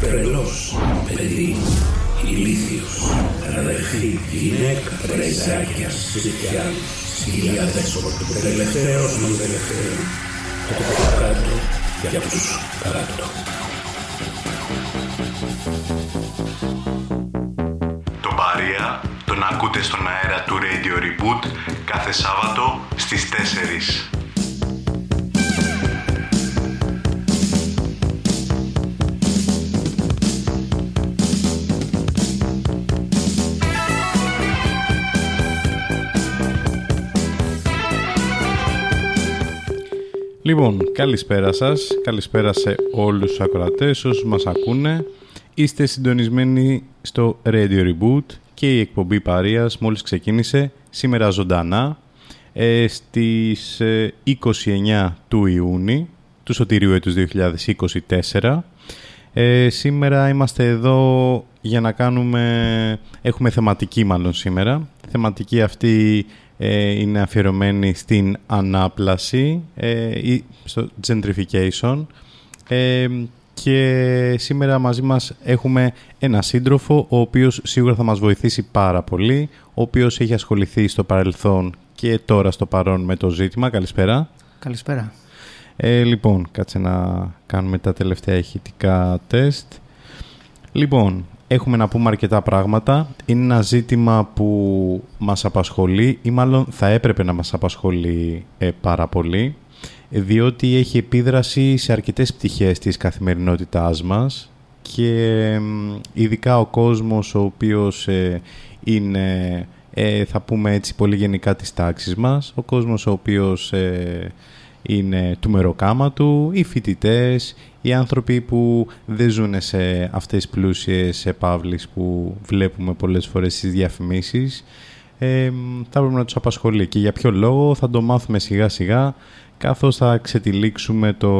τρελός, παιδί, ηλίθιος, αδερφή, γυναίκα, πρεζάκια, σπιτιά, σκυλιά δέσποτο, τελευταίος των τελευταίων, το κάτω για τους κάτω. Το Παρία τον ακούτε στον αέρα του Radio Reboot κάθε Σάββατο στις 4. Λοιπόν, καλησπέρα σας, καλησπέρα σε όλους τους ακροατές όσους μας ακούνε. Είστε συντονισμένοι στο Radio Reboot και η εκπομπή Παρίας μόλις ξεκίνησε σήμερα ζωντανά ε, στις 29 ε, του Ιούνιου του Σωτηρίου έτους 2024. Ε, σήμερα είμαστε εδώ για να κάνουμε... Έχουμε θεματική μάλλον σήμερα. Θεματική αυτή ε, είναι αφιερωμένη στην ανάπλαση ε, ή στο gentrification ε, και σήμερα μαζί μας έχουμε ένα σύντροφο ο οποίος σίγουρα θα μας βοηθήσει πάρα πολύ ο οποίος έχει ασχοληθεί στο παρελθόν και τώρα στο παρόν με το ζήτημα. Καλησπέρα. Καλησπέρα. Ε, λοιπόν, κάτσε να κάνουμε τα τελευταία ηχητικά τεστ. Λοιπόν, έχουμε να πούμε αρκετά πράγματα. Είναι ένα ζήτημα που μας απασχολεί ή μάλλον θα έπρεπε να μας απασχολεί ε, πάρα πολύ διότι έχει επίδραση σε αρκετές πτυχές της καθημερινότητάς μας και ειδικά ο κόσμος ο οποίος ε, είναι, ε, θα πούμε έτσι πολύ γενικά της τάξης μας, ο κόσμος ο οποίος είναι του μεροκάματου, οι φοιτητές, οι άνθρωποι που δεν ζουν σε αυτές τις πλούσιες επαύλεις που βλέπουμε πολλές φορές στις διαφημίσεις, ε, θα πρέπει να τους απασχολεί. Και για ποιο λόγο θα το μάθουμε σιγά σιγά, καθώς θα ξετυλίξουμε το,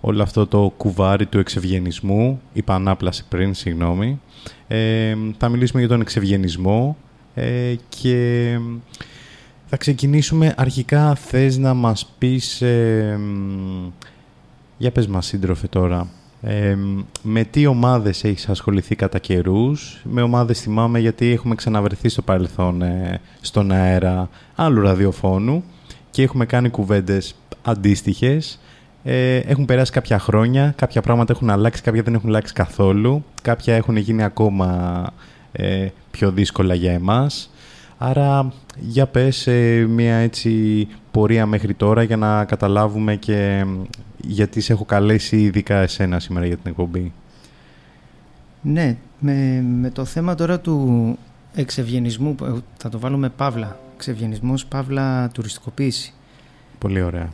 όλο αυτό το κουβάρι του εξευγενισμού, είπα ανάπλαση πριν, συγγνώμη. Ε, θα μιλήσουμε για τον εξευγενισμό ε, και θα ξεκινήσουμε αρχικά θες να μας πεις... Ε, για πες μας σύντροφε τώρα. Ε, με τι ομάδες έχεις ασχοληθεί κατά καιρούς, με ομάδες θυμάμαι γιατί έχουμε ξαναβρεθεί στο παρελθόν ε, στον αέρα άλλου ραδιοφώνου και έχουμε κάνει κουβέντες αντίστοιχες. Ε, έχουν περάσει κάποια χρόνια, κάποια πράγματα έχουν αλλάξει, κάποια δεν έχουν αλλάξει καθόλου, κάποια έχουν γίνει ακόμα ε, πιο δύσκολα για εμάς. Άρα για πες ε, μια έτσι πορεία μέχρι τώρα για να καταλάβουμε και γιατί σε έχω καλέσει ειδικά εσένα σήμερα για την εκπομπή. Ναι, με, με το θέμα τώρα του εξευγενισμού, θα το βάλουμε παύλα, εξευγενισμός παύλα τουριστικοποίηση. Πολύ ωραία.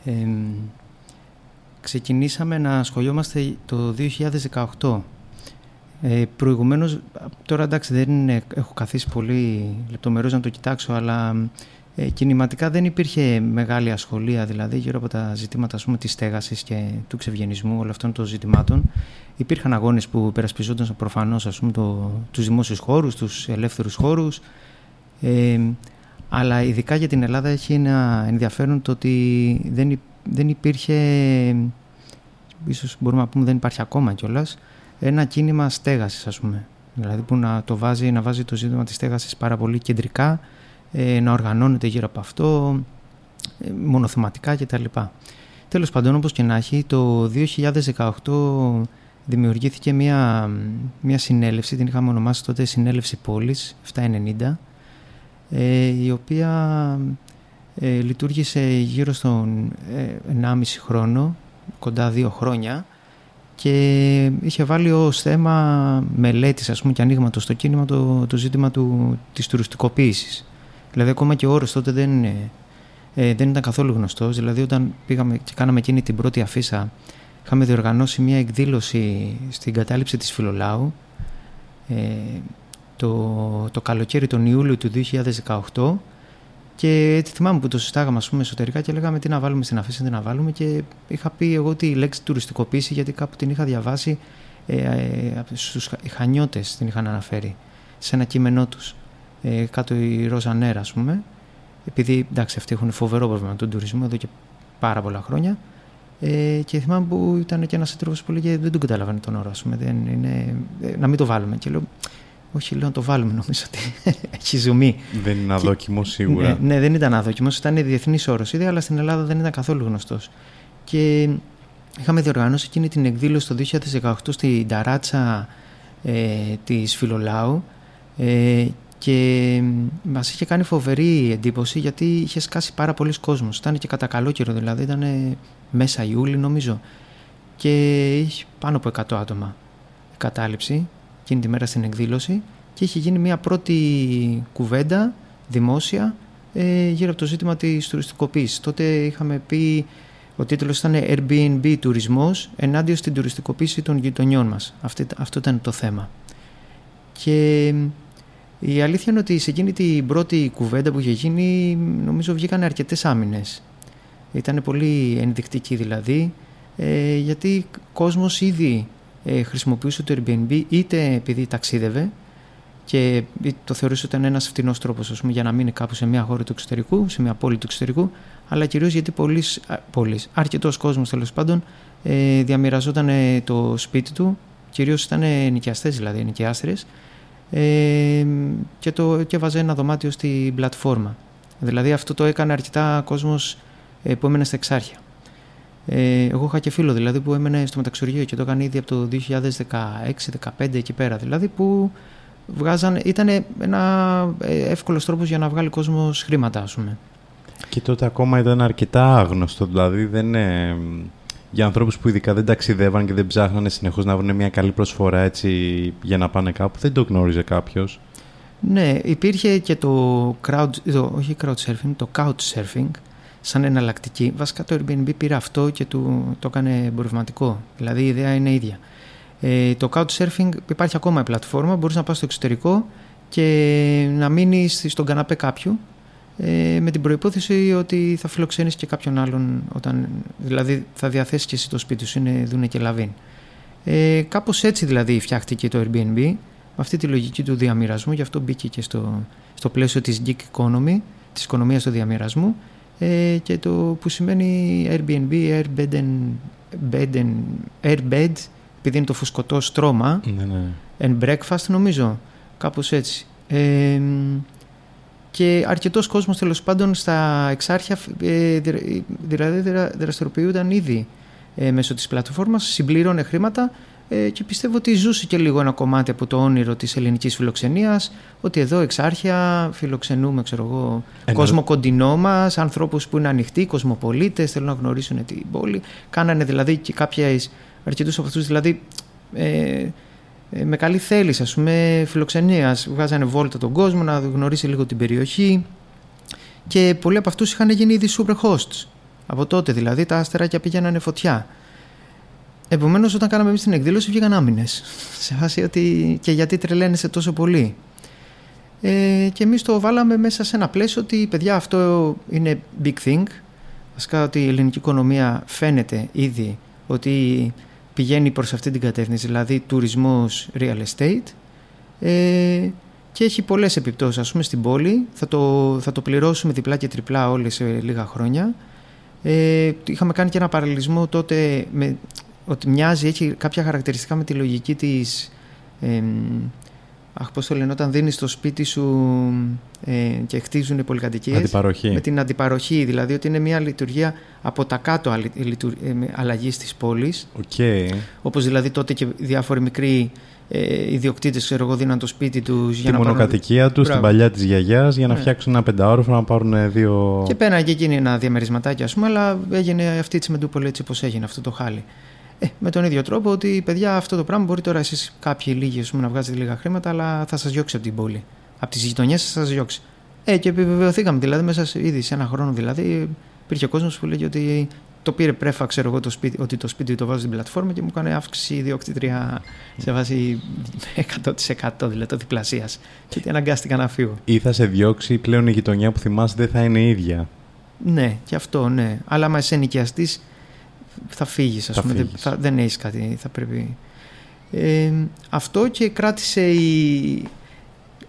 ξεκινήσαμε να ασχολιόμαστε το 2018 ε, προηγουμένως, τώρα εντάξει δεν έχω καθίσει πολύ λεπτομερώς να το κοιτάξω, αλλά ε, κινηματικά δεν υπήρχε μεγάλη ασχολία δηλαδή γύρω από τα ζητήματα ας πούμε, της στέγασης και του ξευγενισμού όλων αυτών των ζητημάτων. Υπήρχαν αγώνες που υπερασπιζόταν προφανώς ας πούμε, το, τους δημόσιους χώρους, τους ελεύθερους χώρους, ε, αλλά ειδικά για την Ελλάδα έχει ένα ενδιαφέρον το ότι δεν, δεν υπήρχε, ίσως μπορούμε να πούμε δεν υπάρχει ακόμα κιόλας, ένα κίνημα στέγασης ας πούμε. Δηλαδή που να το βάζει, να βάζει το ζήτημα της στέγασης πάρα πολύ κεντρικά, ε, να οργανώνεται γύρω από αυτό, ε, μονοθεματικά κτλ. Τέλος πάντων όπως και να έχει, το 2018 δημιουργήθηκε μια, μια συνέλευση, την είχαμε ονομάσει τότε Συνέλευση Πόλης 790, ε, η οποία ε, λειτουργήσε γύρω στον ε, 1,5 χρόνο, κοντά δύο χρόνια, και είχε βάλει ως θέμα μελέτης ας πούμε και ανοίγματο στο κίνημα το, το ζήτημα του, της τουριστικοποίησης. Δηλαδή ακόμα και ο όρος τότε δεν, ε, δεν ήταν καθόλου γνωστός. Δηλαδή όταν πήγαμε και κάναμε εκείνη την πρώτη αφίσα είχαμε διοργανώσει μια εκδήλωση στην κατάληψη της Φιλολάου ε, το, το καλοκαίρι τον Ιούλιο του 2018 και έτσι θυμάμαι που το συστάγαμε ας πούμε, εσωτερικά και λέγαμε τι να βάλουμε στην αφήση, τι να βάλουμε και είχα πει εγώ τη λέξη τουριστικοποίηση γιατί κάπου την είχα διαβάσει ε, ε, στους Χανιώτες την είχαν αναφέρει σε ένα κείμενό τους. Ε, κάτω η Ροζανέρα ας πούμε. Επειδή εντάξει αυτοί έχουν φοβερό πρόβλημα με τον τουρισμό εδώ και πάρα πολλά χρόνια. Ε, και θυμάμαι που ήταν και ένας σύντροφος που λέγε δεν τον καταλαβαίνει τον όρο, πούμε, δεν είναι, ε, να μην το βάλουμε. Και λέω, όχι, λέω να το βάλουμε, νομίζω ότι έχει ζουμί. Δεν είναι αδόκιμο σίγουρα. Ναι, ναι, δεν ήταν αδόκιμο, ήταν διεθνή όρος ήδη, αλλά στην Ελλάδα δεν ήταν καθόλου γνωστός. Και είχαμε διοργανώσει εκείνη την εκδήλωση το 2018 στην Ταράτσα ε, της Φιλολάου ε, και μας είχε κάνει φοβερή εντύπωση γιατί είχε σκάσει πάρα πολλοί κόσμος. Ήταν και κατά καλό καιρό, δηλαδή ήταν μέσα Ιούλη νομίζω. Και είχε πάνω από 100 άτομα η κατάληψη εκείνη τη μέρα στην εκδήλωση και είχε γίνει μια πρώτη κουβέντα δημόσια ε, γύρω από το ζήτημα της τουριστικοποίησης. Τότε είχαμε πει ο τίτλος ήταν Airbnb τουρισμός ενάντια στην τουριστικοποίηση των γειτονιών μας. Αυτό, αυτό ήταν το θέμα. Και η αλήθεια είναι ότι σε εκείνη την πρώτη κουβέντα που είχε γίνει νομίζω βγήκαν αρκετές άμυνες. Ήταν πολύ ενδεικτική δηλαδή ε, γιατί κόσμος ήδη ε, χρησιμοποιούσε το Airbnb είτε επειδή ταξίδευε και το θεωρούσε ότι ήταν ένας φτηνός τρόπος πούμε, για να μείνει κάπου σε μια χώρα του εξωτερικού, σε μια πόλη του εξωτερικού αλλά κυρίως γιατί πολλής, πολλής αρκετός κόσμος τέλος πάντων ε, διαμοιραζόταν το σπίτι του κυρίως ήταν νοικιαστές δηλαδή, νοικιάστρες ε, και, το, και έβαζε ένα δωμάτιο στην πλατφόρμα. Δηλαδή αυτό το έκανε αρκετά κόσμος ε, που έμενε στα εξάρχεια. Ε, εγώ είχα και φίλο δηλαδή που έμενε στο μεταξουργείο και το έκανε ήδη από το 2016-2015 εκεί πέρα. Δηλαδή που βγάζαν, ήταν ένα ε, εύκολος τρόπος για να βγάλει κόσμος χρήματα, ας πούμε. Και τότε ακόμα ήταν αρκετά άγνωστο. Δηλαδή δεν, για ανθρώπους που ειδικά δεν ταξιδεύαν και δεν ψάχνανε συνεχώς να βρουν μια καλή προσφορά έτσι για να πάνε κάπου, δεν το γνώριζε κάποιος. Ναι, υπήρχε και το crowd, το, όχι surfing, το couchsurfing σαν εναλλακτική. Βασικά το Airbnb πήρε αυτό και του, το έκανε εμπορευματικό. Δηλαδή η ιδέα είναι ίδια. Ε, το couchsurfing υπάρχει ακόμα η πλατφόρμα, μπορείς να πας στο εξωτερικό και να μείνεις στον καναπέ κάποιου ε, με την προϋπόθεση ότι θα φιλοξένεις και κάποιον άλλον όταν, δηλαδή θα διαθέσεις και εσύ το σπίτι σου, είναι δούνε και λαβίν. Ε, κάπως έτσι δηλαδή φτιάχτηκε το Airbnb με αυτή τη λογική του διαμοιρασμού γι' αυτό μπήκε και στο, στο πλαίσιο της gig economy της οικονομίας του διαμοιρασμού ε, και το που σημαίνει Airbnb, Airbed, bed Airbed επειδή είναι το φουσκωτό στρώμα ναι, ναι. and breakfast νομίζω κάπως έτσι ε, και αρκετός κόσμος τέλος πάντων στα εξάρχεια ε, δηλαδή δραστηριοποιούνταν ήδη ε, μέσω της πλατφόρμας, συμπλήρωνε χρήματα ε, και πιστεύω ότι ζούσε και λίγο ένα κομμάτι από το όνειρο της ελληνικής φιλοξενίας ότι εδώ εξάρχεια φιλοξενούμε ξέρω εγώ, κόσμο κοντινό μας, ανθρώπους που είναι ανοιχτοί, κοσμοπολίτες, θέλουν να γνωρίσουν την πόλη. Κάνανε δηλαδή και κάποιες αρκετούς από αυτούς δηλαδή ε, ε, με καλή θέληση, ας πούμε, φιλοξενίας. Βγάζανε βόλτα τον κόσμο να γνωρίσει λίγο την περιοχή και πολλοί από αυτούς είχαν γίνει ήδη super hosts. Από τότε δηλαδή τα αστεράκια πήγαιναν φωτιά. Επομένως, όταν κάναμε εμείς την εκδήλωση, βγήκαν άμυνες. Σε φάση ότι και γιατί τρελαίνεσαι τόσο πολύ; Ε, και εμείς το βάλαμε μέσα σε ένα πλαίσιο ότι παιδιά αυτό είναι big thing. Βασικά ότι η ελληνική οικονομία φαίνεται ήδη ότι πηγαίνει προς αυτή την κατεύθυνση, δηλαδή τουρισμός real estate ε, και έχει πολλές επιπτώσεις ας πούμε στην πόλη, θα το, θα το πληρώσουμε διπλά και τριπλά όλοι σε λίγα χρόνια. Ε, είχαμε κάνει και ένα παραλληλισμό τότε με, ότι μοιάζει, έχει κάποια χαρακτηριστικά με τη λογική της ε, Αχ, πώς το λένε, όταν δίνεις το σπίτι σου ε, και χτίζουν οι πολυκατοικίες. Αντιπαροχή. Με την αντιπαροχή, δηλαδή ότι είναι μια λειτουργία από τα κάτω ε, αλλαγής της πόλης. Okay. Όπως δηλαδή τότε και διάφοροι μικροί ε, ιδιοκτήτες, ξέρω εγώ, δίναν το σπίτι τους για να μονοκατοικία τους, στην παλιά της γιαγιάς, για να ναι. φτιάξουν ένα πενταόροφο να πάρουν δύο. Και πέραν και εκείνη ένα διαμερισματάκι, ας πούμε, αλλά έγινε αυτή τη Τσιμεντούπολη έτσι όπως έγινε αυτό το χάλι. Ε, με τον ίδιο τρόπο ότι παιδιά αυτό το πράγμα μπορεί τώρα εσείς κάποιοι λίγοι πούμε, να βγάζετε λίγα χρήματα, αλλά θα σας διώξει από την πόλη. Από τις γειτονιές θα σας διώξει. Ε, και επιβεβαιωθήκαμε δηλαδή μέσα σε, ήδη σε ένα χρόνο δηλαδή. Υπήρχε κόσμος που λέγει ότι το πήρε πρέφα, ξέρω εγώ, το σπίτι, ότι το σπίτι το βάζω στην πλατφόρμα και μου έκανε αύξηση ιδιοκτήτρια σε βάση 100% δηλαδή το διπλασίας. Και ότι αναγκάστηκα να φύγω. Ή θα σε διώξει πλέον η γειτονιά που θυμάσαι δεν θα είναι η ίδια. Ναι, και αυτό, ναι. Αλλά άμα είσαι νοικιαστή, θα φύγεις, ας πούμε. Δεν, θα, δεν έχεις κάτι. Θα πρέπει. Ε, αυτό και κράτησε η.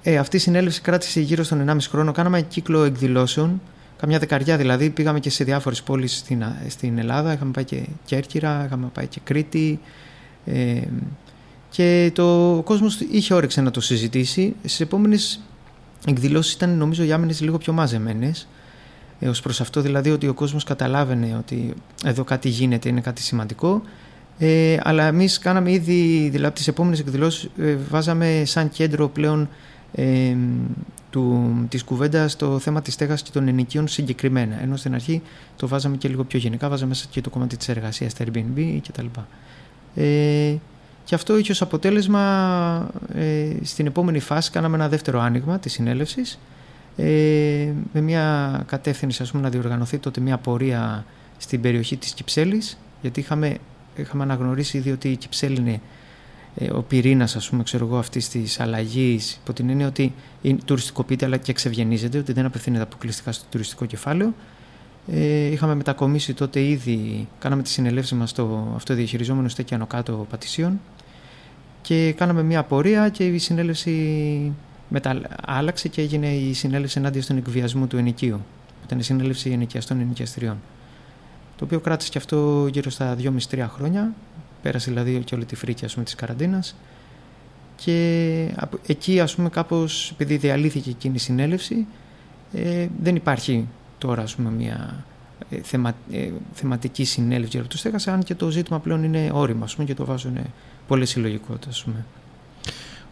Ε, αυτή η συνέλευση κράτησε γύρω στον 1,5 χρόνο. Κάναμε κύκλο εκδηλώσεων καμιά δεκαριά δηλαδή. Πήγαμε και σε διάφορες πόλεις στην, στην Ελλάδα. Είχαμε πάει και Κέρκυρα, είχαμε πάει και Κρήτη. Ε, και το, ο κόσμος είχε όρεξη να το συζητήσει. Στις επόμενες εκδηλώσεις ήταν νομίζω οι άμενες λίγο πιο μαζεμένες. Ε, ως προς αυτό δηλαδή ότι ο κόσμος καταλάβαινε ότι εδώ κάτι γίνεται, είναι κάτι σημαντικό. Ε, αλλά εμείς κάναμε ήδη, δηλαδή τις επόμενες εκδηλώσεις ε, βάζαμε σαν κέντρο πλέον ε, του, της κουβέντας στο θέμα της στέγασης και των ενοικίων συγκεκριμένα. Ενώ στην αρχή το βάζαμε και λίγο πιο γενικά, βάζαμε μέσα και το κομμάτι της εργασίας, τα Airbnb κτλ. Ε, και αυτό είχε ως αποτέλεσμα ε, στην επόμενη φάση κάναμε ένα δεύτερο άνοιγμα της συνέλευσης ε, με μια κατεύθυνση ας πούμε, να διοργανωθεί τότε μια πορεία στην περιοχή της Κυψέλης γιατί είχαμε, είχαμε αναγνωρίσει ήδη ότι η Κυψέλη είναι ε, ο πυρήνας αυτής της αλλαγής, υπό την έννοια ότι είναι τουριστικοποιείται αλλά και εξευγενίζεται, ότι δεν απευθύνεται αποκλειστικά στο τουριστικό κεφάλαιο. Ε, είχαμε μετακομίσει τότε ήδη, κάναμε τη συνελεύση μας στο αυτοδιαχειριζόμενο στέκι άνω κάτω Πατησίων και κάναμε μια πορεία και η συνέλευση μετά άλλαξε και έγινε η συνέλευση ενάντια στον εκβιασμό του ενοικίου. Ήταν η συνέλευση ενοικιαστών ενοικιαστριών. Το οποίο κράτησε και αυτό γύρω στα 2,5-3 χρόνια Πέρασε δηλαδή και όλη τη φρίκη ας πούμε, της καραντίνας και εκεί ας πούμε κάπως επειδή διαλύθηκε εκείνη η συνέλευση ε, δεν υπάρχει τώρα ας πούμε μια ε, θεμα, ε, θεματική συνέλευση για το στέγασε αν και το ζήτημα πλέον είναι όριμο ας πούμε, και το βάζουν πολλές συλλογικότητες ας πούμε.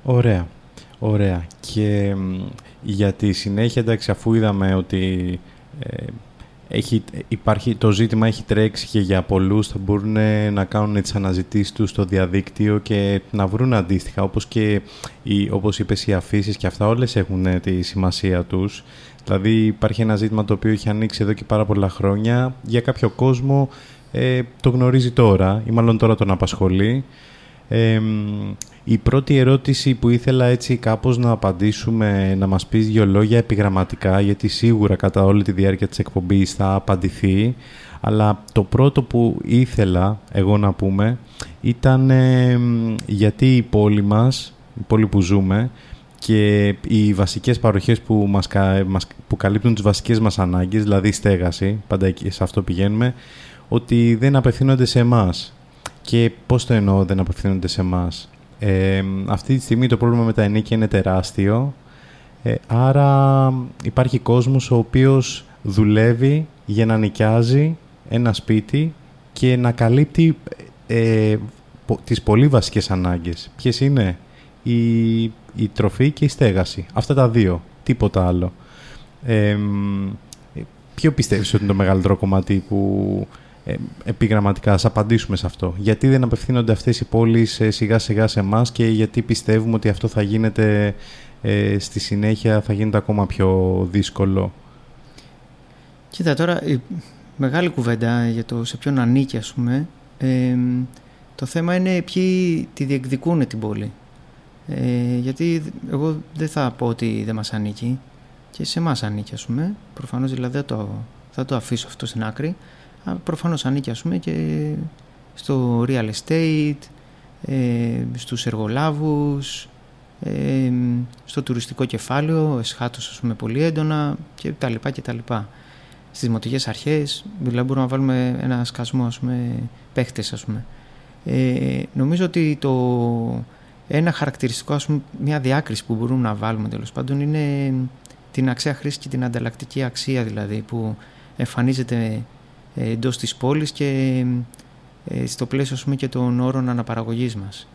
Ωραία, ωραία. Και για τη συνέχεια εντάξει αφού είδαμε ότι ε, έχει, υπάρχει, το ζήτημα έχει τρέξει και για πολλούς θα μπορούν να κάνουν τις αναζητήσεις τους στο διαδίκτυο και να βρουν αντίστοιχα όπως και οι, όπως είπες οι αφήσεις και αυτά όλες έχουν τη σημασία τους. Δηλαδή υπάρχει ένα ζήτημα το οποίο έχει ανοίξει εδώ και πάρα πολλά χρόνια. Για κάποιο κόσμο ε, το γνωρίζει τώρα ή μάλλον τώρα τον απασχολεί η πρώτη ερώτηση που ήθελα έτσι κάπως να απαντήσουμε, να μας πεις δύο λόγια επιγραμματικά, γιατί σίγουρα κατά όλη τη διάρκεια της εκπομπής θα απαντηθεί, αλλά το πρώτο που ήθελα εγώ να πούμε ήταν γιατί η πόλη μας, η πόλη που ζούμε, και οι βασικές παροχές που, μας, που καλύπτουν τις βασικές μας ανάγκες, δηλαδή στέγαση, πάντα σε αυτό πηγαίνουμε, ότι δεν απευθύνονται σε εμάς. Και πώς το εννοώ δεν απευθύνονται σε εμάς. Ε, αυτή τη στιγμή το πρόβλημα με τα ενίκια είναι τεράστιο. Ε, άρα υπάρχει κόσμος ο οποίος δουλεύει για να νοικιάζει ένα σπίτι και να καλύπτει ε, τις πολύ βασικές ανάγκες. Ποιες είναι; Η, η τροφή και η στέγαση. Αυτά τα δύο. Τίποτα άλλο. Ε, ποιο πιστεύεις ότι είναι το μεγαλύτερο κομμάτι που ε, επιγραμματικά, ας απαντήσουμε σε αυτό. Γιατί δεν απευθύνονται αυτές οι πόλεις ε, σιγά σιγά σε εμάς και γιατί πιστεύουμε ότι αυτό θα γίνεται ε, στη συνέχεια, θα γίνεται ακόμα πιο δύσκολο. Κοίτα τώρα, η μεγάλη κουβέντα για το σε ποιον ανήκει ας πούμε, το θέμα είναι ποιοι τη διεκδικούν την πόλη. Ε, γιατί εγώ δεν θα πω ότι δεν μας ανήκει και σε εμάς ανήκει ας πούμε. Προφανώς δηλαδή θα το, θα το αφήσω αυτό στην άκρη προφανώς ανήκει ας πούμε και στο real estate, ε, στους εργολάβους, ε, στο τουριστικό κεφάλαιο, εσχάτως ας πούμε πολύ έντονα και τα λοιπά και τα λοιπά. Στις δημοτικές αρχές, δηλαδή μπορούμε να βάλουμε ένα σκασμό ας πούμε παίχτες ας πούμε. Ε, νομίζω ότι το ένα χαρακτηριστικό, ας πούμε, μια διάκριση που μπορούμε να βάλουμε τέλος πάντων είναι την αξία χρήσης και την ανταλλακτική αξία δηλαδή που εμφανίζεται εντός της πόλης και ε, στο πλαίσιο πούμε, και των όρων αναπαραγωγής μας.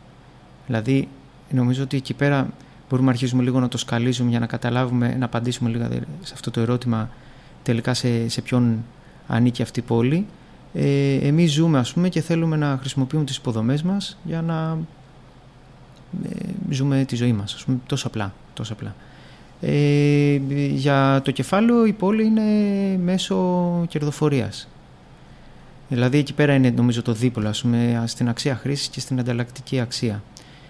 Δηλαδή νομίζω ότι εκεί πέρα μπορούμε να αρχίσουμε λίγο να το σκαλίζουμε για να καταλάβουμε, να απαντήσουμε λίγο σε αυτό το ερώτημα τελικά σε, σε ποιον ανήκει αυτή η πόλη. Ε, εμείς ζούμε ας πούμε και θέλουμε να χρησιμοποιούμε τις υποδομές μας για να ε, ζούμε τη ζωή μας, ας πούμε, τόσο απλά. Τόσο απλά. Ε, για το κεφάλαιο η πόλη είναι μέσω κερδοφορίας. Δηλαδή εκεί πέρα είναι νομίζω το δίπολο, ας πούμε, στην αξία χρήσης και στην ανταλλακτική αξία.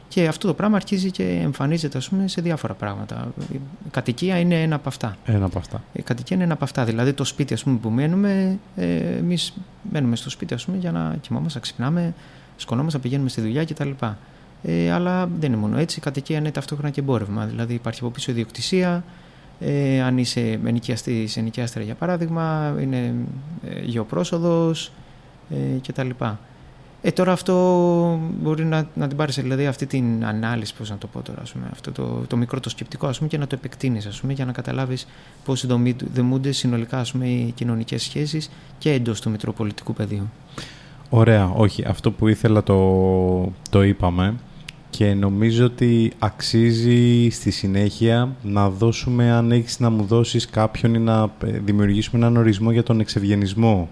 Και αυτό το πράγμα αρχίζει και εμφανίζεται ας πούμε, σε διάφορα πράγματα. Η κατοικία είναι ένα από αυτά. Ένα από αυτά. Η κατοικία είναι ένα από αυτά. Δηλαδή το σπίτι ας πούμε, που μένουμε, ε, εμείς μένουμε στο σπίτι ας πούμε, για να κοιμόμαστε, να ξυπνάμε, σκονόμαστε, να πηγαίνουμε στη δουλειά κτλ. Ε, αλλά δεν είναι μόνο έτσι. Η κατοικία είναι ταυτόχρονα και εμπόρευμα. Δηλαδή υπάρχει από πίσω ιδιοκτησία. Ε, αν είσαι ενοικιαστή, ενοικιάστρια για παράδειγμα, είναι ε, γεωπρόσοδος ε, κτλ. Ε, τώρα αυτό μπορεί να, να την πάρεις, δηλαδή αυτή την ανάλυση, πώς να το πω τώρα, πούμε, αυτό το, το μικρό το σκεπτικό ας πούμε, και να το επεκτείνεις για να καταλάβεις πώς δομούνται συνολικά ας πούμε, οι κοινωνικές σχέσεις και εντός του Μητροπολιτικού Πεδίου. Ωραία, όχι. Αυτό που ήθελα το, το είπαμε και νομίζω ότι αξίζει στη συνέχεια να δώσουμε, αν έχεις να μου δώσεις κάποιον ή να ε, δημιουργήσουμε έναν ορισμό για τον εξευγενισμό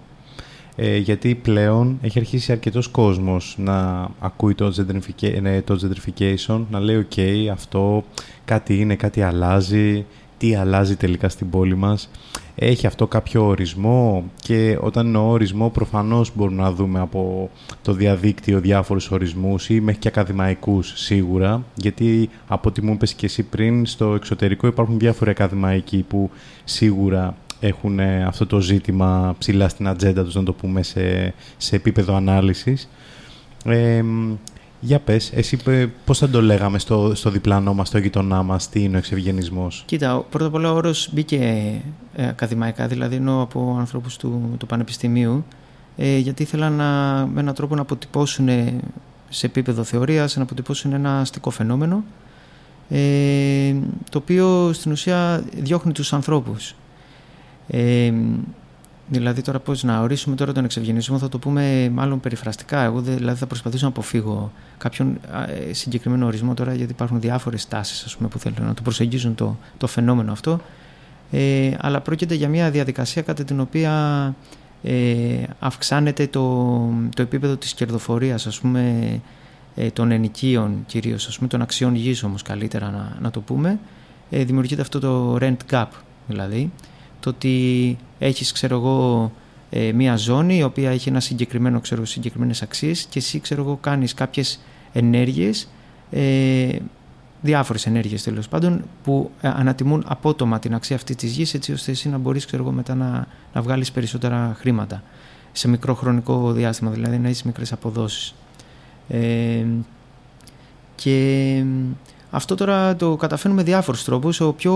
ε, γιατί πλέον έχει αρχίσει αρκετός κόσμος να ακούει το, gentrification, το gentrification, να λέει «ΟΚ, αυτό κάτι είναι, κάτι αλλάζει, τι αλλάζει τελικά στην πόλη μας». Έχει αυτό κάποιο ορισμό και όταν εννοώ ορισμό προφανώς μπορούμε να δούμε από το διαδίκτυο διάφορους ορισμούς ή μέχρι και ακαδημαϊκούς σίγουρα γιατί από ό,τι μου είπες και εσύ πριν στο εξωτερικό υπάρχουν διάφοροι ακαδημαϊκοί που σίγουρα έχουν αυτό το ζήτημα ψηλά στην ατζέντα τους, να το πούμε, σε, σε επίπεδο ανάλυσης. Ε, για πες, εσύ πώς θα το λέγαμε στο, στο διπλανό μας, στο γειτονά μας, τι είναι ο εξευγενισμός; Κοίτα, πρώτα απ' όλα ο όρος μπήκε ε, ακαδημαϊκά, δηλαδή εννοώ από ανθρώπους του, του Πανεπιστημίου, ε, γιατί ήθελαν να, με έναν τρόπο να αποτυπώσουν σε επίπεδο θεωρίας, να αποτυπώσουν ένα αστικό φαινόμενο, ε, το οποίο στην ουσία διώχνει τους ανθρώπους. Ε, δηλαδή τώρα πώς να ορίσουμε τώρα τον εξευγενισμό θα το πούμε μάλλον περιφραστικά. Εγώ δηλαδή θα προσπαθήσω να αποφύγω κάποιον ε, συγκεκριμένο ορισμό τώρα γιατί υπάρχουν διάφορες τάσεις ας πούμε, που θέλουν να το προσεγγίζουν το, το φαινόμενο αυτό. Ε, αλλά πρόκειται για μια διαδικασία κατά την οποία ε, αυξάνεται το, το επίπεδο της κερδοφορίας ας πούμε ε, των ενοικίων κυρίως, ας πούμε των αξιών γης όμως καλύτερα να, να το πούμε ε, δημιουργείται αυτό το rent gap δηλαδή το ότι έχεις ξέρω εγώ ε, μια ζώνη η οποία έχει ένα συγκεκριμένο ξέρω, συγκεκριμένες αξίες και εσύ ξέρω εγώ κάνεις κάποιες ενέργειες ε, διάφορες ενέργειες τέλος πάντων που ε, ανατιμούν απότομα την αξία αυτής της γης έτσι ώστε εσύ να μπορείς ξέρω εγώ, μετά να, να βγάλεις περισσότερα χρήματα σε μικρό χρονικό διάστημα δηλαδή να έχεις μικρές αποδόσεις. Ε, και αυτό τώρα το καταφέρνουμε με διάφορους τρόπους. Ο πιο,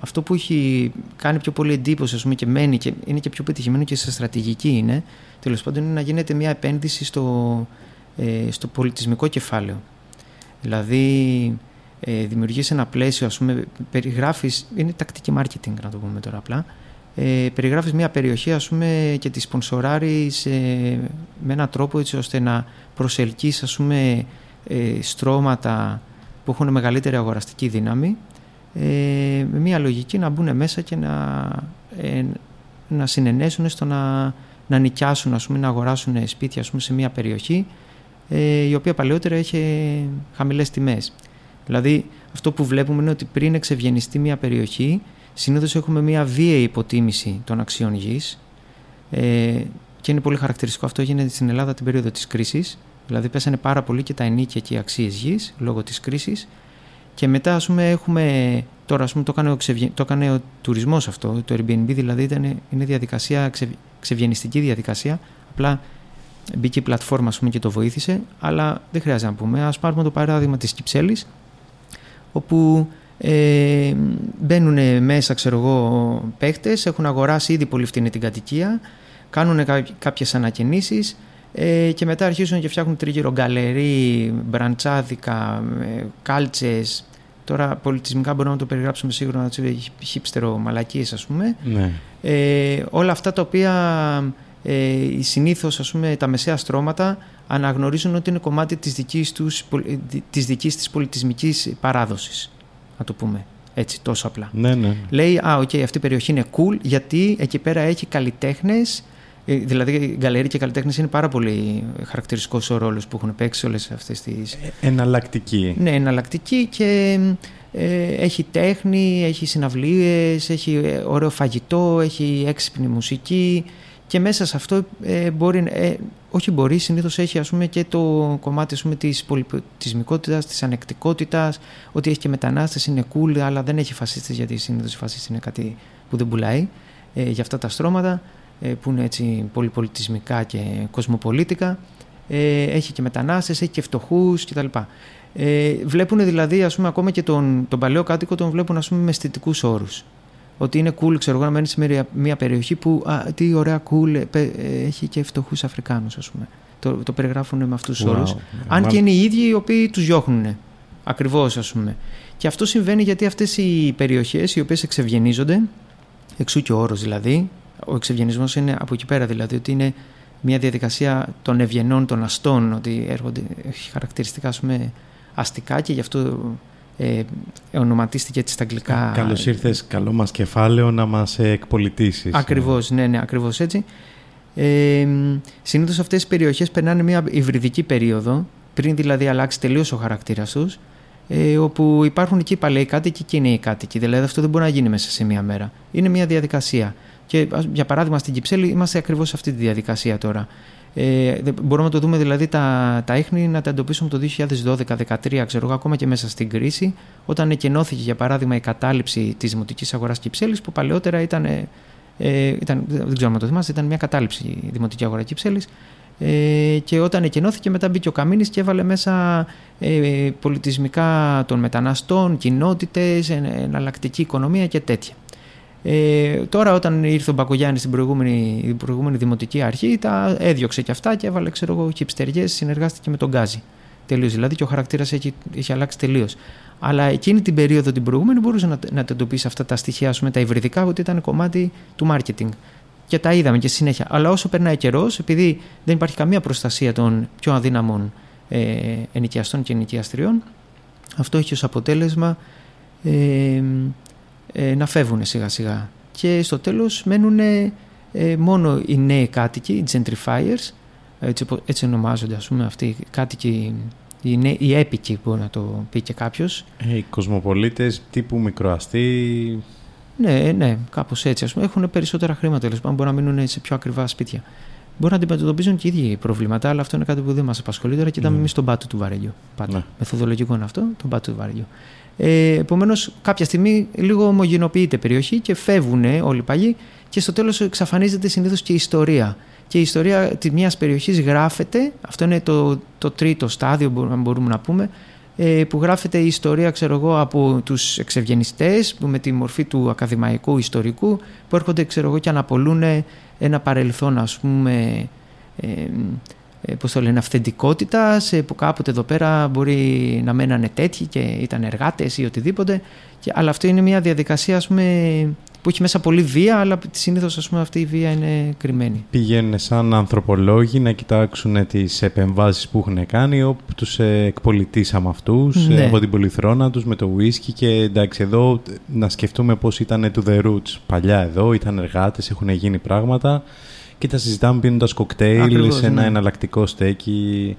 αυτό που έχει κάνει πιο πολύ εντύπωση ας πούμε, και μένει και είναι και πιο πετυχημένο και σε στρατηγική είναι, τέλος πάντων, είναι να γίνεται μια επένδυση στο, ε, στο πολιτισμικό κεφάλαιο. Δηλαδή, ε, δημιουργείς ένα πλαίσιο, ας πούμε, περιγράφεις, είναι τακτική marketing να το πούμε τώρα απλά, ε, περιγράφεις μια περιοχή ας πούμε, και τη σπονσοράρεις ε, με έναν τρόπο έτσι ώστε να προσελκύεις ας πούμε, ε, στρώματα που έχουν μεγαλύτερη αγοραστική δύναμη ε, με μια λογική να μπουν μέσα και να, ε, να συνενέσουν στο να, να νοικιάσουν, ας πούμε, να αγοράσουν σπίτια ας πούμε, σε μια περιοχή ε, η οποία παλαιότερα είχε χαμηλές τιμές. Δηλαδή αυτό που βλέπουμε είναι ότι πριν εξευγενιστεί μια περιοχή συνήθως έχουμε μια βίαιη υποτίμηση των αξιών γης ε, και είναι πολύ χαρακτηριστικό αυτό γίνεται στην Ελλάδα την περίοδο της κρίσης Δηλαδή πέσανε πάρα πολύ και τα ενίκια και οι αξίες γης λόγω της κρίσης. Και μετά, ας πούμε, έχουμε. Τώρα, ας πούμε, το έκανε ο, το έκανε ο τουρισμός αυτό, το Airbnb, δηλαδή ήταν, είναι διαδικασία, ξε... ξευγενιστική διαδικασία. Απλά μπήκε η πλατφόρμα ας πούμε, και το βοήθησε, αλλά δεν χρειάζεται να πούμε. Α πάρουμε το παράδειγμα της Κυψέλης, όπου ε, μπαίνουν μέσα, ξέρω εγώ, παίχτες, έχουν αγοράσει ήδη πολύ φτηνή την κατοικία, κάνουν κάποιες ανακαινήσεις ε, και μετά αρχίζουν και φτιάχνουν τριγύρω γκαλερί, μπραντσάδικα, ε, κάλτσες. Τώρα πολιτισμικά μπορούμε να το περιγράψουμε σίγουρα να hipster μαλακίες ας πούμε. Ναι. Ε, όλα αυτά τα οποία ε, συνήθως ας πούμε τα μεσαία στρώματα αναγνωρίζουν ότι είναι κομμάτι της δικής, τους, της δικής της πολιτισμικής παράδοσης. Να το πούμε έτσι τόσο απλά. Ναι, ναι. Λέει, α, οκ, αυτή η περιοχή είναι cool γιατί εκεί πέρα έχει καλλιτέχνες ε, δηλαδή, η γκαλερί και οι καλλιτέχνες είναι πάρα πολύ χαρακτηριστικός ο ρόλος που έχουν παίξει όλες αυτές τι. Ε, εναλλακτική. Ναι, εναλλακτική και ε, έχει τέχνη, έχει συναυλίες, έχει ωραίο φαγητό, έχει έξυπνη μουσική και μέσα σε αυτό ε, μπορεί, ε, όχι μπορεί, συνήθως έχει ας πούμε, και το κομμάτι ας πούμε, της πολυπολιτισμικότητας, της ανεκτικότητας, ότι έχει και μετανάστες, είναι cool, αλλά δεν έχει φασίστες γιατί συνήθως οι φασίστες είναι κάτι που δεν πουλάει ε, για αυτά τα στρώματα ε, που είναι έτσι πολυπολιτισμικά και κοσμοπολίτικα. Ε, έχει και μετανάστες, έχει και φτωχούς κτλ. Ε, βλέπουν δηλαδή, ας πούμε, ακόμα και τον, τον παλαιό κάτοικο τον βλέπουν ας πούμε, με αισθητικούς όρους ότι είναι cool ξέρω, να μένεις σε μια περιοχή που α, τι ωραία cool ε, έχει και φτωχούς Αφρικάνους, ας πούμε. Το, το περιγράφουν με αυτούς τους wow. όρους. Αν και είναι οι ίδιοι οι οποίοι τους διώχνουν. Ακριβώς, ας πούμε. Και αυτό συμβαίνει γιατί αυτές οι περιοχές οι οποίες εξευγενίζονται, εξού και ο όρος δηλαδή, ο εξευγενισμός είναι από εκεί πέρα δηλαδή, ότι είναι μια διαδικασία των ευγενών, των αστών, ότι έρχονται, έχει χαρακτηριστικά ας πούμε, αστικά και γι' αυτό ε, ονοματίστηκε έτσι στα αγγλικά. Καλώς ήρθες, καλό μας κεφάλαιο να μας εκπολιτήσεις. Ακριβώς, ναι, ναι, ακριβώς έτσι. Ε, Συνήθως αυτές οι περιοχές περνάνε μια υβριδική περίοδο, πριν δηλαδή αλλάξει τελείως ο χαρακτήρας τους, ε, όπου υπάρχουν εκεί οι παλαιοί κάτοικοι και οι νέοι κάτοικοι. Δηλαδή αυτό δεν μπορεί να γίνει μέσα σε μία μέρα. Είναι μια διαδικασία. Και για παράδειγμα στην Κυψέλη είμαστε ακριβώς σε αυτή τη διαδικασία τώρα. Ε, μπορούμε να το δούμε δηλαδή τα, τα ίχνη να τα εντοπίσουμε το 2012-2013, ξέρω εγώ, ακόμα και μέσα στην κρίση, όταν εκενώθηκε για παράδειγμα η κατάληψη της δημοτικής αγοράς Κυψέλης, που παλαιότερα ήταν, ε, ήταν, δεν ξέρω αν το θυμάστε, ήταν μια κατάληψη η δημοτική αγορά Κυψέλης. Ε, και όταν εκενώθηκε μετά μπήκε ο Καμίνης και έβαλε μέσα ε, πολιτισμικά των μεταναστών, κοινότητες, εναλλακτική οικονομία και τέτοια. Ε, τώρα όταν ήρθε ο Μπακογιάννης στην προηγούμενη, προηγούμενη δημοτική αρχή τα έδιωξε και αυτά και έβαλε ξέρω εγώ χυψτεριές, συνεργάστηκε με τον Γκάζι. Τελείως, δηλαδή και ο χαρακτήρας έχει, έχει αλλάξει τελείως. Αλλά εκείνη την περίοδο την προηγούμενη μπορούσε να, να εντοπίσει αυτά τα στοιχεία, πούμε, τα υβριδικά, ότι ήταν κομμάτι του marketing. Και τα είδαμε και συνέχεια. Αλλά όσο περνάει καιρός, επειδή δεν υπάρχει καμία προστασία των πιο αδύναμων ε, ενοικιαστών και ενοικιαστριών, αυτό έχει ως αποτέλεσμα ε, ε, να φεύγουν σιγά σιγά. Και στο τέλος μένουν ε, μόνο οι νέοι κάτοικοι, οι gentrifiers, έτσι, έτσι ονομάζονται ας πούμε αυτοί οι κάτοικοι, οι, νέοι, οι έπικοι μπορεί να το πει και κάποιος. Ε, οι κοσμοπολίτες τύπου μικροαστή... Ναι, ναι, κάπως έτσι. Ας πούμε, έχουν περισσότερα χρήματα, τέλος πάντων, μπορεί να μείνουν σε πιο ακριβά σπίτια. Μπορεί να αντιμετωπίζουν και οι ίδιοι προβλήματα, αλλά αυτό είναι κάτι που δεν μας απασχολεί. Τώρα κοιτάμε mm. εμείς τον πάτο του βαρελιού. Ναι. Μεθοδολογικό είναι αυτό, τον πάτο του βαρελιού. Ε, Επομένως, κάποια στιγμή λίγο ομογενοποιείται η περιοχή και φεύγουν όλοι οι παλιοί και στο τέλος εξαφανίζεται συνήθως και η ιστορία. Και η ιστορία μιας περιοχής γράφεται, αυτό είναι το, το τρίτο στάδιο, μπορούμε να πούμε, ε, που γράφεται η ιστορία ξέρω εγώ, από τους εξευγενιστές που με τη μορφή του ακαδημαϊκού ιστορικού που έρχονται ξέρω εγώ, και αναπολούν ένα παρελθόν ας πούμε ε, ε, πώς το λένε, αυθεντικότητας που κάποτε εδώ πέρα μπορεί να μένανε τέτοιοι και ήταν εργάτες ή οτιδήποτε και, αλλά αυτό είναι μια διαδικασία ας πούμε, που έχει μέσα πολύ βία αλλά συνήθως ας πούμε, αυτή η βία είναι κρυμμένη. Πηγαίνουν σαν ανθρωπολόγοι να κοιτάξουν τις επεμβάσεις που έχουν κάνει όπου τους εκπολιτήσαμε αυτούς ναι. από την πολυθρόνα τους με το whisky και εντάξει εδώ να σκεφτούμε πώς ήταν του The Roots παλιά εδώ, ήταν εργάτες, έχουν γίνει πράγματα και τα συζητάμε πίνοντας κοκτέιλ σε ένα ναι. εναλλακτικό στέκι.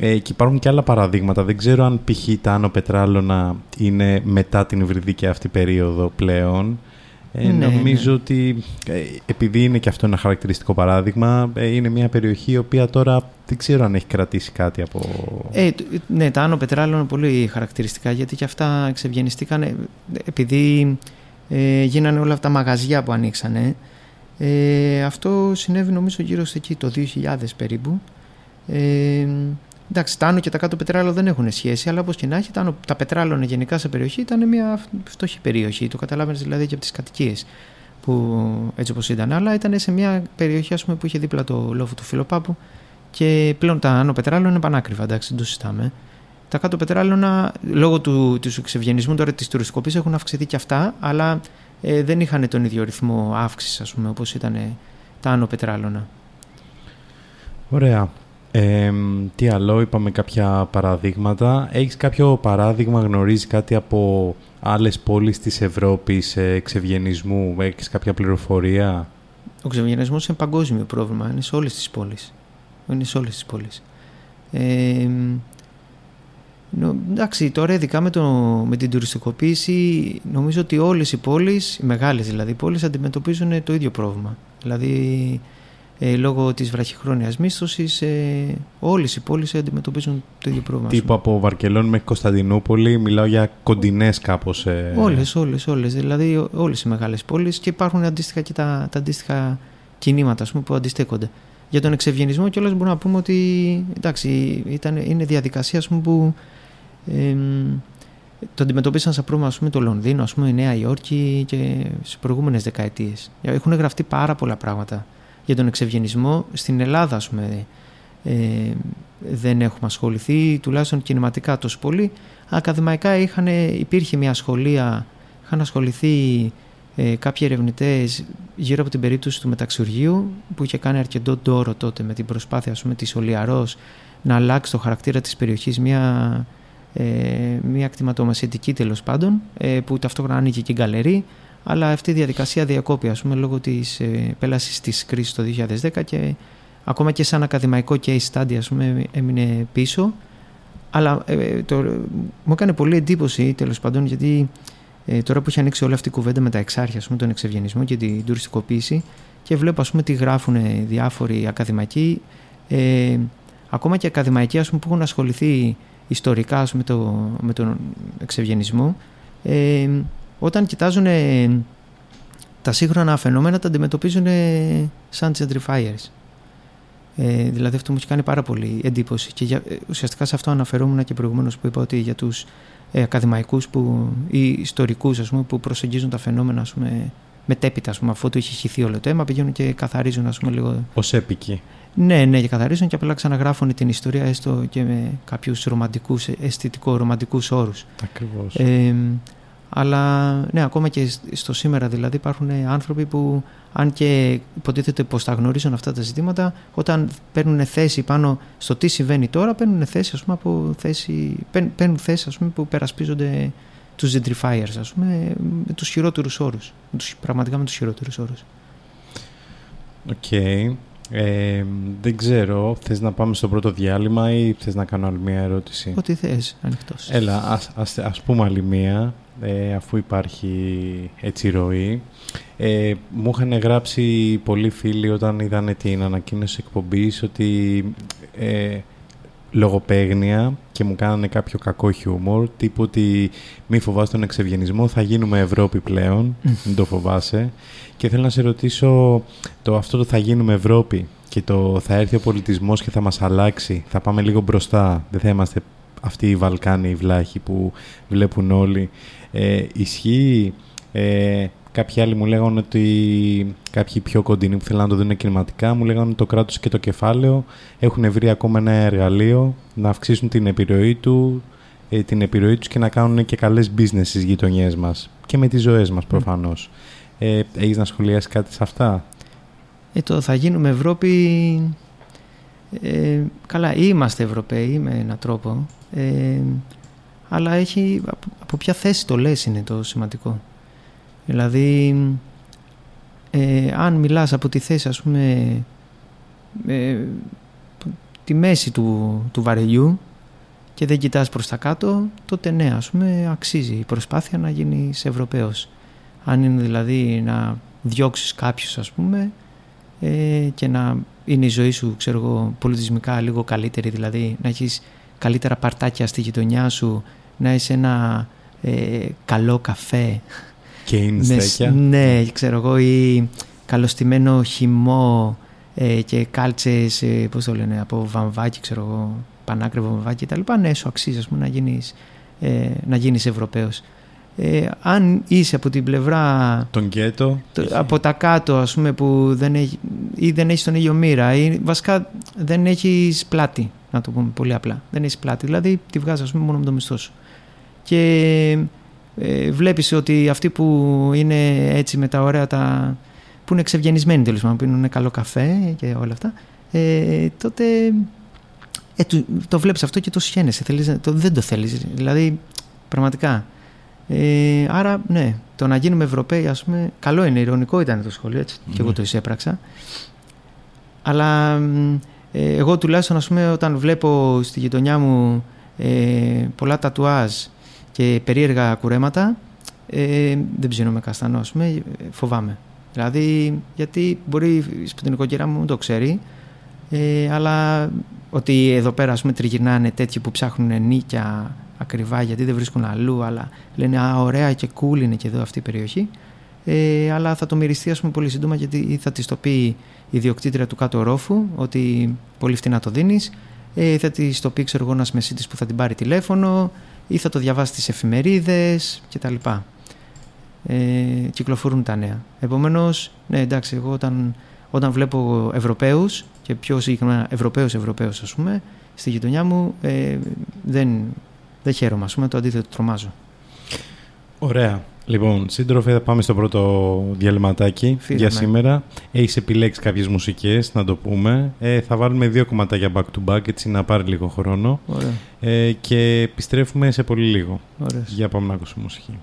Ε, και υπάρχουν και άλλα παραδείγματα. Δεν ξέρω αν π.χ. τα άνω πετράλωνα είναι μετά την υβριδική αυτή περίοδο πλέον. Ε, ναι, νομίζω ναι. ότι ε, επειδή είναι και αυτό ένα χαρακτηριστικό παράδειγμα, ε, είναι μια περιοχή η οποία τώρα δεν ξέρω αν έχει κρατήσει κάτι από... Ε, ναι, τα άνω πετράλαινα είναι πολύ χαρακτηριστικά γιατί και αυτά εξευγενιστήκαν επειδή ε, γίνανε όλα αυτά τα μαγαζιά που ανοίξανε ε, αυτό συνέβη νομίζω γύρω σε εκεί το 2000 περίπου. Ε, εντάξει, τα άνω και τα κάτω πετράλαιο δεν έχουν σχέση, αλλά όπως και να έχει, τα, τα πετράλαιονα γενικά σε περιοχή ήταν μια φτωχή περιοχή. Το καταλάβαινες δηλαδή και από τις κατοικίες που έτσι όπως ήταν. Αλλά ήταν σε μια περιοχή ας πούμε, που είχε δίπλα το λόφο του Φιλοπάπου και πλέον τα άνω πετράλαιονα είναι πανάκριβα, εντάξει, δεν το συζητάμε. Τα κάτω πετράλαιονα, λόγω του, του εξευγενισμού τώρα της τουριστικοποίησης, έχουν αυξηθεί και αυτά, αλλά ε, δεν είχαν τον ίδιο ρυθμό αύξησης, ας πούμε, όπως ήταν τα άνω πετράλωνα. Ωραία. Ε, τι άλλο, είπαμε κάποια παραδείγματα. Έχεις κάποιο παράδειγμα, γνωρίζεις κάτι από άλλες πόλεις της Ευρώπης ε, εξευγενισμού, έχεις κάποια πληροφορία; Ο εξευγενισμός είναι παγκόσμιο πρόβλημα, είναι σε όλες τις πόλεις. Είναι σε όλες τις πόλεις. Ε, Εντάξει, τώρα ειδικά με, το, με την τουριστικοποίηση νομίζω ότι όλες οι πόλεις, οι μεγάλες δηλαδή πόλεις αντιμετωπίζουν το ίδιο πρόβλημα. Δηλαδή ε, λόγω της βραχυχρόνιας μίσθωσης ε, όλες οι πόλεις αντιμετωπίζουν το ίδιο πρόβλημα. Τύπου από Βαρκελόνη μέχρι Κωνσταντινούπολη, μιλάω για κοντινές κάπως. Ε... Όλες, όλες, όλες. Δηλαδή όλες οι μεγάλες πόλεις και υπάρχουν αντίστοιχα και τα, τα αντίστοιχα κινήματα πούμε, που αντιστέκονται. Για τον εξευγενισμό κιόλας μπορούμε να πούμε ότι εντάξει, ήταν, είναι διαδικασία πούμε, που ε, το αντιμετωπίσαν σαν πρόβλημα πούμε, το Λονδίνο, ας πούμε, η Νέα Υόρκη και σε προηγούμενες δεκαετίες. Έχουν γραφτεί πάρα πολλά πράγματα για τον εξευγενισμό. Στην Ελλάδα, ας πούμε, ε, δεν έχουμε ασχοληθεί, τουλάχιστον κινηματικά τόσο πολύ. Ακαδημαϊκά είχαν, υπήρχε μια σχολεία, είχαν ασχοληθεί ε, κάποιοι ερευνητές γύρω από την περίπτωση του μεταξουργείου που είχε κάνει αρκετό τόρο τότε με την προσπάθεια ας πούμε, της Ολιαρός να αλλάξει το χαρακτήρα της περιοχής μια, ε, μια κτηματομασιατική τέλος πάντων ε, που ταυτόχρονα άνοιγε και γκαλερί αλλά αυτή η διαδικασία διακόπη ας πούμε, λόγω της ε, πέλασης της κρίσης το 2010 και ακόμα και σαν ακαδημαϊκό case study ας πούμε, έμεινε πίσω. Αλλά ε, το, μου έκανε πολύ εντύπωση τέλος πάντων γιατί ε, τώρα που έχει ανοίξει όλη αυτή η κουβέντα με τα εξάρχεια, πούμε, τον εξευγενισμό και την τουριστικοποίηση και βλέπω ας πούμε τι γράφουν διάφοροι ακαδημαϊκοί ε, ακόμα και ακαδημαϊκοί ας πούμε, που έχουν ασχοληθεί ιστορικά ας πούμε, το, με τον εξευγενισμό ε, όταν κοιτάζουν ε, τα σύγχρονα φαινόμενα τα αντιμετωπίζουν ε, σαν gentrifiers. Ε, δηλαδή αυτό μου έχει κάνει πάρα πολύ εντύπωση και για, ε, ουσιαστικά σε αυτό αναφερόμουν και προηγουμένως που είπα ότι για τους ε, ακαδημαϊκούς που, ή ιστορικούς ας πούμε, που προσεγγίζουν τα φαινόμενα ας πούμε, μετέπειτα ας πούμε, αφού το είχε χυθεί όλο το αίμα πηγαίνουν και καθαρίζουν ας πούμε, λίγο... Ως έπικοι. Ναι, ναι, και καθαρίζουν και απλά ξαναγράφουν την ιστορία έστω και με κάποιους ρομαντικούς, αισθητικό-ρομαντικούς όρους. Ακριβώς. Ε, αλλά ναι, ακόμα και στο σήμερα δηλαδή υπάρχουν άνθρωποι που αν και υποτίθεται πως τα γνωρίζουν αυτά τα ζητήματα όταν παίρνουν θέση πάνω στο τι συμβαίνει τώρα παίρνουν θέση, ας πούμε, από θέση, παίρνουν θέση ας πούμε, που περασπίζονται τους gentrifiers ας πούμε, με τους χειρότερους όρους πραγματικά με τους χειρότερους όρους Οκ ε, δεν ξέρω, θες να πάμε στο πρώτο διάλειμμα ή θες να κάνω άλλη μία ερώτηση; Ό,τι θες, ανοιχτός. Έλα, ας, ας, ας πούμε άλλη μία ε, αφού υπάρχει έτσι ροή. Ε, μου είχαν γράψει πολλοί φίλοι όταν είδαν την ανακοίνωση εκπομπής ότι ε, λογοπαίγνια και μου κάνανε κάποιο κακό χιούμορ τύπου ότι μη φοβάσαι τον εξευγενισμό θα γίνουμε Ευρώπη πλέον μην το φοβάσαι και θέλω να σε ρωτήσω το αυτό το θα γίνουμε Ευρώπη και το θα έρθει ο πολιτισμός και θα μας αλλάξει θα πάμε λίγο μπροστά δεν θα είμαστε αυτοί οι Βαλκάνοι οι βλάχοι που βλέπουν όλοι ε, ισχύει; Ε, κάποιοι άλλοι μου λέγανε ότι κάποιοι πιο κοντινοί που θέλουν να το δουν κινηματικά μου λέγανε ότι το κράτος και το κεφάλαιο έχουν βρει ακόμα ένα εργαλείο να αυξήσουν την επιρροή του ε, την επιρροή τους και να κάνουν και καλές business στις γειτονιές μας και με τις ζωές μας προφανώς. Ε, έχεις να σχολιάσεις κάτι σε αυτά; Ε, το θα γίνουμε Ευρώπη... Ε, καλά, είμαστε Ευρωπαίοι με έναν τρόπο. Ε, αλλά έχει, από ποια θέση το λες είναι το σημαντικό; Δηλαδή, ε, αν μιλάς από τη θέση, ας πούμε, ε, τη μέση του, του βαρελιού και δεν κοιτάς προς τα κάτω, τότε ναι, ας πούμε, αξίζει η προσπάθεια να γίνεις Ευρωπαίος. Αν είναι δηλαδή να διώξεις κάποιους, ας πούμε, ε, και να είναι η ζωή σου, ξέρω εγώ, πολιτισμικά λίγο καλύτερη, δηλαδή να έχεις καλύτερα παρτάκια στη γειτονιά σου, να είσαι ένα ε, καλό καφέ. Και είναι Ναι, ξέρω εγώ, ή καλοστημένο χυμό ε, και κάλτσες, ε, πώς το λένε, από βαμβάκι, ξέρω εγώ, πανάκριβο βαμβάκι κτλ. Ναι, σου αξίζει, πούμε, να γίνεις, ε, να γίνεις Ευρωπαίος. Ε, αν είσαι από την πλευρά τον γκέτο από τα κάτω ας πούμε που δεν έχει, ή δεν έχεις τον ίδιο μοίρα ή βασικά δεν έχεις πλάτη να το πούμε πολύ απλά δεν έχεις πλάτη δηλαδή τη βγάζεις ας πούμε μόνο με το μισθό σου και ε, βλέπεις ότι αυτοί που είναι έτσι με τα ωραία τα που είναι εξευγενισμένοι τέλος πάντων, που πίνουν καλό καφέ και όλα αυτά ε, τότε ε, το, το βλέπεις αυτό και το σχένεσαι θέλεις, το, δεν το θέλεις. Δηλαδή πραγματικά ε, άρα ναι το να γίνουμε Ευρωπαίοι ας πούμε καλό είναι, ηρωνικό ήταν το σχολείο έτσι και εγώ το εισέπραξα. Αλλά ε, εγώ τουλάχιστον ας πούμε όταν βλέπω στη γειτονιά μου ε, πολλά τατουάζ και περίεργα κουρέματα ε, δεν ψήνομαι καστανό, ας πούμε, φοβάμαι. Δηλαδή, γιατί μπορεί στην οικογένειά μου το ξέρει, ε, αλλά ότι εδώ πέρα ας πούμε, τριγυρνάνε τέτοιοι που ψάχνουν νίκια ακριβά γιατί δεν βρίσκουν αλλού, αλλά λένε Α, ωραία και cool είναι και εδώ αυτή η περιοχή. Ε, αλλά θα το μυριστεί ας πούμε, πολύ σύντομα γιατί θα της το πει η διοκτήτρια του κάτω ρόφου ότι πολύ φτηνά το δίνεις. Ε, θα της το πει ξέρω εγώ ένας μεσίτης που θα την πάρει τηλέφωνο ή θα το διαβάσει στις εφημερίδες κτλ. Ε, κυκλοφορούν τα νέα. Επομένως, ναι εντάξει, εγώ όταν, όταν βλέπω Ευρωπαίους και πιο συγκεκριμένα Ευρωπαίους Ευρωπαίους ας πούμε, στη γειτονιά μου ε, δεν, δεν χαίρομαι ας πούμε, το αντίθετο τρομάζω. Ωραία. Λοιπόν, σύντροφε, θα πάμε στο πρώτο διαλυματάκι για σήμερα. Έχεις επιλέξει κάποιες μουσικές, να το πούμε. Ε, θα βάλουμε δύο κομματάκια back to back, έτσι να πάρει λίγο χρόνο. Ε, και επιστρέφουμε σε πολύ λίγο. Ωραία. Για πάμε να ακούσουμε μουσική.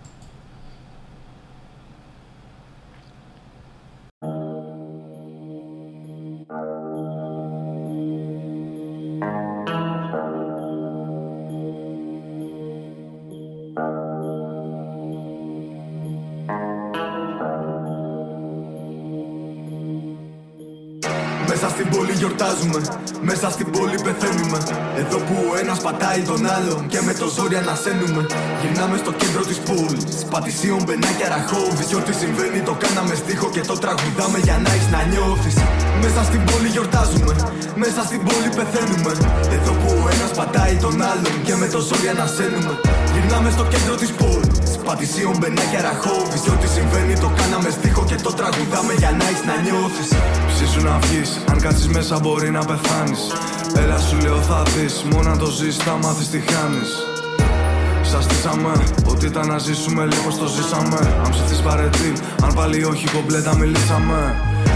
Γιορτάζουμε. Μέσα στην πόλη πεθαίνουμε. Εδώ που ο ένας πατάει τον άλλον και με το ζόρι ανασένουμε. Γυρνάμε στο κέντρο της πόλης. Πατησίων, μπενάκια, ραχώβη. Και ό,τι συμβαίνει το κάναμε στίχο και το τραγουδάμε για να έχεις να νιώθεις. Μέσα στην πόλη γιορτάζουμε. Μέσα στην πόλη πεθαίνουμε. Εδώ που ο ένας πατάει τον άλλον και με το ζόρι ανασένουμε. Γυρνάμε στο κέντρο της πόλης. Πατησίων, μπενάκια, ραχώβη. Και ό,τι συμβαίνει το κάναμε στίχο και το τραγουδάμε για να έχεις να νιώθεις. Ψήσου να βγεις, αν κάτσει μέσα μπορείς να πεθάνεις. Έλα σου λέω θα δεις, μόνο να το ζεις, θα μάθεις τι χάνεις. Σας στήσαμε, ότι ήταν να ζήσουμε λίγο το ζήσαμε. Αν ψηθείς παρετή, αν πάλι όχι κομπλέτα μιλήσαμε.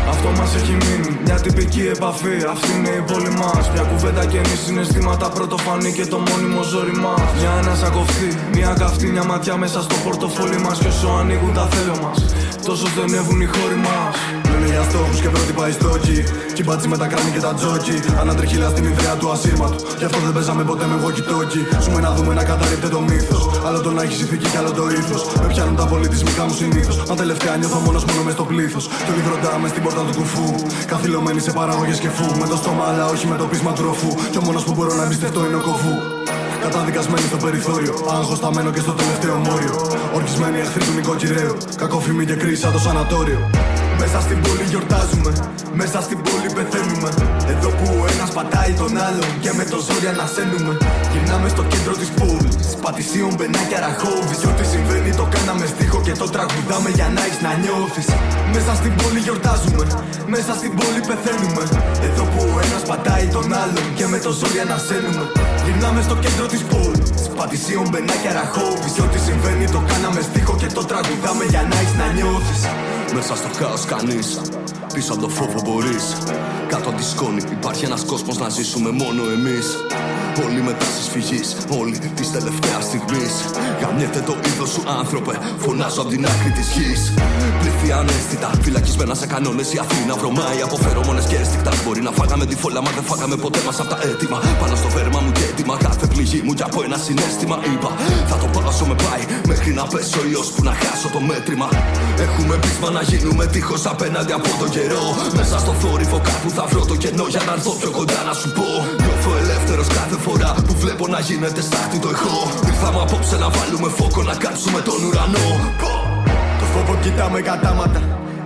Αυτό μας έχει μείνει, μια τυπική επαφή. Αυτή είναι η πόλη μας. Μια κουβέντα καινή συναισθήματα πρωτοφανή και το μόνιμο ζόρι μας. Μια ανάσα κοφτή, μια καυτή, μια ματιά μέσα στο πορτοφόλι μας. Και όσο ανοίγουν τα θέλω μας, τόσο στενεύουν οι χώροι μας. Λένε για στόχου και πρώτη πάει στόχοι. Κι μπάτσι με τα κράνη και τα τζόκι. Ανατριχίλα στην ιδέα του ασύρματου. Γι' αυτό δεν παίζαμε ποτέ με walkie-talkie. Ζούμε να δούμε να καταρρύπτε το μύθος. Άλλο το να έχεις ηθική κι άλλο το ήθος. Με πιάνουν τα πολιτισμικά μου συνήθως. Μα τελευταία νιώθω μόνος μόνο μες στο πλήθος. Και όλοι βροντάμε στην πόρτα του κουφού. Καθυλωμένοι σε παραγωγές και φου. Με το στόμα αλλά όχι με το πείσμα του ροφού. Και ο μόνος που μπορώ να εμπιστευτώ είναι ο κοφού. Καταδικασμένοι στο περιθώριο. Άγχος και στο τελευταίο μόριο. Ορκισμένοι εχθροί του νοικοκυρέου. Κακόφημοι και κρίση σαν το σανατόριο. Μέσα στην πόλη γιορτάζουμε, μέσα στην πόλη πεθαίνουμε. Εδώ που ο ένας πατάει τον άλλον και με το ζόρι ανασένουμε. Γυρνάμε στο κέντρο της πόλης. Πατησίων, μπενάκια, ραχώβη. Και ό,τι συμβαίνει το κάναμε στίχο και το τραγουδάμε για να έχεις να νιώθεις. Μέσα στην πόλη γιορτάζουμε, μέσα στην πόλη πεθαίνουμε. Εδώ που ο ένας πατάει τον άλλον και με το ζόρι ανασένουμε. Γυρνάμε στο κέντρο της πόλης. Πατησίων, μπενάκια, ραχώβη. Και ό,τι συμβαίνει το κάναμε στίχο και το τραγουδάμε για να έχεις να νιώθεις. Μέσα στο χάος κανείς. Πίσω από το φόβο μπορείς. Κάτω από τη σκόνη υπάρχει ένας κόσμος να ζήσουμε μόνο εμείς. Όλοι μετά της φυγής, όλοι της τελευταία στιγμής. Γαμιέται το είδος σου, άνθρωπε. Φωνάζω από την άκρη της γης. Πλήθη ανέστητα, φυλακισμένα σε κανόνες. Η Αθήνα βρωμάει από φερομόνε και αισθηκτά. Μπορεί να φάγαμε τη φόλα, μα δεν φάγαμε ποτέ μας από τα έτοιμα. Πάνω στο φέρμα μου και έτοιμα. Κάθε πληγή μου κι από ένα συνέστημα είπα. Θα το πάω όσο με πάει. Μέχρι να πέσω ή που να χάσω το μέτρημα. Έχουμε πείσμα να γίνουμε τείχος απέναντι από το καιρό. Μέσα στο θόρυβο κάπου θα βρω το κενό για να έρθω πιο κοντά να σου πω. Νιώθω ελεύθερος κάθε φορά που βλέπω να γίνεται στάχτη το ηχό. Ήρθαμε απόψε να βάλουμε φόκο να κάψουμε τον ουρανό. Το φόβο κοιτάμε κατάματα.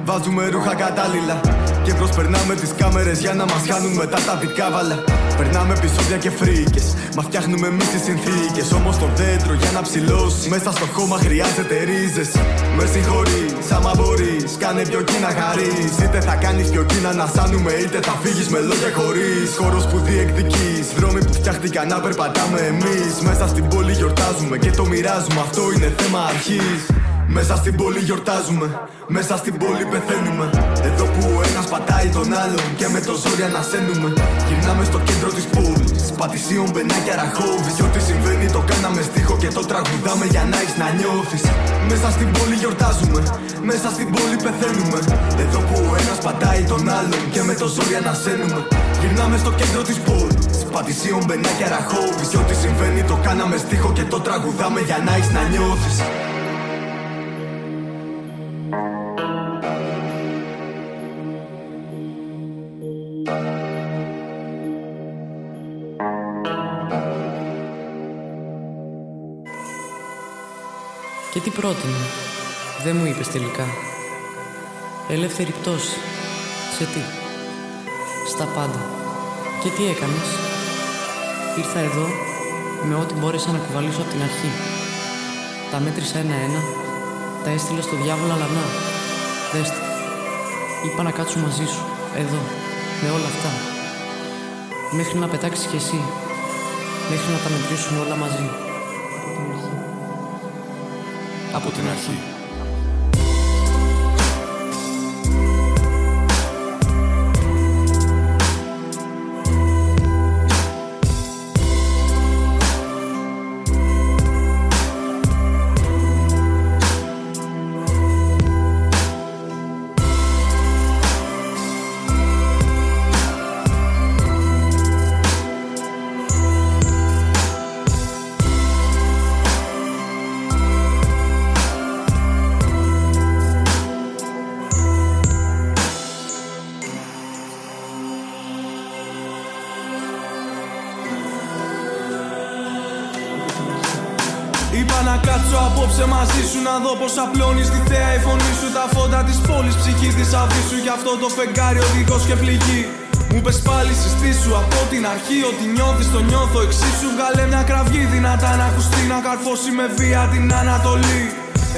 Βάζουμε ρούχα κατάλληλα. Και προσπερνάμε τις κάμερες για να μας χάνουν μετά τα δικάβαλα. Περνάμε επεισόδια και φρίκες. Μα φτιάχνουμε εμείς τις συνθήκες. Όμως το δέντρο για να ψηλώσει. Μέσα στο χώμα χρειάζεται ρίζες. Με συγχωρεί, άμα μπορείς. Κάνε πιο να χαρείς. Είτε θα κάνεις πιο να ανασάνουμε, είτε θα φύγεις με λόγια χωρίς. Χώρος που διεκδικείς. Δρόμοι που φτιάχτηκαν να περπατάμε εμείς. Μέσα στην πόλη γιορτάζουμε και το μοιράζουμε. Αυτό είναι θέμα αρχής. Μέσα στην πόλη γιορτάζουμε, μέσα στην πόλη πεθαίνουμε. Εδώ που ο ένας πατάει τον άλλον και με το ζόρι ανασένουμε. Γυρνάμε στο κέντρο της πόλης. Πατησίων, μπενάκια, ραχώβη. Και ό,τι συμβαίνει το κάναμε στίχο και το τραγουδάμε για να έχεις να νιώθεις. Μέσα στην πόλη γιορτάζουμε, μέσα στην πόλη πεθαίνουμε. Εδώ που ο ένας πατάει τον άλλον και με το ζόρι ανασένουμε. Γυρνάμε στο κέντρο της πόλης. Πατησίων, μπενάκια, ραχώβη. Και ό,τι συμβαίνει το κάναμε στίχο και το τραγουδάμε για να έχεις να νιώθεις. Και τι πρότεινε; Δεν μου είπες τελικά. Ελεύθερη πτώση. Σε τι; Στα πάντα. Και τι έκανες; Ήρθα εδώ με ό,τι μπόρεσα να κουβαλήσω από την αρχή. Τα μέτρησα ένα-ένα, τα έστειλα στο διάβολο αλλά να. Δέστε. Είπα να κάτσω μαζί σου, εδώ, με όλα αυτά. Μέχρι να πετάξεις κι εσύ. Μέχρι να τα μετρήσουμε όλα μαζί. Από την αρχή. Το φεγγάρι οδηγός και πληγή. Μου πες πάλι συστήσου από την αρχή Ότι νιώθεις το νιώθω εξίσου. Βγάλε μια κραυγή δυνατά να ακουστεί Να καρφώσει με βία την Ανατολή.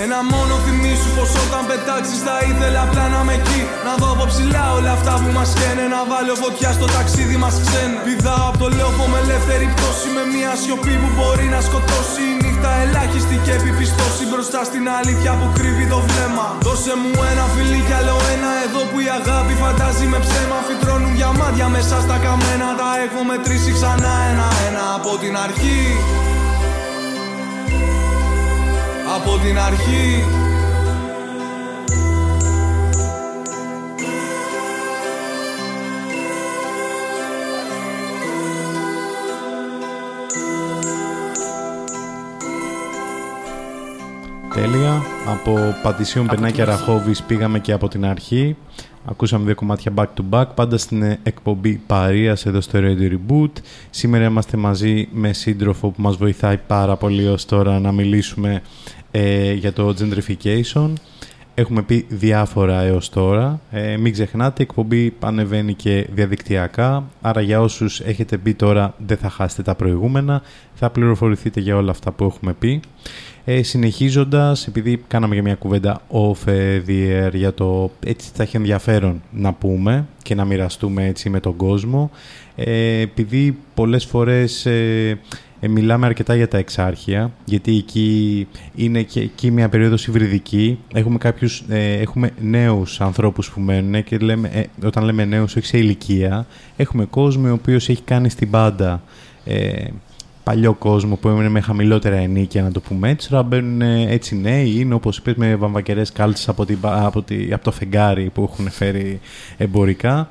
Ένα μόνο θυμίσου πως όταν πετάξεις θα ήθελα απλά να με εκεί Να δω από ψηλά όλα αυτά που μας καίνε Να βάλω φωτιά στο ταξίδι μας ξένα Πηδάω από το λόφο με ελεύθερη πτώση Με μια σιωπή που μπορεί να σκοτώσει Η νύχτα ελάχιστη και επιπιστώσει Μπροστά στην αλήθεια που κρύβει το βλέμμα. Δώσε μου ένα φιλί κι άλλο ένα Εδώ που η αγάπη φαντάζει με ψέμα. Φυτρώνουν διαμάντια μέσα στα καμένα. Τα έχω μετρήσει ξανά ένα-ένα από την αρχή. Από την αρχή Τέλεια. Από Πατησίων Πενάκια Ραχόβης πήγαμε και από την αρχή. Ακούσαμε δύο κομμάτια back to back, πάντα στην εκπομπή Παρίας εδώ στο Radio Reboot. Σήμερα είμαστε μαζί με σύντροφο που μας βοηθάει πάρα πολύ ως τώρα να μιλήσουμε ε, για το gentrification. Έχουμε πει διάφορα έως τώρα. Ε, μην ξεχνάτε, η εκπομπή ανεβαίνει και διαδικτυακά, άρα για όσους έχετε πει τώρα δεν θα χάσετε τα προηγούμενα, θα πληροφορηθείτε για όλα αυτά που έχουμε πει. Ε, συνεχίζοντας, επειδή κάναμε για μια κουβέντα off the air για το έτσι θα έχει ενδιαφέρον να πούμε και να μοιραστούμε έτσι με τον κόσμο, ε, επειδή πολλές φορές ε, ε, μιλάμε αρκετά για τα εξάρχεια, γιατί εκεί είναι και εκεί μια περίοδος υβριδική. Έχουμε, κάποιους, ε, έχουμε νέους ανθρώπους που μένουν και λέμε, ε, όταν λέμε νέους, όχι σε ηλικία. Έχουμε κόσμο ο οποίος έχει κάνει στην πάντα ε, παλιό κόσμο που έμεινε με χαμηλότερα ενίκια, να το πούμε έτσι. Τώρα μπαίνουν έτσι νέοι, είναι όπως είπες με βαμβακερές κάλτσες από, από, από το φεγγάρι που έχουν φέρει εμπορικά.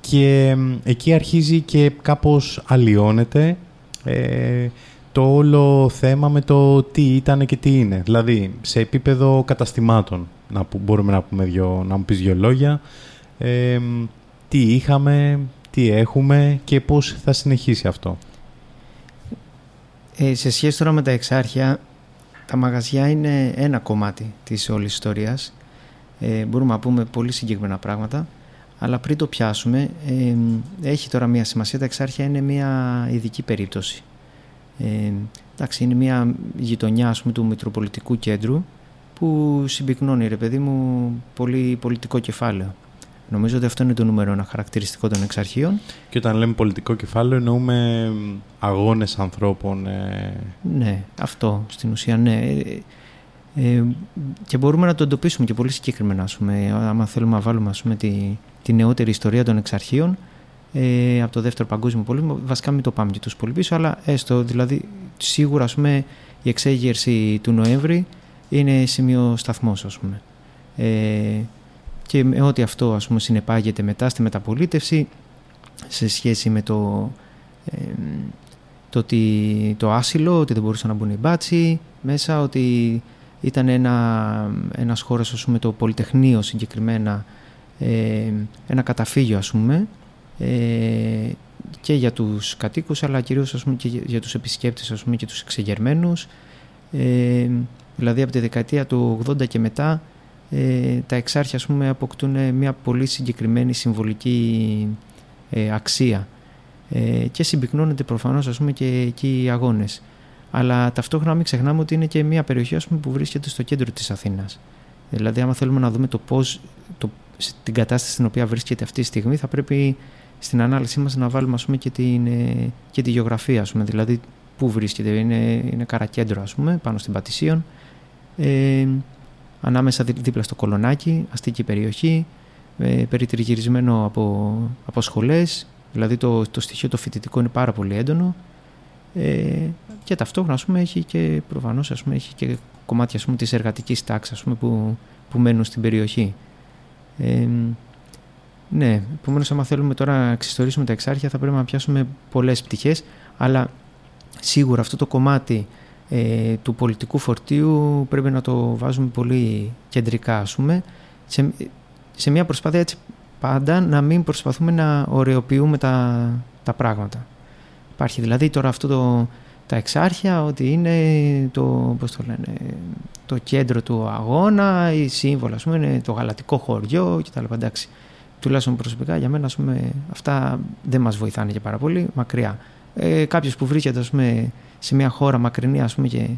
Και εκεί αρχίζει και κάπως αλλοιώνεται ε, το όλο θέμα με το τι ήταν και τι είναι. Δηλαδή, σε επίπεδο καταστημάτων, να που, μπορούμε να, πούμε δυο, να μου πεις δυο λόγια, ε, τι είχαμε, τι έχουμε και πώς θα συνεχίσει αυτό. Ε, σε σχέση τώρα με τα εξάρχεια, τα μαγαζιά είναι ένα κομμάτι της όλης ιστορίας. Ε, μπορούμε να πούμε πολύ συγκεκριμένα πράγματα. Αλλά πριν το πιάσουμε, ε, έχει τώρα μια σημασία. Τα εξάρχεια είναι μια ειδική περίπτωση. Ε, εντάξει, είναι μια γειτονιά ας πούμε, του Μητροπολιτικού Κέντρου που συμπυκνώνει, ρε παιδί μου, πολύ πολιτικό κεφάλαιο. Νομίζω ότι αυτό είναι το νούμερο ένα χαρακτηριστικό των εξαρχείων. Και όταν λέμε πολιτικό κεφάλαιο εννοούμε αγώνες ανθρώπων. Ε... Ναι, αυτό στην ουσία ναι. Ε, ε, και μπορούμε να το εντοπίσουμε και πολύ συγκεκριμένα, ας πούμε, άμα θέλουμε να βάλουμε ας πούμε, τη, τη νεότερη ιστορία των εξαρχείων ε, από το δεύτερο παγκόσμιο πόλεμο. Βασικά μην το πάμε και τόσο πολύ πίσω, αλλά έστω δηλαδή σίγουρα ας πούμε, η εξέγερση του Νοέμβρη είναι σημείο σταθμός, ας πούμε. Ε, και με ό,τι αυτό ας πούμε, συνεπάγεται μετά στη μεταπολίτευση σε σχέση με το, ε, το, ότι, το άσυλο, ότι δεν μπορούσαν να μπουν οι μπάτσι μέσα, ότι ήταν ένα, ένας χώρος, ας πούμε, το Πολυτεχνείο συγκεκριμένα, ε, ένα καταφύγιο ας πούμε ε, και για τους κατοίκους αλλά κυρίως ας πούμε, και για τους επισκέπτες ας πούμε, και τους εξεγερμένους. Ε, Δηλαδή από τη δεκαετία του 80 και μετά ε, τα εξάρχεια ας πούμε, αποκτούν μια πολύ συγκεκριμένη συμβολική ε, αξία ε, και συμπυκνώνονται προφανώς ας πούμε, και εκεί οι αγώνες. Αλλά ταυτόχρονα μην ξεχνάμε ότι είναι και μια περιοχή ας πούμε, που βρίσκεται στο κέντρο της Αθήνας. Δηλαδή άμα θέλουμε να δούμε το πώς, το, την κατάσταση στην οποία βρίσκεται αυτή τη στιγμή θα πρέπει στην ανάλυση μας να βάλουμε ας πούμε, και, την, ε, και τη γεωγραφία. Ας πούμε, δηλαδή πού βρίσκεται. Είναι, είναι καρακέντρο ας πούμε, πάνω στην Πατησίων. Ε, ανάμεσα δίπλα στο Κολονάκι, αστική περιοχή, ε, περιτριγυρισμένο από, από σχολές, δηλαδή το, το στοιχείο το φοιτητικό είναι πάρα πολύ έντονο ε, και ταυτόχρονα ας πούμε, έχει και προφανώς ας πούμε, έχει και κομμάτια ας πούμε, της εργατικής τάξης πούμε, που, που μένουν στην περιοχή. Ε, ναι, επομένως, άμα θέλουμε τώρα να εξιστορήσουμε τα εξάρχεια, θα πρέπει να πιάσουμε πολλές πτυχές, αλλά σίγουρα αυτό το κομμάτι ε, του πολιτικού φορτίου πρέπει να το βάζουμε πολύ κεντρικά, ας πούμε, σε, σε μια προσπάθεια έτσι πάντα να μην προσπαθούμε να ωρεοποιούμε τα, τα πράγματα. Υπάρχει δηλαδή τώρα αυτό το, τα εξάρχεια ότι είναι το, πώς το, λένε, το κέντρο του αγώνα, η σύμβολα, ας πούμε, είναι το γαλατικό χωριό κτλ. Εντάξει, τουλάχιστον προσωπικά για μένα, ας πούμε, αυτά δεν μας βοηθάνε και πάρα πολύ, μακριά. Ε, Κάποιος που βρίσκεται, ας πούμε, σε μια χώρα μακρινή ας πούμε και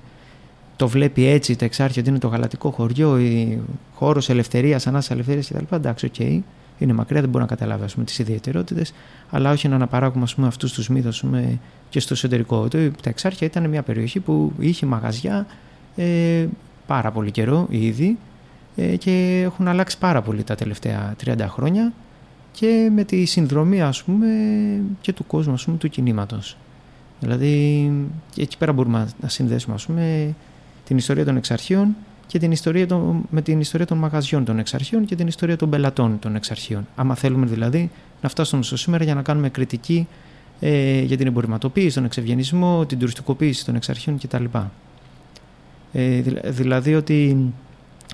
το βλέπει έτσι το Εξάρχεια ότι είναι το γαλατικό χωριό ή χώρος ελευθερίας, ανάσα ελευθερίας κτλ. Εντάξει, OK, okay, είναι μακριά, δεν μπορεί να καταλάβει ας πούμε, τις ιδιαιτερότητες, αλλά όχι να αναπαράγουμε ας πούμε, αυτούς τους μύθους πούμε, και στο εσωτερικό. Το, τα Εξάρχεια ήταν μια περιοχή που είχε μαγαζιά ε, πάρα πολύ καιρό ήδη ε, και έχουν αλλάξει πάρα πολύ τα τελευταία 30 χρόνια και με τη συνδρομή ας πούμε και του κόσμου ας πούμε, του κινήματος. Δηλαδή εκεί πέρα μπορούμε να συνδέσουμε ας πούμε, την ιστορία των εξαρχείων και την ιστορία των, με την ιστορία των μαγαζιών των εξαρχείων και την ιστορία των πελατών των εξαρχείων. Άμα θέλουμε δηλαδή να φτάσουμε στο σήμερα για να κάνουμε κριτική ε, για την εμπορευματοποίηση, τον εξευγενισμό, την τουριστικοποίηση των εξαρχείων κτλ. Ε, δηλαδή ότι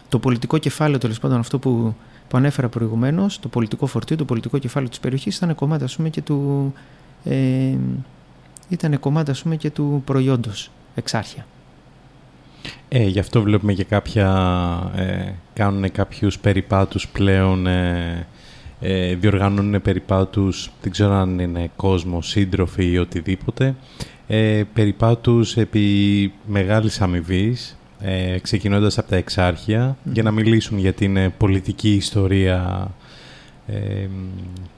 το πολιτικό κεφάλαιο, τέλος πάντων αυτό που, που ανέφερα προηγουμένως, το πολιτικό φορτίο, το πολιτικό κεφάλαιο της περιοχής ήταν κομμάτι ας πούμε, και του, ε, ήταν κομμάτι ας πούμε και του προϊόντος εξάρχεια. Ε, γι' αυτό βλέπουμε και κάποια, ε, κάνουν κάποιους περιπάτους πλέον, ε, ε, διοργανώνουν περιπάτους, δεν ξέρω αν είναι κόσμο, σύντροφοι ή οτιδήποτε, ε, περιπάτους επί μεγάλης αμοιβής, ε, ξεκινώντας από τα εξάρχεια, για να μιλήσουν για την πολιτική ιστορία ε,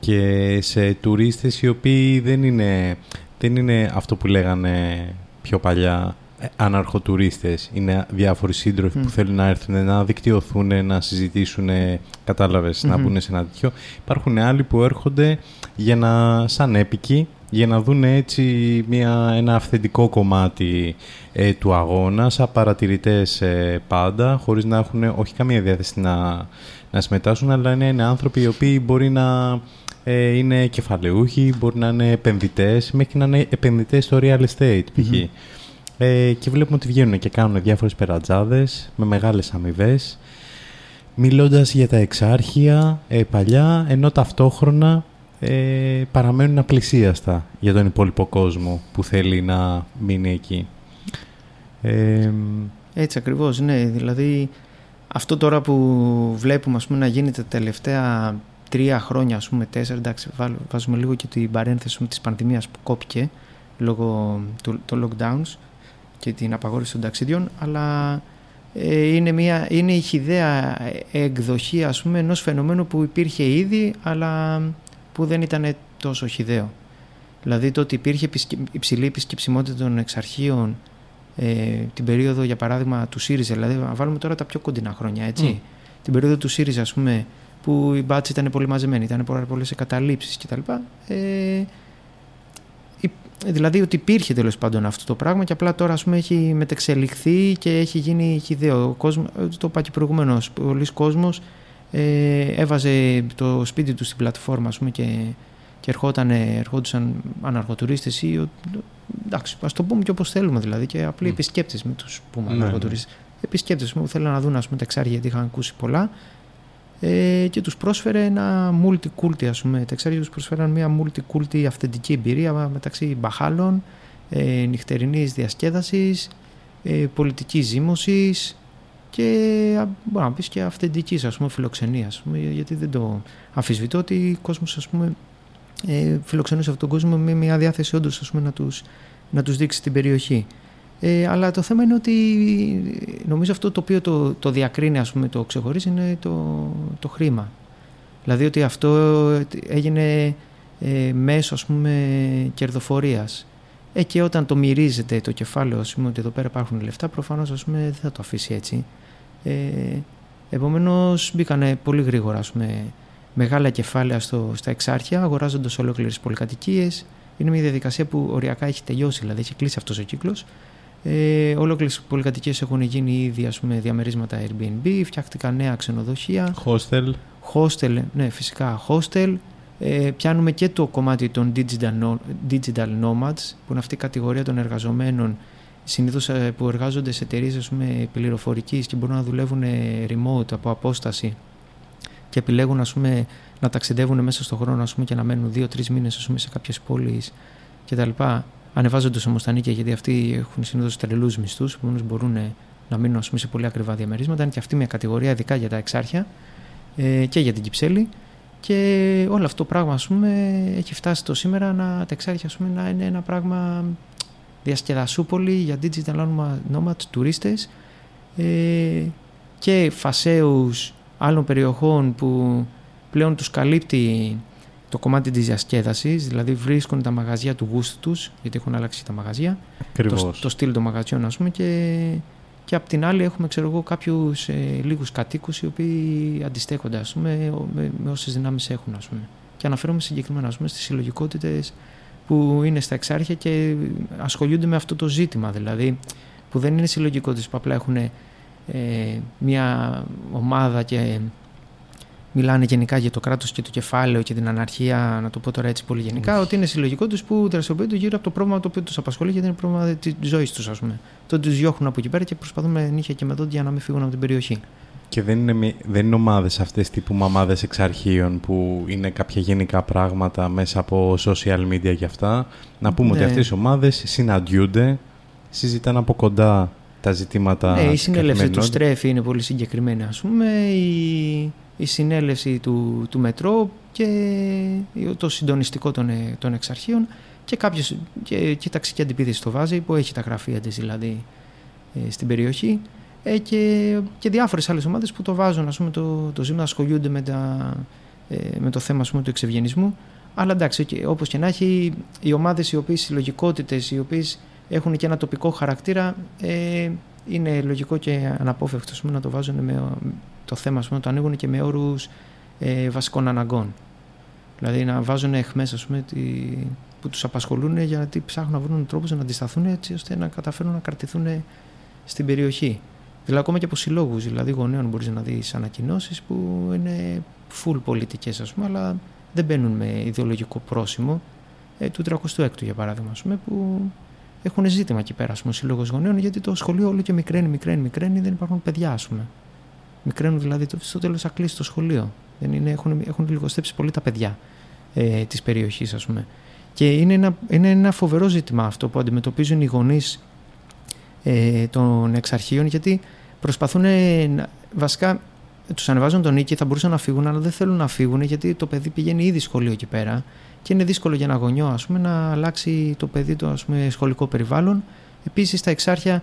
και σε τουρίστες οι οποίοι δεν είναι δεν είναι αυτό που λέγανε πιο παλιά ε, αναρχοτουρίστες. Είναι διάφοροι σύντροφοι που θέλουν να έρθουν να δικτυωθούν, να συζητήσουν, κατάλαβες, να μπουν σε ένα τέτοιο. Υπάρχουν άλλοι που έρχονται για να, σαν έπικοι για να δουν έτσι μια, ένα αυθεντικό κομμάτι ε, του αγώνα, σαν παρατηρητές ε, πάντα, χωρίς να έχουν όχι καμία διάθεση να, να συμμετάσχουν, αλλά είναι, είναι άνθρωποι οι οποίοι μπορεί να ε, είναι κεφαλαιούχοι, μπορεί να είναι επενδυτές, μέχρι να είναι επενδυτές στο real estate π.χ. Ε, και βλέπουμε ότι βγαίνουν και κάνουν διάφορες περατζάδες με μεγάλες αμοιβές, μιλώντας για τα εξάρχεια ε, παλιά, ενώ ταυτόχρονα ε, παραμένουν απλησίαστα για τον υπόλοιπο κόσμο που θέλει να μείνει εκεί. Ε, Έτσι ακριβώς, ναι. Δηλαδή αυτό τώρα που βλέπουμε ας πούμε, να γίνεται τα τελευταία τρία χρόνια, ας πούμε τέσσερα, εντάξει βάζουμε λίγο και την παρένθεση της πανδημίας που κόπηκε λόγω του, των lockdowns και την απαγόρευση των ταξίδιων, αλλά ε, είναι, μια, είναι η χιδέα εκδοχή ας πούμε ενός φαινομένου που υπήρχε ήδη αλλά που δεν ήταν τόσο χιδαίο. Δηλαδή το ότι υπήρχε υψηλή επισκεψιμότητα των εξαρχείων ε, την περίοδο για παράδειγμα του ΣΥΡΙΖΑ, δηλαδή να βάλουμε τώρα τα πιο κοντινά χρόνια έτσι. Την περίοδο του ΣΥΡΙΖΑ ας πούμε που οι μπάτσε ήταν πολύ μαζεμένοι, ήταν πολλές εγκαταλείψεις κτλ. Ε, δηλαδή ότι υπήρχε τέλος πάντων αυτό το πράγμα και απλά τώρα ας πούμε, έχει μετεξελιχθεί και έχει γίνει χιδαίο. κόσμο, το είπα και προηγουμένως. Πολλοί κόσμος ε, έβαζε το σπίτι τους στην πλατφόρμα ας πούμε, και, και ερχόταν, ερχόντουσαν αναργοτουρίστες ή εντάξει, ας το πούμε και όπως θέλουμε δηλαδή και απλοί mm. επισκέπτες με τους πούμε ναι, αναργοτουρίστες. Ναι. Επισκέπτες που θέλουν να δουν ας πούμε, τα εξάρια γιατί είχαν ακούσει πολλά ε, και τους πρόσφερε ένα multi-culti ας πούμε. Τα εξάρια τους προσφέραν μια multi-culti αυθεντική εμπειρία μεταξύ μπαχάλων, ε, νυχτερινής διασκέδασης, ε, πολιτικής ζήμωσης και μπορεί να πεις και αυθεντικής ας πούμε φιλοξενίας γιατί δεν το αμφισβητώ ότι ο κόσμος ας πούμε ε, φιλοξενούσε αυτόν τον κόσμο με μια διάθεση όντως ας πούμε, να, τους, να τους δείξει την περιοχή. Ε, αλλά το θέμα είναι ότι νομίζω αυτό το οποίο το, το διακρίνει, ας πούμε, το ξεχωρίζει είναι το, το χρήμα. Δηλαδή ότι αυτό έγινε ε, μέσω ας πούμε κερδοφορίας. Ε, και όταν το μυρίζεται το κεφάλαιο, ας πούμε, ότι εδώ πέρα υπάρχουν λεφτά, προφανώς ας πούμε, δεν θα το αφήσει έτσι. Ε, επομένως μπήκανε πολύ γρήγορα ας πούμε, μεγάλα κεφάλαια στο, στα εξάρχεια, αγοράζοντας ολόκληρες πολυκατοικίες. Είναι μια διαδικασία που οριακά έχει τελειώσει, δηλαδή έχει κλείσει αυτός ο κύκλος. Ε, Ολόκληρες πολυκατοικίες έχουν γίνει ήδη ας πούμε, διαμερίσματα Airbnb, φτιάχτηκαν νέα ξενοδοχεία. Hostel. Hostel, ναι, φυσικά hostel. Ε, πιάνουμε και το κομμάτι των digital, digital nomads, που είναι αυτή η κατηγορία των εργαζομένων συνήθως ε, που εργάζονται σε εταιρείες πληροφορικής και μπορούν να δουλεύουν ε, remote από απόσταση και επιλέγουν ας πούμε, να ταξιδεύουν μέσα στον χρόνο ας πούμε, και να μένουν δύο-τρει μήνες σε κάποιες πόλεις κτλ. Ανεβάζοντας όμως τα νίκια, γιατί αυτοί έχουν συνήθως τρελούς μισθούς, επομένως μπορούν να μείνουν πούμε, σε πολύ ακριβά διαμερίσματα. Είναι και αυτή μια κατηγορία ειδικά για τα εξάρχεια ε, και για την Κυψέλη. Και όλο αυτό το πράγμα ας πούμε, έχει φτάσει το σήμερα να τα εξάρχεια ας πούμε, να είναι ένα πράγμα διασκεδασούπολη για digital nomads, τουρίστες ε, και φασέους άλλων περιοχών που πλέον τους καλύπτει το κομμάτι της διασκέδασης, δηλαδή βρίσκουν τα μαγαζιά του γούστου τους, γιατί έχουν αλλάξει τα μαγαζιά, το, το στυλ των μαγαζιών ας πούμε και, και απ' την άλλη έχουμε ξέρω εγώ κάποιους ε, λίγους κατοίκους οι οποίοι αντιστέκονται ας πούμε με, με όσες δυνάμεις έχουν ας πούμε. Και αναφέρομαι συγκεκριμένα ας πούμε στις συλλογικότητες που είναι στα εξάρχεια και ασχολούνται με αυτό το ζήτημα δηλαδή που δεν είναι συλλογικότητες που απλά έχουν ε, μια ομάδα και μιλάνε γενικά για το κράτος και το κεφάλαιο και την αναρχία, να το πω τώρα έτσι πολύ γενικά, ότι είναι συλλογικό τους που δραστηριοποιούνται γύρω από το πρόβλημα το οποίο τους απασχολεί γιατί είναι πρόβλημα της ζωής τους, ας πούμε. Το τους διώχνουν από εκεί πέρα και προσπαθούν με νύχια και με δόντια να μην φύγουν από την περιοχή. Και δεν είναι, δεν είναι ομάδες αυτές τύπου μαμάδες εξ που είναι κάποια γενικά πράγματα μέσα από social media και αυτά; Να πούμε ότι ναι. αυτές οι ομάδες συναντιούνται, συζητάνε από κοντά τα ζητήματα. Ναι, η συνέλευση του στρέφει είναι πολύ συγκεκριμένη, ας πούμε. Η, η συνέλευση του, του μετρό και το συντονιστικό των, των εξαρχείων και κάποιος και, και ταξική αντιπίδηση το βάζει που έχει τα γραφεία της δηλαδή ε, στην περιοχή. Ε, και, και διάφορες άλλες ομάδες που το βάζουν ας πούμε, το, το ζήτημα ασχολούνται με, τα, ε, με το θέμα ας πούμε, του εξευγενισμού. Αλλά εντάξει όπως και να έχει οι ομάδες οι οποίες συλλογικότητες οι οποίες έχουν και ένα τοπικό χαρακτήρα ε, είναι λογικό και αναπόφευκτο πούμε, να το βάζουν με, το θέμα, πούμε, το ανοίγουν και με όρους ε, βασικών αναγκών. Δηλαδή να βάζουν εχμές πούμε, τη, που τους απασχολούν γιατί ψάχνουν να βρουν τρόπους να αντισταθούν έτσι ώστε να καταφέρουν να κρατηθούν στην περιοχή. Δηλαδή ακόμα και από συλλόγους, δηλαδή γονέων μπορείς να δεις ανακοινώσεις που είναι full πολιτικές, ας πούμε, αλλά δεν μπαίνουν με ιδεολογικό πρόσημο ε, του 36ου για παράδειγμα, ας πούμε, που έχουν ζήτημα εκεί πέρα, ο σύλλογος γονέων, γιατί το σχολείο όλο και μικραίνει, μικραίνει, μικραίνει, δεν υπάρχουν παιδιά, ας πούμε. Μικραίνουν δηλαδή, στο τέλος θα κλείσει το σχολείο. Δεν είναι, έχουν, έχουν λιγοστέψει πολύ τα παιδιά ε, της περιοχής, ας πούμε. Και είναι ένα, είναι ένα φοβερό ζήτημα αυτό που αντιμετωπίζουν οι γονείς ε, των εξαρχείων, γιατί προσπαθούν να, βασικά τους ανεβάζουν τον νίκη, θα μπορούσαν να φύγουν, αλλά δεν θέλουν να φύγουν γιατί το παιδί πηγαίνει ήδη σχολείο εκεί πέρα και είναι δύσκολο για ένα γονιό ας πούμε, να αλλάξει το παιδί του ας πούμε, σχολικό περιβάλλον. Επίσης, στα εξάρχεια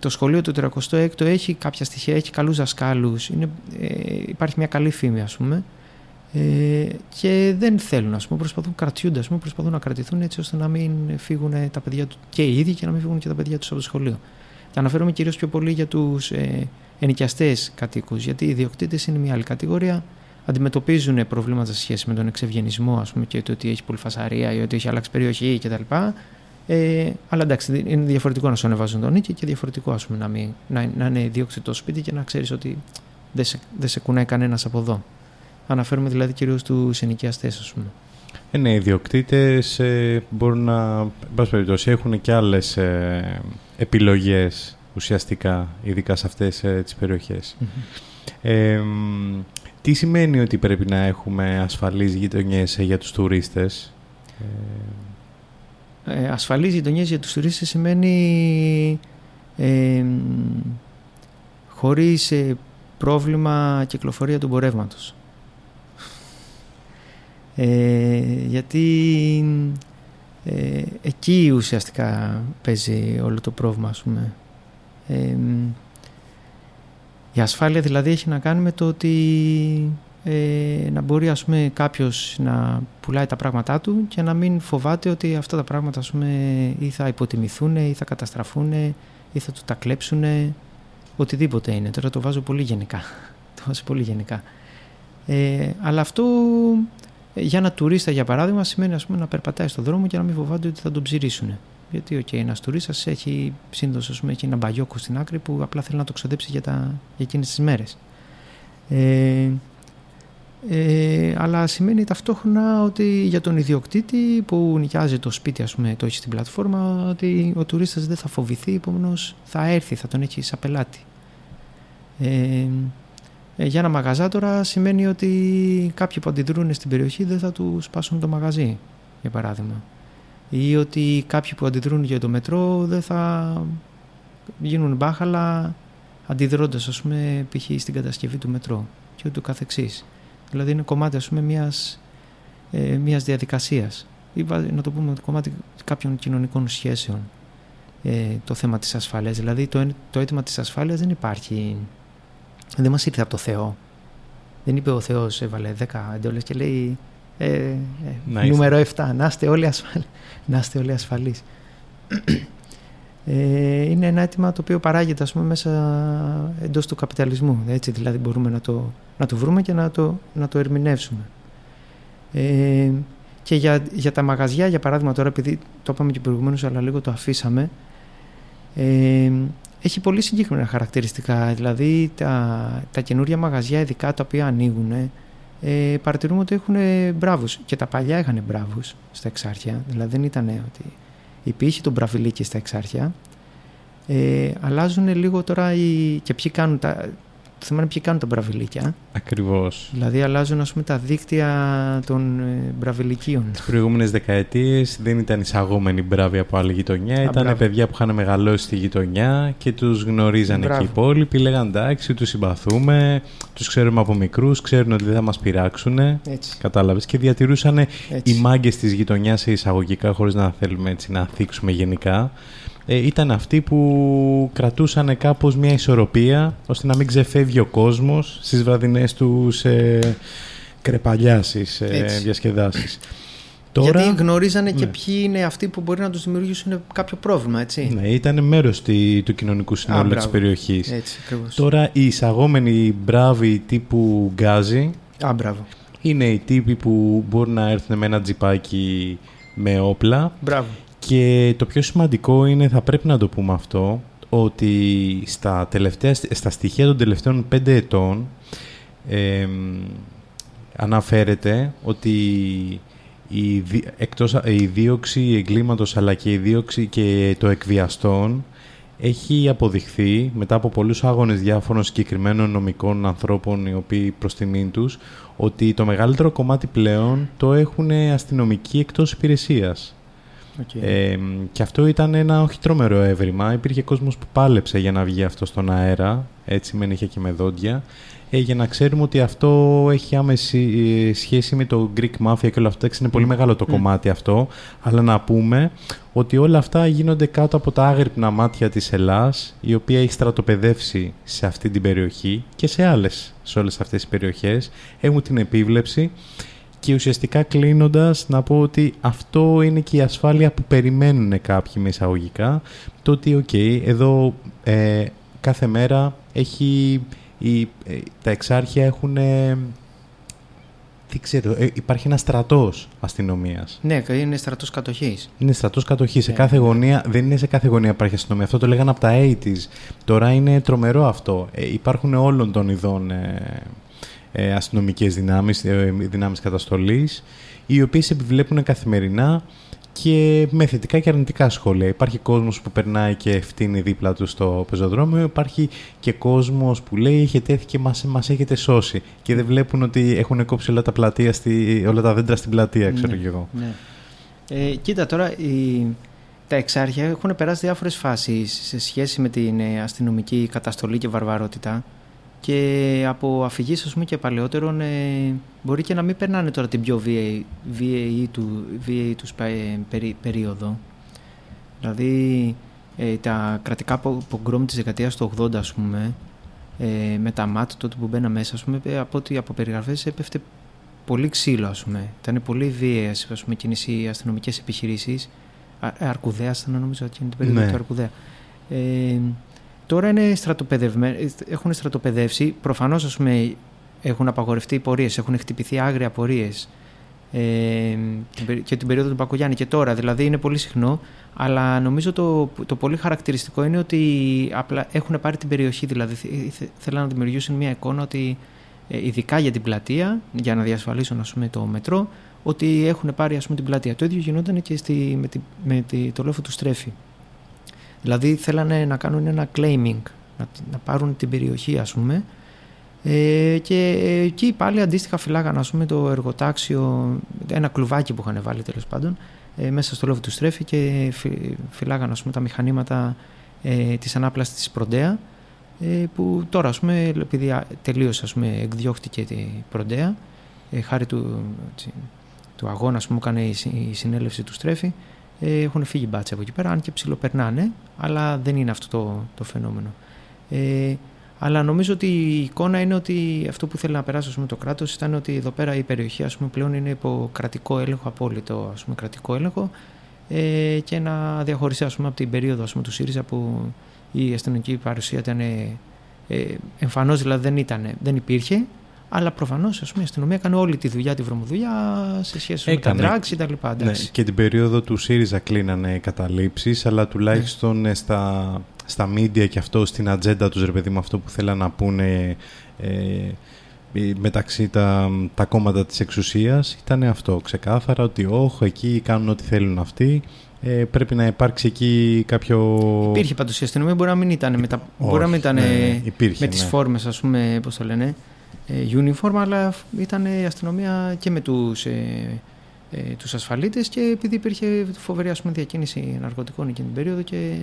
το σχολείο του 36ου έχει κάποια στοιχεία, έχει καλούς δασκάλους, είναι, ε, υπάρχει μια καλή φήμη ας πούμε ε, και δεν θέλουν ας πούμε, προσπαθούν, κρατιούνται, ας πούμε, προσπαθούν να κρατηθούν έτσι ώστε να μην φύγουν τα παιδιά του και οι ίδιοι και να μην φύγουν και τα παιδιά τους από το σχολείο. Και αναφέρομαι κυρίως πιο πολύ για τους ε, ενοικιαστές κατοίκους, γιατί οι ιδιοκτήτες είναι μια άλλη κατηγορία, αντιμετωπίζουν προβλήματα σε σχέση με τον εξευγενισμό ας πούμε, και το ότι έχει πολυφασαρία ή ότι έχει αλλάξει περιοχή κτλ. Ε, αλλά εντάξει, είναι διαφορετικό να σου ανεβάζουν τον νίκη και διαφορετικό ας πούμε, να, μην, να, να είναι διώξιτο σπίτι και να ξέρεις ότι δεν σε, δεν σε κουνάει κανένας από εδώ. Αναφέρουμε δηλαδή κυρίως τους ενοικιαστές, ας πούμε. Ε, ναι, οι ιδιοκτήτες ε, μπορούν να. Εν περιπτώσει, έχουν και άλλες ε, επιλογές ουσιαστικά, ειδικά σε αυτές ε, τις περιοχές. Ε, τι σημαίνει ότι πρέπει να έχουμε ασφαλείς γειτονιές για τους τουρίστες; Ε, ασφαλείς γειτονιές για τους τουρίστες σημαίνει ε, χωρίς ε, πρόβλημα κυκλοφορία του εμπορεύματος. Ε, γιατί ε, εκεί ουσιαστικά παίζει όλο το πρόβλημα ας πούμε. Ε, η ασφάλεια δηλαδή έχει να κάνει με το ότι ε, να μπορεί ας πούμε κάποιος να πουλάει τα πράγματά του και να μην φοβάται ότι αυτά τα πράγματα ας πούμε ή θα υποτιμηθούν ή θα καταστραφούν ή θα του τα κλέψουν οτιδήποτε είναι. Τώρα το βάζω πολύ γενικά. το βάζω πολύ γενικά. Ε, αλλά αυτό ε, για ένα τουρίστα για παράδειγμα σημαίνει ας πούμε, να περπατάει στον δρόμο και να μην φοβάται ότι θα τον ψηρίσουν. Γιατί okay, ένας τουρίστας έχει συνήθως έχει ένα μπαγιόκο στην άκρη που απλά θέλει να το ξοδέψει για, τα, για εκείνες τις μέρες. Ε, ε, αλλά σημαίνει ταυτόχρονα ότι για τον ιδιοκτήτη που νοικιάζει το σπίτι, ας πούμε, το έχει στην πλατφόρμα, ότι ο τουρίστας δεν θα φοβηθεί, επομένως θα έρθει, θα τον έχει σαν πελάτη. Ε, ε, για ένα μαγαζάτορα σημαίνει ότι κάποιοι που αντιδρούν στην περιοχή δεν θα τους σπάσουν το μαγαζί, για παράδειγμα. Ή ότι κάποιοι που αντιδρούν για το μετρό δεν θα γίνουν μπάχαλα αντιδρώντας, ας πούμε, π.χ. στην κατασκευή του μετρό και ούτω καθεξής. Δηλαδή είναι κομμάτι ας πούμε μιας, ε, μιας διαδικασίας ή να το πούμε κομμάτι κάποιων κοινωνικών σχέσεων ε, το θέμα της ασφάλειας. Δηλαδή το, το αίτημα της ασφάλειας δεν υπάρχει, δεν μας ήρθε από το Θεό. Δεν είπε ο Θεός έβαλε 10 εντόλες και λέει ε, ε, νούμερο 7, να είστε όλοι, ασφαλ... να είστε όλοι ασφαλείς. Ε, είναι ένα αίτημα το οποίο παράγεται ας πούμε, μέσα εντός του καπιταλισμού. Έτσι δηλαδή μπορούμε να το, να το βρούμε και να το, να το ερμηνεύσουμε. Ε, και για, για τα μαγαζιά, για παράδειγμα τώρα, επειδή το είπαμε και προηγουμένως αλλά λίγο το αφήσαμε, ε, έχει πολύ συγκεκριμένα χαρακτηριστικά. Δηλαδή τα, τα καινούρια μαγαζιά, ειδικά τα οποία ανοίγουν, ε, παρατηρούμε ότι έχουν μπράβους. Και τα παλιά είχαν μπράβους στα εξάρχεια. Δηλαδή δεν ήταν ότι υπήρχε το μπραβιλίκι στα εξάρχεια. Ε, αλλάζουν λίγο τώρα οι... και ποιοι κάνουν τα... Το θέμα είναι ποιοι κάνουν τα μπραβιλίκια. Ακριβώς. Δηλαδή αλλάζουν ας πούμε, τα δίκτυα των ε, μπραβιλικίων. Τις προηγούμενες δεκαετίες δεν ήταν εισαγόμενοι μπράβοι από άλλη γειτονιά. Ήταν παιδιά που είχαν μεγαλώσει στη γειτονιά και τους γνωρίζανε εκεί οι υπόλοιποι. Λέγαν εντάξει, τους συμπαθούμε, τους ξέρουμε από μικρούς, ξέρουν ότι δεν θα μας πειράξουν. Κατάλαβες. Και διατηρούσαν οι μάγκες της γειτονιάς σε εισαγωγικά, χωρίς να θέλουμε έτσι να θίξουμε γενικά ε, ήταν αυτοί που κρατούσαν κάπως μια ισορροπία ώστε να μην ξεφεύγει ο κόσμος στις βραδινές τους ε, κρεπαλιάσεις, ε, διασκεδάσεις. Τώρα, Γιατί γνωρίζανε και ναι. ποιοι είναι αυτοί που μπορεί να τους δημιουργήσουν κάποιο πρόβλημα, έτσι; Ναι, ήταν μέρος του κοινωνικού συνόλου της περιοχής. Έτσι, Τώρα οι εισαγόμενοι μπράβοι τύπου γκάζι Α, μπράβο. είναι οι τύποι που μπορούν να έρθουν με ένα τζιπάκι με όπλα Μπράβο. Και το πιο σημαντικό είναι, θα πρέπει να το πούμε αυτό, ότι στα, τελευταία, στα στοιχεία των τελευταίων πέντε ετών ε, αναφέρεται ότι η, εκτός, η δίωξη εγκλήματος αλλά και η δίωξη και το εκβιαστών έχει αποδειχθεί μετά από πολλούς άγονες διάφορων συγκεκριμένων νομικών ανθρώπων οι οποίοι προς τιμήν τους ότι το μεγαλύτερο κομμάτι πλέον το έχουν αστυνομικοί εκτός υπηρεσίας. Okay. και αυτό ήταν ένα όχι τρομερό έβριμα. Υπήρχε κόσμος που πάλεψε για να βγει αυτό στον αέρα, έτσι μεν είχε και με δόντια, ε, για να ξέρουμε ότι αυτό έχει άμεση ε, σχέση με το Greek Mafia και όλα αυτά. Είναι πολύ μεγάλο το κομμάτι αυτό, αλλά να πούμε ότι όλα αυτά γίνονται κάτω από τα άγρυπνα μάτια της ΕΛ.ΑΣ., η οποία έχει στρατοπεδεύσει σε αυτή την περιοχή και σε άλλες, σε όλες αυτές τις περιοχές. Έχουν την επίβλεψη και ουσιαστικά κλείνοντας να πω ότι αυτό είναι και η ασφάλεια που περιμένουν κάποιοι με εισαγωγικά. Το ότι, οκ, εδώ ε, κάθε μέρα έχει, η, ε, τα εξάρχεια έχουν... Ε, τι ξέρω, υπάρχει ένας στρατός αστυνομίας. Ναι, είναι στρατός κατοχής. Είναι στρατός κατοχής. Σε κάθε γωνία, δεν είναι σε κάθε γωνία υπάρχει αστυνομία. Αυτό το λέγανε από τα 80s. Τώρα είναι τρομερό αυτό. υπάρχουν όλων των ειδών ε, αστυνομικές δυνάμεις, ε, δυνάμεις καταστολής, οι οποίες επιβλέπουν καθημερινά και με θετικά και αρνητικά σχόλια. Υπάρχει κόσμος που περνάει και ευθύνει δίπλα του στο πεζοδρόμιο, υπάρχει και κόσμος που λέει έχετε έρθει και μας, μας έχετε σώσει και δεν βλέπουν ότι έχουν κόψει όλα τα, πλατεία στη, όλα τα δέντρα στην πλατεία, ξέρω ναι, εγώ. Ναι. Ε, κοίτα τώρα, η, τα εξάρχεια έχουν περάσει διάφορες φάσεις σε σχέση με την ε, αστυνομική καταστολή και βαρβαρότητα και από αφηγήσεις ας πούμε και παλαιότερων ε, μπορεί και να μην περνάνε τώρα την πιο βίαιη, βίαιη του, βίαιη τους ε, περί, περίοδο. Δηλαδή ε, τα κρατικά πογκρόμ της δεκαετίας του 80 ας πούμε ε, με τα ΜΑΤ τότε που μπαίνα μέσα ας πούμε, από ό,τι από περιγραφές έπεφτε πολύ ξύλο ας πούμε. Ήταν πολύ βίαιες ας πούμε εκείνες οι αστυνομικές επιχειρήσεις Αρκουδέα ήταν νομίζω εκείνη την περίοδο ναι. του Αρκουδέα. Ε, τώρα είναι έχουν στρατοπεδεύσει. Προφανώς έχουν απαγορευτεί οι πορείες, έχουν χτυπηθεί άγρια πορείες. Ε, και την περίοδο του Πακογιάννη και τώρα, δηλαδή είναι πολύ συχνό. Αλλά νομίζω το, το πολύ χαρακτηριστικό είναι ότι απλά έχουν πάρει την περιοχή. Δηλαδή θέλουν να δημιουργήσουν μια εικόνα ότι ε, ειδικά για την πλατεία, για να διασφαλίσουν ας πούμε, το μετρό, ότι έχουν πάρει ας πούμε, την πλατεία. Το ίδιο γινόταν και στη, με, τη, με τη, το λόφο του Στρέφη. Δηλαδή θέλανε να κάνουν ένα claiming, να, να πάρουν την περιοχή ας πούμε. Ε, και εκεί πάλι αντίστοιχα φυλάγαν ας πούμε, το εργοτάξιο, ένα κλουβάκι που είχαν βάλει τέλος πάντων ε, μέσα στο λόφο του Στρέφη και φυλάγαν ας πούμε, τα μηχανήματα ε, της ανάπλασης της Προντέα ε, που τώρα ας πούμε, επειδή τελείωσε ας πούμε, εκδιώχτηκε την Προντέα ε, χάρη του, του αγώνα που έκανε η συνέλευση του Στρέφη ε, έχουν φύγει μπάτσε από εκεί πέρα, αν και ψιλοπερνάνε, αλλά δεν είναι αυτό το, το φαινόμενο. Ε, αλλά νομίζω ότι η εικόνα είναι ότι αυτό που θέλει να περάσει πούμε, το κράτος ήταν ότι εδώ πέρα η περιοχή ας πούμε, πλέον είναι υπό κρατικό έλεγχο, απόλυτο ας πούμε, κρατικό έλεγχο ε, και να διαχωριστεί ας πούμε, από την περίοδο ας πούμε, του ΣΥΡΙΖΑ που η αστυνομική παρουσία ήταν ε, εμφανώς δηλαδή δεν, ήταν, δεν υπήρχε αλλά προφανώς η αστυνομία έκανε όλη τη δουλειά, τη βρωμοδουλειά σε σχέση έκανε. με τα drugs και τα λοιπά. Ναι, και την περίοδο του ΣΥΡΙΖΑ κλείνανε καταλήψεις, αλλά τουλάχιστον ναι. στα, στα media και αυτό στην ατζέντα τους, ρε παιδί με αυτό που θέλαν να πούνε ε, μεταξύ τα, τα κόμματα της εξουσίας ήταν αυτό ξεκάθαρα ότι όχι εκεί κάνουν ό,τι θέλουν αυτοί ε, πρέπει να υπάρξει εκεί κάποιο... Υπήρχε πάντως η αστυνομία μπορεί να μην ήταν, με, τα, μπορεί να μην ήταν ναι, υπήρχε, με τις ναι. φόρμες ας πούμε πώς το λένε ε, uniform, αλλά ήταν η αστυνομία και με τους, ε, ε, τους ασφαλίτες και επειδή υπήρχε φοβερή ας πούμε, διακίνηση ναρκωτικών εκείνη την περίοδο και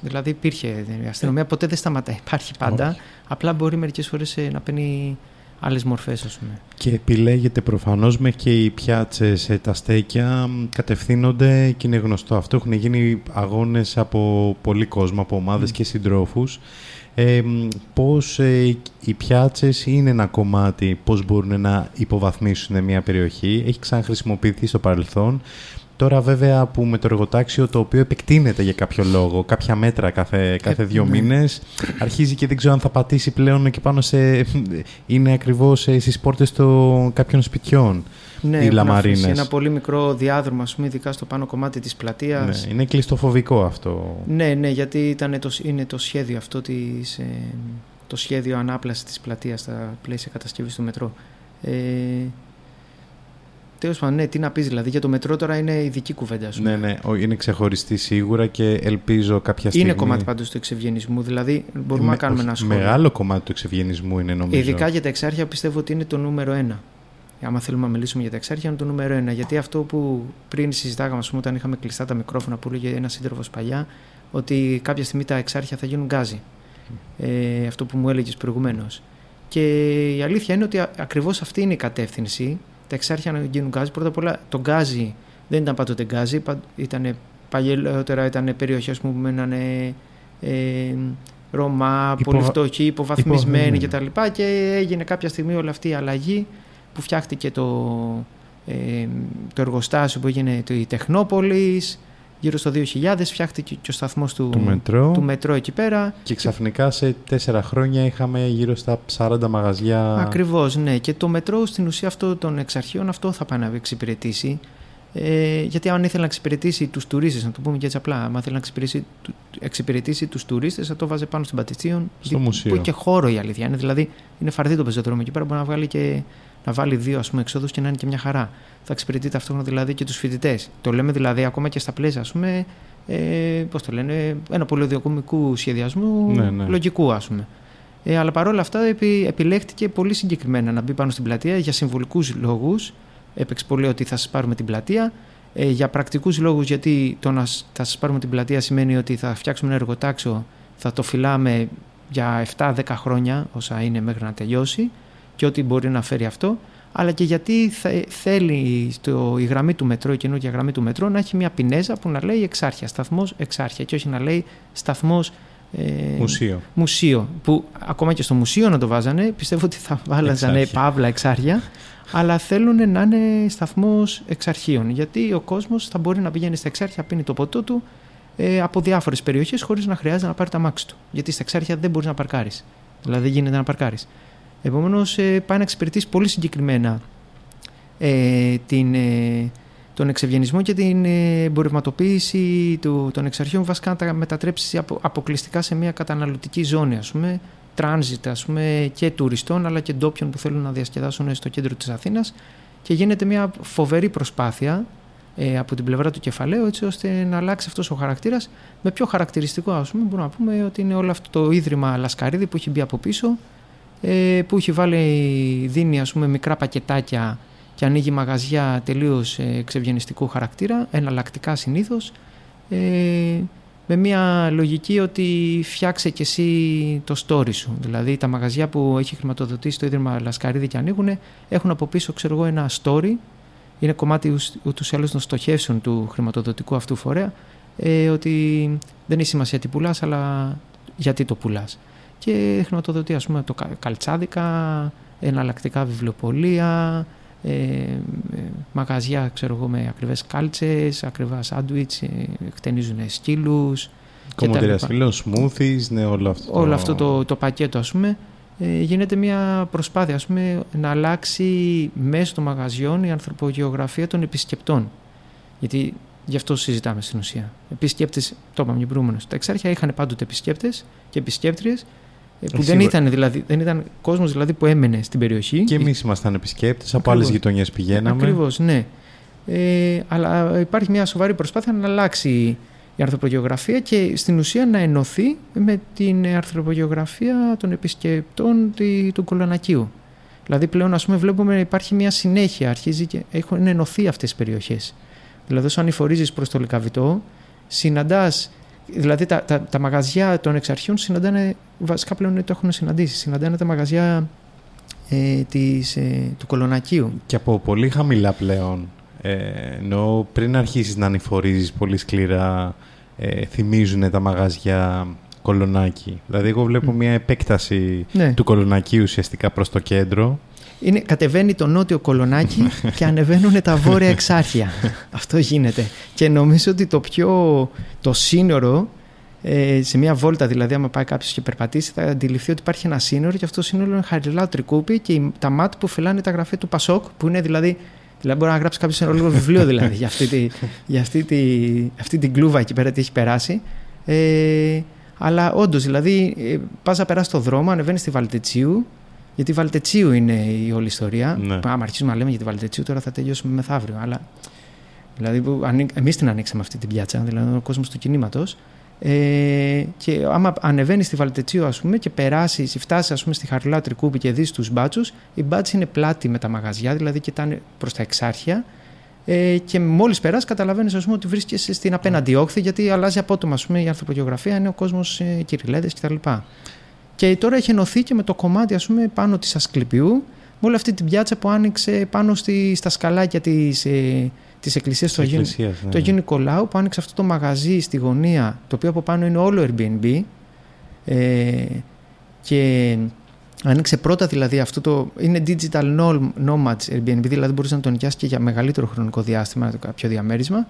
δηλαδή υπήρχε η αστυνομία ποτέ δεν σταματάει, υπάρχει πάντα, απλά μπορεί μερικές φορές ε, να παίρνει άλλες μορφές ας πούμε. Και επιλέγεται προφανώς μέχρι και οι πιάτσες, ε, τα στέκια κατευθύνονται και είναι γνωστό αυτό. Έχουν γίνει αγώνες από πολύ κόσμο, από ομάδες και συντρόφους ε, πώς οι πιάτσες είναι ένα κομμάτι, πώς μπορούν να υποβαθμίσουν μια περιοχή. Έχει ξαναχρησιμοποιηθεί στο παρελθόν. Τώρα βέβαια που με το εργοτάξιο το οποίο επεκτείνεται για κάποιο λόγο, κάποια μέτρα κάθε, κάθε δύο ε, ναι. μήνες, αρχίζει και δεν ξέρω αν θα πατήσει πλέον και πάνω σε... είναι ακριβώς στις πόρτες των κάποιων σπιτιών ναι, οι λαμαρίνες. ένα πολύ μικρό διάδρομο, ας πούμε, ειδικά στο πάνω κομμάτι της πλατείας. Ναι, είναι κλειστοφοβικό αυτό. Ναι, ναι, γιατί ήταν το, είναι το σχέδιο αυτό της, ε, το σχέδιο ανάπλασης της πλατείας στα πλαίσια κατασκευής του μετρό. Ε, Τέλος πάντων, ναι, τι να πεις δηλαδή. Για το μετρό τώρα είναι ειδική κουβέντα. Ναι, ναι, είναι ξεχωριστή σίγουρα και ελπίζω κάποια στιγμή. Είναι κομμάτι πάντως του εξευγενισμού. Δηλαδή, μπορούμε να κάνουμε ένα σχόλιο. Μεγάλο κομμάτι του εξευγενισμού είναι νομίζω. Ειδικά για τα εξάρχεια πιστεύω ότι είναι το νούμερο ένα άμα θέλουμε να μιλήσουμε για τα εξάρχεια, είναι το νούμερο ένα. Γιατί αυτό που πριν συζητάγαμε, πούμε, όταν είχαμε κλειστά τα μικρόφωνα που έλεγε ένας σύντροφος παλιά, ότι κάποια στιγμή τα Εξάρχεια θα γίνουν Γκάζι. Ε, αυτό που μου έλεγες προηγουμένως. Και η αλήθεια είναι ότι ακριβώς αυτή είναι η κατεύθυνση. Τα Εξάρχεια να γίνουν Γκάζι. Πρώτα απ' όλα, το Γκάζι δεν ήταν πάντοτε Γκάζι. Ήταν παλιότερα ήταν περιοχές που μένανε ε, Ρομά, Υπο... πολύ φτωχοί, υποβαθμισμένοι Υπο... κτλ. Και, και έγινε κάποια στιγμή όλη αυτή η αλλαγή που φτιάχτηκε το, ε, το εργοστάσιο που έγινε το, η Τεχνόπολης, γύρω στο 2000 φτιάχτηκε και ο σταθμός του, του, μετρό. του μετρό εκεί πέρα. Και ξαφνικά σε τέσσερα χρόνια είχαμε γύρω στα 40 μαγαζιά. Ακριβώς, ναι. Και το μετρό στην ουσία αυτό των εξαρχείων αυτό θα πάει να εξυπηρετήσει. Ε, γιατί αν ήθελε να εξυπηρετήσει τους τουρίστες, να το πούμε και έτσι απλά, αν ήθελε να εξυπηρετήσει, εξυπηρετήσει τους τουρίστες, θα το βάζει πάνω στην Πατητσίων. Στο μουσείο. Που έχει και χώρο η αλήθεια. Είναι, δηλαδή είναι φαρδί το πεζοδρόμιο εκεί πέρα. Μπορεί να βγάλει και να βάλει δύο ας πούμε, εξόδους και να είναι και μια χαρά. Θα εξυπηρετεί ταυτόχρονα δηλαδή και τους φοιτητές. Το λέμε δηλαδή ακόμα και στα πλαίσια, ας πούμε, ε, πώς το λένε, ένα πολυδιοκομικού σχεδιασμού ναι, ναι. λογικού, ας πούμε. Ε, αλλά παρόλα αυτά επι, επιλέχτηκε πολύ συγκεκριμένα να μπει πάνω στην πλατεία για συμβολικούς λόγους. Έπαιξε πολύ ότι θα σας πάρουμε την πλατεία. Ε, για πρακτικούς λόγους, γιατί το να σ- θα σας πάρουμε την πλατεία σημαίνει ότι θα φτιάξουμε ένα εργοτάξιο, θα το φυλάμε για 7-10 χρόνια, όσα είναι μέχρι να τελειώσει και ό,τι μπορεί να φέρει αυτό, αλλά και γιατί θε- θέλει στο, η γραμμή του μετρό, η καινούργια γραμμή του μετρό, να έχει μια πινέζα που να λέει εξάρχεια, σταθμός εξάρχεια και όχι να λέει σταθμός ε, Μουσείο. μουσείο. Που ακόμα και στο μουσείο να το βάζανε, πιστεύω ότι θα βάλαζανε Εξάρχεια. παύλα εξάρχεια, αλλά θέλουν να είναι σταθμός εξαρχείων. Γιατί ο κόσμος θα μπορεί να πηγαίνει στα εξάρχεια, πίνει το ποτό του ε, από διάφορες περιοχές χωρίς να χρειάζεται να πάρει τα μάξι του. Γιατί στα εξάρχεια δεν μπορείς να παρκάρεις. Δηλαδή δεν γίνεται να παρκάρεις. Επομένως, ε, πάει να εξυπηρετήσει πολύ συγκεκριμένα ε, την, ε, τον εξευγενισμό και την ε, εμπορευματοποίηση του, των εξαρχείων βασικά να τα μετατρέψει απο, αποκλειστικά σε μια καταναλωτική ζώνη ας πούμε τράνζιτ ας πούμε και τουριστών αλλά και ντόπιων που θέλουν να διασκεδάσουν στο κέντρο της Αθήνας. Και γίνεται μια φοβερή προσπάθεια ε, από την πλευρά του κεφαλαίου έτσι ώστε να αλλάξει αυτός ο χαρακτήρας. Με πιο χαρακτηριστικό ας πούμε μπορούμε να πούμε ότι είναι όλο αυτό το ίδρυμα Λασκαρίδη που έχει μπει από πίσω ε, που έχει βάλει, δίνει ας πούμε μικρά πακετάκια και ανοίγει μαγαζιά τελείως ε, εξευγενιστικού χαρακτήρα, εναλλακτικά συνήθως, ε, με μια λογική ότι φτιάξε και εσύ το story σου. Δηλαδή τα μαγαζιά που έχει χρηματοδοτήσει το Ίδρυμα Λασκαρίδη και ανοίγουν έχουν από πίσω ξέρω εγώ, ένα story, είναι κομμάτι ους- ούτως ή άλλως των στοχεύσεων του χρηματοδοτικού αυτού φορέα, ε, ότι δεν έχει σημασία τι πουλάς, αλλά γιατί το πουλάς. Και χρηματοδοτεί ας πούμε το κα- καλτσάδικα, εναλλακτικά βιβλιοπολία, ε, ε, μαγαζιά ξέρω εγώ, με ακριβές κάλτσες, ακριβά σάντουιτς, ε, χτενίζουν σκύλους. Κομμωτήρια λοιπά. σκύλων, smoothies, ναι, όλο αυτό. Όλο αυτό το, το πακέτο ας πούμε ε, γίνεται μια προσπάθεια ας πούμε, να αλλάξει μέσω των μαγαζιών η ανθρωπογεωγραφία των επισκεπτών. Γιατί γι' αυτό συζητάμε στην ουσία. Επισκέπτες, το είπαμε και προηγούμενος, τα εξάρχεια είχαν πάντοτε επισκέπτες και επισκέπτριες ε, που Ε, δεν σίγουρα. ήταν, δηλαδή, δεν ήταν κόσμος δηλαδή που έμενε στην περιοχή. Και εμείς ήμασταν επισκέπτες, από άλλες Ακριβώς. γειτονιές πηγαίναμε. Ακριβώς, ναι. Ε, αλλά υπάρχει μια σοβαρή προσπάθεια να αλλάξει η ανθρωπογεωγραφία και στην ουσία να ενωθεί με την ανθρωπογεωγραφία των επισκεπτών τη- του Κολονακίου. Δηλαδή πλέον ας πούμε βλέπουμε υπάρχει μια συνέχεια, αρχίζει και έχουν ενωθεί αυτές οι περιοχές. Δηλαδή όσο ανηφορίζεις προς το Λεκαβητό, συναντάς, δηλαδή τα, τα, τα μαγαζιά των εξαρχείων συναντάνε, βασικά πλέον το έχουν συναντήσει, συναντάνε τα μαγαζιά ε, της, ε, του Κολονακίου. Και από πολύ χαμηλά πλέον. Ε, ενώ πριν αρχίσεις να ανηφορίζεις πολύ σκληρά, ε, θυμίζουν τα μαγαζιά κολονάκι. Δηλαδή, εγώ βλέπω μια επέκταση Ναι. του κολονακίου ουσιαστικά προς το κέντρο. Είναι, κατεβαίνει το νότιο κολονάκι και ανεβαίνουν τα βόρεια εξάρχεια. Αυτό γίνεται. Και νομίζω ότι το πιο το σύνορο, ε, σε μια βόλτα δηλαδή, άμα πάει κάποιος και περπατήσει, θα αντιληφθεί ότι υπάρχει ένα σύνορο και αυτό το σύνορο είναι χαριλάου τρικούπι και οι- τα μάτ που φυλάνε τα γραφεία του Πασόκ, που είναι δηλαδή. Δηλαδή μπορεί να γράψει κάποιος ένα ολόκληρο βιβλίο δηλαδή, για, αυτή τη, για αυτή, τη, αυτή την κλούβα εκεί πέρα τι έχει περάσει. Ε, αλλά όντως, δηλαδή, ε, πας να περάσεις το δρόμο, ανεβαίνεις στη Βαλτετσίου, γιατί Βαλτετσίου είναι η όλη ιστορία. Ναι. Άμα αρχίσουμε να λέμε για τη Βαλτετσίου, τώρα θα τελειώσουμε μεθαύριο. Αλλά δηλαδή, εμείς την ανοίξαμε αυτή την πιάτσα, δηλαδή ο κόσμος του κινήματος. Ε, και άμα ανεβαίνεις στη Βαλτετσίου, ας πούμε, και περάσεις, φτάσεις ας πούμε, στη Χαριλά Τρικούπη και δεις τους μπάτσους, οι μπάτσοι είναι πλάτη με τα μαγαζιά, δηλαδή κοιτάνε προς τα εξάρχεια. Ε, και μόλις περάσεις, καταλαβαίνεις ότι βρίσκεσαι στην απέναντι όχθη, γιατί αλλάζει απότομα ας πούμε, η ανθρωπογεωγραφία, είναι ο κόσμος ε, κυριλέδες κτλ. Και τώρα έχει ενωθεί και με το κομμάτι ας πούμε, πάνω της Ασκληπιού, με όλη αυτή την πιάτσα που άνοιξε πάνω στη, στα σκαλάκια της ε, της εκκλησίας του Αγίου, Εκκλησίας, ναι. του Αγίου Νικολάου που άνοιξε αυτό το μαγαζί στη γωνία το οποίο από πάνω είναι όλο Airbnb ε, και άνοιξε πρώτα δηλαδή αυτό το είναι digital nom- nomads Airbnb δηλαδή μπορείς να τον νοικιάσεις και για μεγαλύτερο χρονικό διάστημα κάποιο διαμέρισμα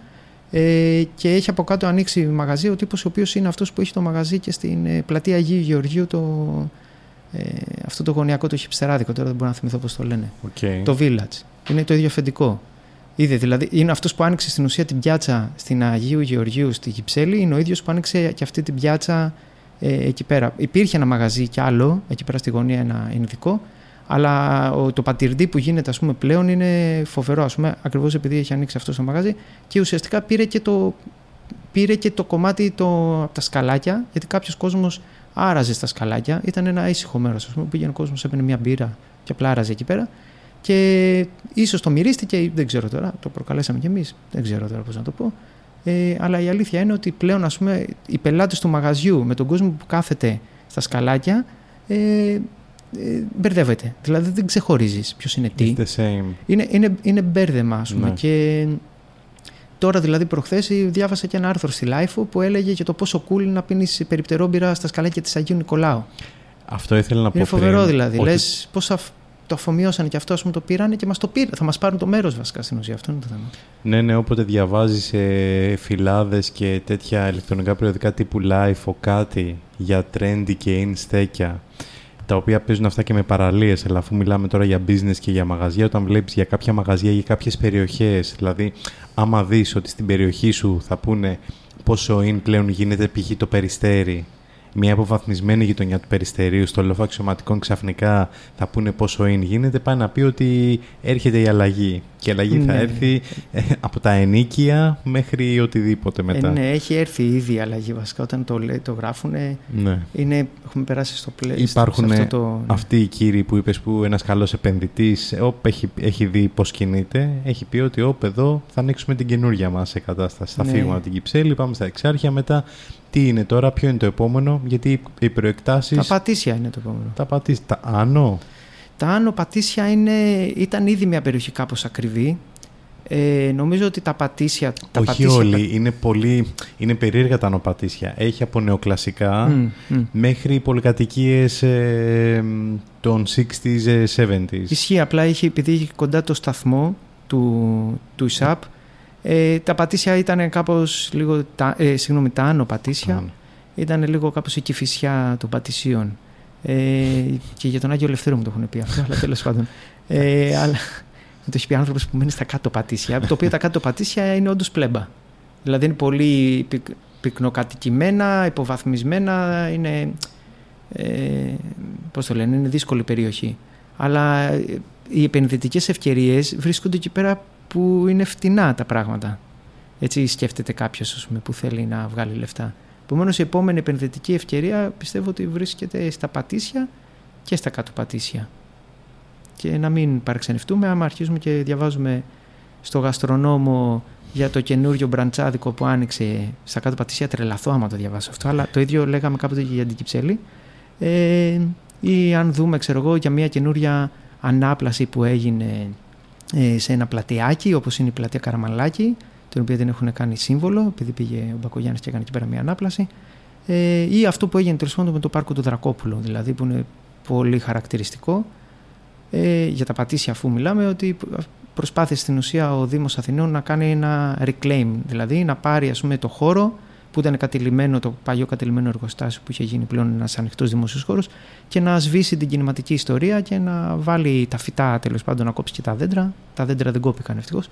ε, και έχει από κάτω ανοίξει μαγαζί ο τύπος ο οποίος είναι αυτός που έχει το μαγαζί και στην ε, πλατεία Αγίου Γεωργίου το, ε, αυτό το γωνιακό το χιπστεράδικο τώρα δεν μπορώ να θυμηθώ πώς το λένε Οκ. το Village. Είναι το ίδιο αφεντικό. Είδε, δηλαδή, είναι αυτός που άνοιξε στην ουσία την πιάτσα στην Αγίου Γεωργίου στη Κυψέλη, είναι ο ίδιος που άνοιξε και αυτή την πιάτσα ε, εκεί πέρα. Υπήρχε ένα μαγαζί κι άλλο, εκεί πέρα στη γωνία ένα ειδικό, αλλά ο, το πατιρντί που γίνεται ας πούμε, πλέον είναι φοβερό, ας πούμε, ακριβώς επειδή έχει ανοίξει αυτός το μαγαζί και ουσιαστικά πήρε και το, πήρε και το κομμάτι το, από τα σκαλάκια, γιατί κάποιος κόσμος άραζε στα σκαλάκια. Ήταν ένα ήσυχο μέρος, ας πούμε, που πήγαινε ο κόσμος, έπαιρνε μια μπύρα και απλά άραζε εκεί πέρα. και ίσως το μυρίστηκε, δεν ξέρω τώρα, το προκαλέσαμε κι εμείς, δεν ξέρω τώρα πώς να το πω. Ε, αλλά η αλήθεια είναι ότι πλέον ας πούμε, οι πελάτες του μαγαζιού με τον κόσμο που κάθεται στα σκαλάκια ε, ε, μπερδεύεται. Δηλαδή δεν ξεχωρίζεις ποιος είναι τι. Είναι, είναι, είναι μπέρδεμα ας πούμε. Ναι. Και τώρα δηλαδή προχθές διάβασα και ένα άρθρο στη LiFO που έλεγε για το πόσο cool να πίνεις περιπτερόμπυρα στα σκαλάκια της Αγίου Νικολάου. Αυτό ήθελα να πω. Είναι φοβερό δηλαδή. Ότι... Λες πώς το αφομοιώσανε και αυτό, ας πούμε, το πήρανε και μας το πήραν. Θα μας πάρουν το μέρος βασικά στην ουσία. Αυτό είναι το θέμα. Ναι, ναι, όποτε διαβάζεις ε, φυλάδες και τέτοια ηλεκτρονικά περιοδικά τύπου LiFO κάτι για trendy και in στέκια, τα οποία παίζουν αυτά και με παραλίες. Αλλά αφού μιλάμε τώρα για business και για μαγαζιά, όταν βλέπεις για κάποια μαγαζιά ή για κάποιες περιοχές, δηλαδή, άμα δεις ότι στην περιοχή σου θα πούνε πόσο in πλέον γίνεται π.χ. το περιστέρι μια αποβαθμισμένη γειτονιά του Περιστερίου στο λόφο αξιωματικών ξαφνικά θα πούνε πόσο είναι γίνεται, πάει να πει ότι έρχεται η αλλαγή. Και η αλλαγή θα ναι. έρθει ε, από τα ενίκεια μέχρι οτιδήποτε μετά. Ε, ναι, έχει έρθει ήδη η αλλαγή βασικά. Όταν το, λέει, το γράφουν, ναι. είναι, έχουμε περάσει στο πλαίσιο. Υπάρχουν αυτό το... Ναι. αυτοί οι κύριοι που είπες που ένας καλός επενδυτής έχει, έχει δει πώς κινείται, έχει πει ότι όπ, εδώ θα ανοίξουμε την καινούργια μας κατάσταση. Θα ναι. φύγουμε από την Κυψέλη, πάμε στα Εξάρχεια, μετά τι είναι τώρα, ποιο είναι το επόμενο, γιατί οι προεκτάσει. Τα πατήσια είναι το επόμενο. Τα πατήσια. Τα άνω; Τα άνω πατήσια είναι, ήταν ήδη μια περιοχή κάπως ακριβή. Ε, νομίζω ότι τα πατήσια... Τα Όχι πατήσια, όλοι. Είναι, πολύ, είναι περίεργα τα πατήσια. Έχει από νεοκλασικά μέχρι πολυκατοικίες ε, των 60s, 70s. Ισχύει. Απλά είχε, επειδή είχε κοντά το σταθμό του, του ΙΣΑΠ, ε, τα πατήσια ήταν κάπως λίγο, τα, ε, συγγνώμη, τα άνω πατήσια, ήταν λίγο κάπως η κυφισιά των πατησίων. Ε, και για τον Άγιο Ελευθέρω μου το έχουν πει αυτό, αλλά τέλος πάντων. Ε, αλλά μου το έχει πει άνθρωπος που μένει στα κάτω πατήσια, το οποίο τα κάτω πατήσια είναι όντως πλέμπα. Δηλαδή είναι πολύ πυκ, πυκνοκατοικημένα, υποβαθμισμένα, είναι, ε, πώς το λένε, είναι δύσκολη περιοχή. Αλλά ε, οι επενδυτικές ευκαιρίες βρίσκονται εκεί πέρα που είναι φτηνά τα πράγματα. Έτσι σκέφτεται κάποιος που θέλει να βγάλει λεφτά. Επομένως, η επόμενη επενδυτική ευκαιρία πιστεύω ότι βρίσκεται στα πατήσια και στα κάτω πατήσια. Και να μην παρεξενευτούμε άμα αρχίζουμε και διαβάζουμε στο γαστρονόμο για το καινούριο μπραντσάδικο που άνοιξε στα κάτω πατήσια. Τρελαθώ άμα το διαβάσω αυτό. Αλλά το ίδιο λέγαμε κάποτε και για την Κυψέλη. Ε, ή αν δούμε, ξέρω εγώ, για μια καινούρια ανάπλαση που έγινε ε, σε ένα πλατιάκι όπως είναι η πλατεία Καραμαλάκη την οποία δεν έχουν κάνει σύμβολο επειδή πήγε ο Μπακογιάννης και έκανε εκεί πέρα μια ανάπλαση. Ε, ή αυτό που έγινε τέλος πάντων με το πάρκο του Δρακόπουλου δηλαδή που είναι πολύ χαρακτηριστικό. Ε, για τα πατήσια αφού μιλάμε ότι προσπάθησε στην ουσία ο Δήμος Αθηνών να κάνει ένα reclaim δηλαδή να πάρει ας πούμε το χώρο που ήταν κατηλημένο, το παλιό κατηλημένο εργοστάσιο που είχε γίνει πλέον ένας ανοιχτός δημόσιος χώρος και να σβήσει την κινηματική ιστορία και να βάλει τα φυτά τέλος πάντων, να κόψει και τα δέντρα. Τα δέντρα δεν κόπηκαν ευτυχώς.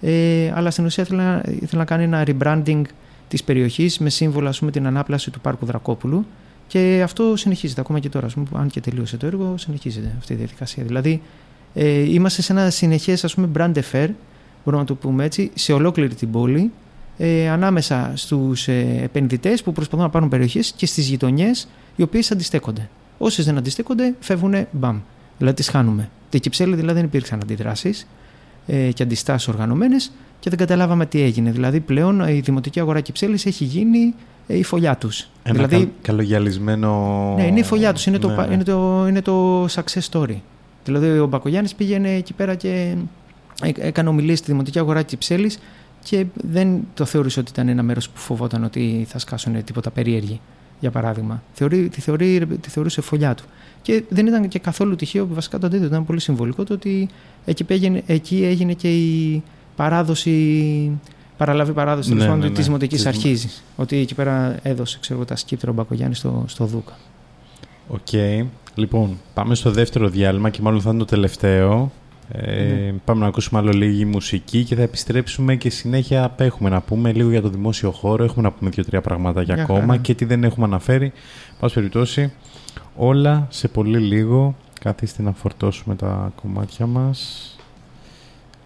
Ε, αλλά στην ουσία ήθελα, ήθελα να κάνει ένα rebranding της περιοχής με σύμβολο ας πούμε, την ανάπλαση του πάρκου Δρακόπουλου. Και αυτό συνεχίζεται ακόμα και τώρα. πούμε, αν και τελείωσε το έργο, συνεχίζεται αυτή η διαδικασία. Δηλαδή, ε, είμαστε σε ένα συνεχές brand affair, μπορούμε να το πούμε έτσι, σε ολόκληρη την πόλη ε, ανάμεσα στους ε, επενδυτές που προσπαθούν να πάρουν περιοχές και στις γειτονιές οι οποίες αντιστέκονται. Όσες δεν αντιστέκονται φεύγουν μπαμ. Δηλαδή τις χάνουμε. Την Κυψέλη δηλαδή δεν υπήρξαν αντιδράσεις ε, και αντιστάσεις οργανωμένες και δεν καταλάβαμε τι έγινε. Δηλαδή πλέον η δημοτική αγορά Κυψέλης έχει γίνει ε, η φωλιά τους. Ένα δηλαδή, καλ, καλογιαλισμένο... Ναι, είναι η φωλιά τους. Είναι, το, ναι, ναι. είναι, το, είναι το success story. Δηλαδή ο Μπακογιάννης πήγαινε εκεί πέρα και έκανε ομιλίες στη δημοτική αγορά Κυψέλης και δεν το θεωρούσε ότι ήταν ένα μέρος που φοβόταν ότι θα σκάσουν τίποτα περίεργοι, για παράδειγμα. Θεωρεί, τη, θεωρεί, τη θεωρούσε φωλιά του. Και δεν ήταν και καθόλου τυχαίο, βασικά το αντίθετο ήταν πολύ συμβολικό το ότι εκεί, έγινε, εκεί έγινε και η παράδοση, παραλαβή παράδοση ναι, ναι, ναι, της Δημοτικής Αρχής. Ότι εκεί πέρα έδωσε ξέρω, τα σκήπτρα ο Μπακογιάννης στο, στο Δούκα. OK. Okay. Λοιπόν, πάμε στο δεύτερο διάλειμμα και μάλλον θα είναι το τελευταίο. Ε, Πάμε να ακούσουμε άλλο λίγη μουσική και θα επιστρέψουμε και συνέχεια έχουμε να πούμε λίγο για το δημόσιο χώρο. Έχουμε να πούμε δύο-τρία πράγματα για ακόμα και τι δεν έχουμε αναφέρει. Πάση περιπτώσει, όλα σε πολύ λίγο. Καθίστε να φορτώσουμε τα κομμάτια μας.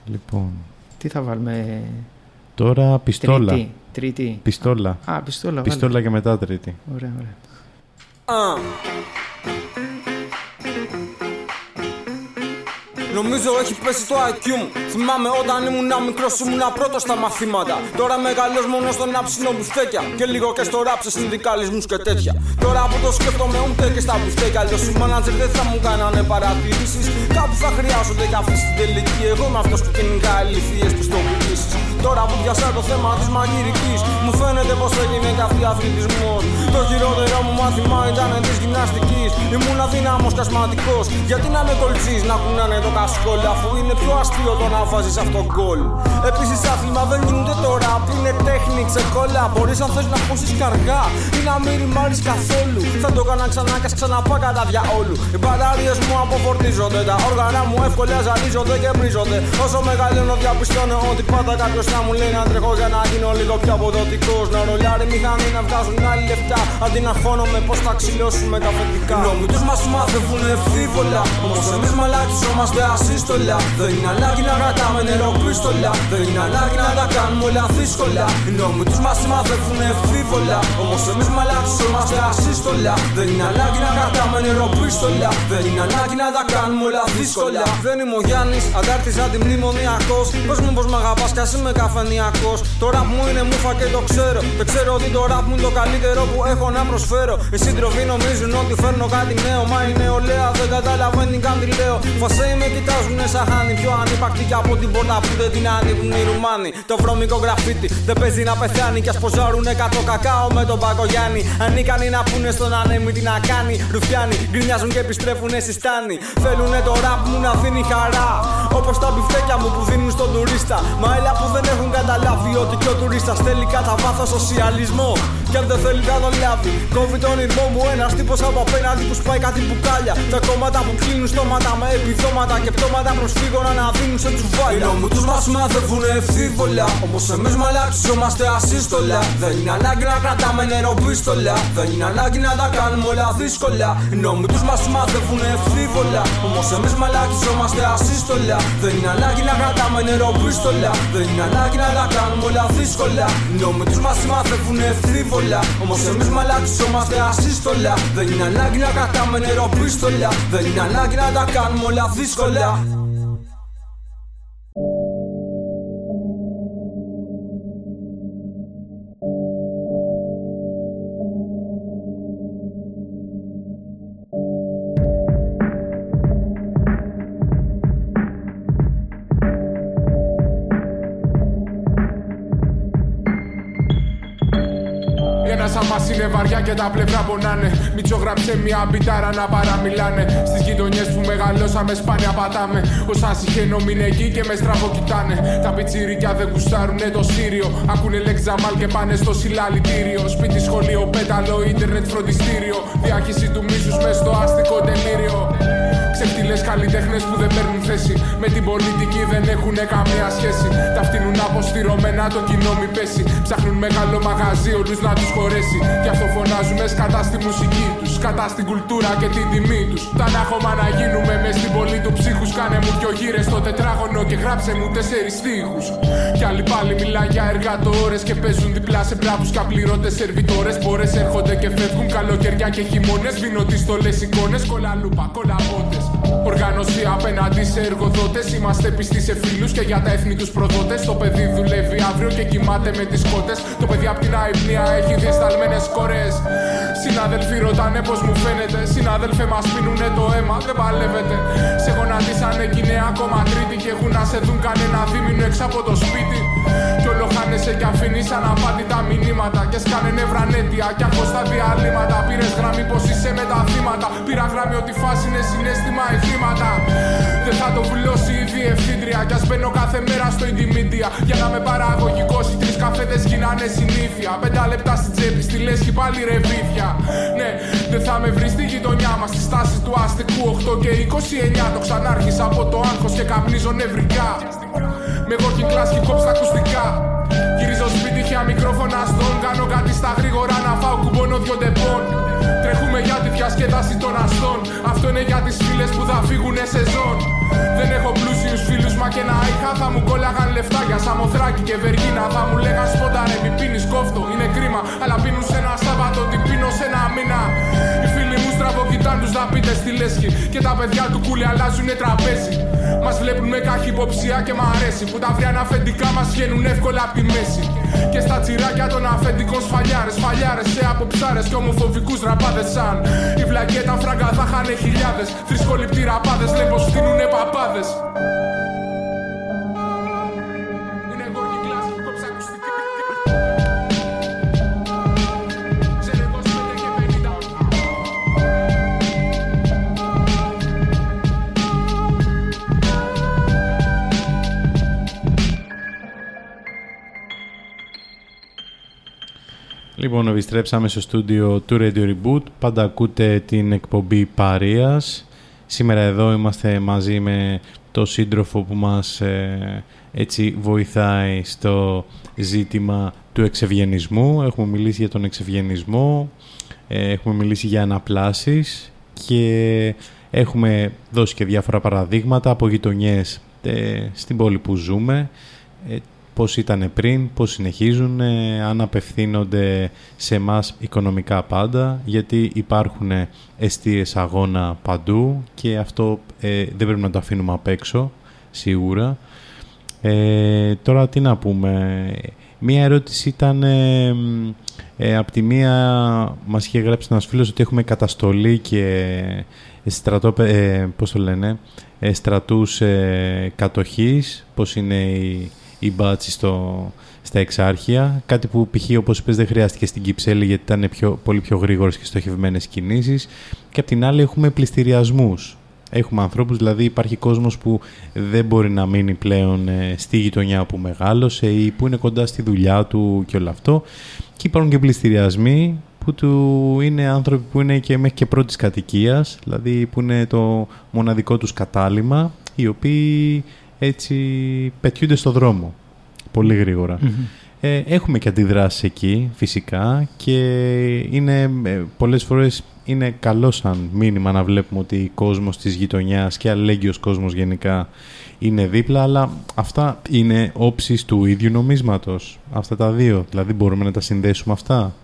Λοιπόν. Τι θα βάλουμε... Τώρα πιστόλα. Τρίτη. τρίτη. Πιστόλα. Α, πιστόλα. Πιστόλα και μετά τρίτη. Ωραία, ωραία. Νομίζω έχει πέσει το IQ μου. Θυμάμαι όταν ήμουν μικρός ήμουν πρώτος στα μαθήματα. Τώρα μεγαλός μόνο στον άψινο μπουστέκια. Και λίγο και στο ράψε συνδικαλισμούς και τέτοια. Τώρα που το σκέφτομαι ούτε και στα μπουστέκια. Αλλιώ οι μάνατζερ δεν θα μου κάνανε παρατηρήσεις. Κάπου θα χρειάζονται για αυτή την τελική. Εγώ με αυτό που κυνηγά ηλικίε πιστοποιήσει. Τώρα που πιάσα το θέμα της μαγειρικής, μου φαίνεται πως έγινε καθή αθλητισμός. Το χειρότερο μου μάθημα ήταν της γυμναστικής. Ήμουν αδύναμος κασματικό. Γιατί να με κολτσεί να κουνάνε το κασκόλ, αφού είναι πιο αστείο το να βάζεις αυτό γκολ. Επίσης άθλημα δεν γίνονται τώρα, που είναι τέχνη, ξεκόλα. Μπορείς αν θες να ακούσεις καργά ή να μην ρημάρεις καθόλου. Θα το έκανα ξανά και ξαναπά κατά διαόλου. Οι μπαταρίες μου αποφορτίζονται, τα όργανα μου εύκολα ζαλίζονται και βρίζονται. Όσο μεγαλώνω διαπιστώνω ότι πάντα κάποιος θα μου λέει να τρέχω για να γίνω λίγο πιο αποδοτικός. Να ρολάρει μηχανή να βγάζουν άλλοι λεφτά. Αντί να χώνομαι πώ θα ξυλώσουμε τα φετικά. Νόμοι τους μας μάθευουν ευθύβολα. Όμως εμείς μαλακιζόμαστε ασύστολα. Δεν είναι ανάγκη να κρατάμε νερό πίστολα. Δεν είναι ανάγκη να τα κάνουμε όλα δύσκολα. Οι νόμοι τους μας μάθευουν ευθύβολα. Όμως εμείς μαλακιζόμαστε ασύστολα. Δεν είναι ανάγκη να κρατάμε νερό πίστολα. Δεν είναι ανάγκη να τα κάνουμε όλα δύσκολα. Δεν είμαι ο Γιάννης, αντάρτης αντιμνημονιακός. Πες μου πως μ' αγαπάς κι με καφενιακός. Το ραπ μου είναι μουφα και το ξέρω. Δεν ξέρω ότι το ραπ μου είναι το καλύτερο που έχω να προσφέρω. Οι σύντροφοι νομίζουν ότι φέρνω κάτι νέο. Μα η νεολαία δεν καταλαβαίνει καν τι λέω. Φασέι με κοιτάζουν σαν χάνι. Πιο ανύπαρκτη και από την πόρτα που δεν την ανοίγουν οι Ρουμάνοι. Το βρώμικο γραφίτι δεν παίζει να πεθάνει. Κι ας ποζάρουν εκατό κακάο με τον Πακογιάννη. Ανίκανοι να πούνε στον ανέμι τι να κάνει. Ρουφιάνοι γκρινιάζουν και επιστρέφουν σε στάνη. Θέλουνε το ραπ μου να δίνει χαρά. Όπως τα μπιφτέκια μου που δίνουν στον τουρίστα. Μα έλα που δεν έχουν καταλάβει ότι και ο τουρίστας θέλει κατά βάθο σοσιαλισμό. Και αν δεν θέλει να τον λάβει, κόβει τον ήρμό μου ένας τύπος από απέναντι που σπάει κάτι μπουκάλια. Τα κόμματα που κλείνουν στόματα με επιδόματα και πτώματα προσφύγων να δίνουν σε τσουβάλια. Οι νόμοι τους μας μάθευουν ευθύβολα. Όμως εμείς μαλάξιζόμαστε ασύστολα. Δεν είναι ανάγκη να κρατάμε νερό πίστολα. Δεν είναι ανάγκη να τα κάνουμε όλα δύσκολα. Οι νόμοι τους μας μάθευουν ευθύβολα. Όμως εμείς μαλάξιζόμαστε ασύστολα. Δεν είναι ανάγκη να κρατάμε νερό πίστολα. Δεν είναι ανάγκη να τα κάνουμε όλα δύσκολα. Οι νόμοι τους μας μάθευουν ευθύβολα. Όμως εμείς μαλάξιζόμαστε ασύστολα. Δεν είναι ανάγκη να κρατάμε νερό πίστολα. Δεν είναι ανάγκη να τα κάνουμε όλα δύσκολα. Και τα πλευρά πονάνε. Μίτσο γράψε μια μπιτάρα να παραμιλάνε. Στις γειτονιές που μεγαλώσαμε σπάνια πατάμε. Όσα συχαίνω μην εκεί και με στραβό κοιτάνε. Τα πιτσίρικια δεν γουστάρουνε το σύριο. Ακούνε λέξ τζαμάλ και πάνε στο συλλαλητήριο. Σπίτι, σχολείο, πέταλο, ίντερνετ, φροντιστήριο. Διάχυση του μίσους μες στο άστικο τελείριο. Ξεφτυλέ καλλιτέχνες που δεν παίρνουν θέση. Με την πολιτική δεν έχουν καμία σχέση. Τα φτύνουν αποστηρωμένα το κοινό μη πέσει. Ψάχνουν μεγάλο μαγαζί όλου να τους χωρέσει. Γι' αυτό φωνάζουμε σκατά στη μουσική του. Κατά στην κουλτούρα και την τιμή τους. Τα να έχουμε να γίνουμε μες στην πόλη του ψύχους. Κάνε μου δυο γύρες στο τετράγωνο και γράψε μου τέσσερι τείχου. Κι άλλοι πάλι μιλάνε για εργατόρες και παίζουν διπλά σε μπράβους και απλήρωτες σερβιτόρες. Μπόρε έρχονται και φεύγουν καλοκαιριά και χειμώνες. Βίνω τις στολές εικόνες, κολαλούπα, κολαπότε. Οργάνωση απέναντι σε εργοδότες. Είμαστε πιστοί σε φίλους και για τα έθνη τους προδότες. Το παιδί δουλεύει αύριο και κοιμάται με τις κότες. Το παιδί απ' την αϊπνία έχει διεσταλμένε κορέ. Συνάδελφοι ρωτάνε πώ μου φαίνεται. Συνάδελφε μας πίνουνε το αίμα, δεν παλεύετε. Σε γονατίσανε κι είναι ακόμα τρίτη και έχουν να σε δουν κανένα δίμηνο έξω από το σπίτι. Κι όλο χάνεσαι κι αφήνεις αναπάντητα μηνύματα. Και σκάνε νευρανέτια κι ακούω στα διαλύματα. Πήρες γραμμή πως είσαι με τα θύματα. Πήρα γραμμή ότι φάση είναι συνέστημα ή θύματα. Δεν θα το βουλώσει η διευθύντρια. Κι ας μπαίνω κάθε μέρα στο Intimedia. Για να με παραγωγικό, οι τρεις καφέτε γίνανε συνήθεια. Πέντα λεπτά στην τσέπη, στη λέσχη πάλι ρεβίδια. Ναι, δεν θα με βρεις στη γειτονιά μας. Στη στάση του αστικού 8 και 29. Το ξανάρχισα από το άγχος και καπνίζω νευρικά. Με working class και κόψα ακουστικά. Γυρίζω σπίτι για μικρόφωνα στον. Κάνω κάτι στα γρήγορα να φάω κουμπώνω δυο ντεπών. Τρέχουμε για τη διασκέδαση των αστών. Αυτό είναι για τις φίλες που θα φύγουνε σεζόν. Δεν έχω πλούσιους φίλους, μα και να είχα θα μου κόλλαγαν λεφτά για σαμοθράκι και βεργίνα. Θα μου λέγαν σποντάρε, μη πίνεις κόφτο, είναι κρίμα. Αλλά πίνουν σε ένα Σάββατο, τι πίνω σε ένα μήνα. Οι φίλοι μου στραβοκοιτάν του δαπίτε στη λέσχη. Και τα παιδιά του κούλι αλλάζουνε τραπέζι. Μας βλέπουν με καχυποψία και μ' αρέσει που τα βριανά αφεντικά μας βγαίνουν εύκολα από τη μέση. Και στα τσιράκια των αφεντικών σφαλιάρες, σφαλιάρε σε αποψάρες και ομοφοβικούς ραπάδες σαν. Η βλακέτα φράγκα θα χάνε χιλιάδες. Θρησκοληπτοί ραπάδες λένε πω φτύνουνε παπάδες. Λοιπόν, επιστρέψαμε στο στούντιο του Radio Reboot. Πάντα ακούτε την εκπομπή Παρίας. Σήμερα εδώ είμαστε μαζί με το σύντροφο που μας ε, έτσι βοηθάει στο ζήτημα του εξευγενισμού. Έχουμε μιλήσει για τον εξευγενισμό, ε, έχουμε μιλήσει για αναπλάσεις και έχουμε δώσει και διάφορα παραδείγματα από γειτονιές ε, στην πόλη που ζούμε ε, πώς ήταν πριν, πώς συνεχίζουν, ε, αν απευθύνονται σε μας οικονομικά πάντα, γιατί υπάρχουν εστίες αγώνα παντού και αυτό ε, δεν πρέπει να το αφήνουμε απ' έξω, σίγουρα. Ε, τώρα τι να πούμε, μία ερώτηση ήταν, ε, μ, ε, από τη μία μας είχε γράψει ένας φίλος ότι έχουμε καταστολή και στρατό, ε, πώς το λένε, ε, στρατούς ε, κατοχής, πώς είναι η η μπάτση στο, στα εξάρχεια. Κάτι που π.χ. όπως είπες δεν χρειάστηκε στην Κυψέλη γιατί ήταν πιο, πολύ πιο γρήγορες και στοχευμένες κινήσεις. Και απ' την άλλη έχουμε πληστηριασμούς. Έχουμε ανθρώπους, δηλαδή υπάρχει κόσμος που δεν μπορεί να μείνει πλέον ε, στη γειτονιά που μεγάλωσε ή που είναι κοντά στη δουλειά του και όλο αυτό. Και υπάρχουν και πληστηριασμοί που του είναι άνθρωποι που είναι και μέχρι και πρώτης κατοικίας, δηλαδή που είναι το μοναδικό τους κατάλημα, οι οποίοι έτσι πετιούνται στο δρόμο πολύ γρήγορα. Ε, έχουμε και αντιδράσεις εκεί φυσικά και είναι, ε, πολλές φορές είναι καλό σαν μήνυμα να βλέπουμε ότι ο κόσμος της γειτονιάς και αλληλέγγυος κόσμος γενικά είναι δίπλα αλλά αυτά είναι όψεις του ίδιου νομίσματος αυτά τα δύο δηλαδή μπορούμε να τα συνδέσουμε αυτά;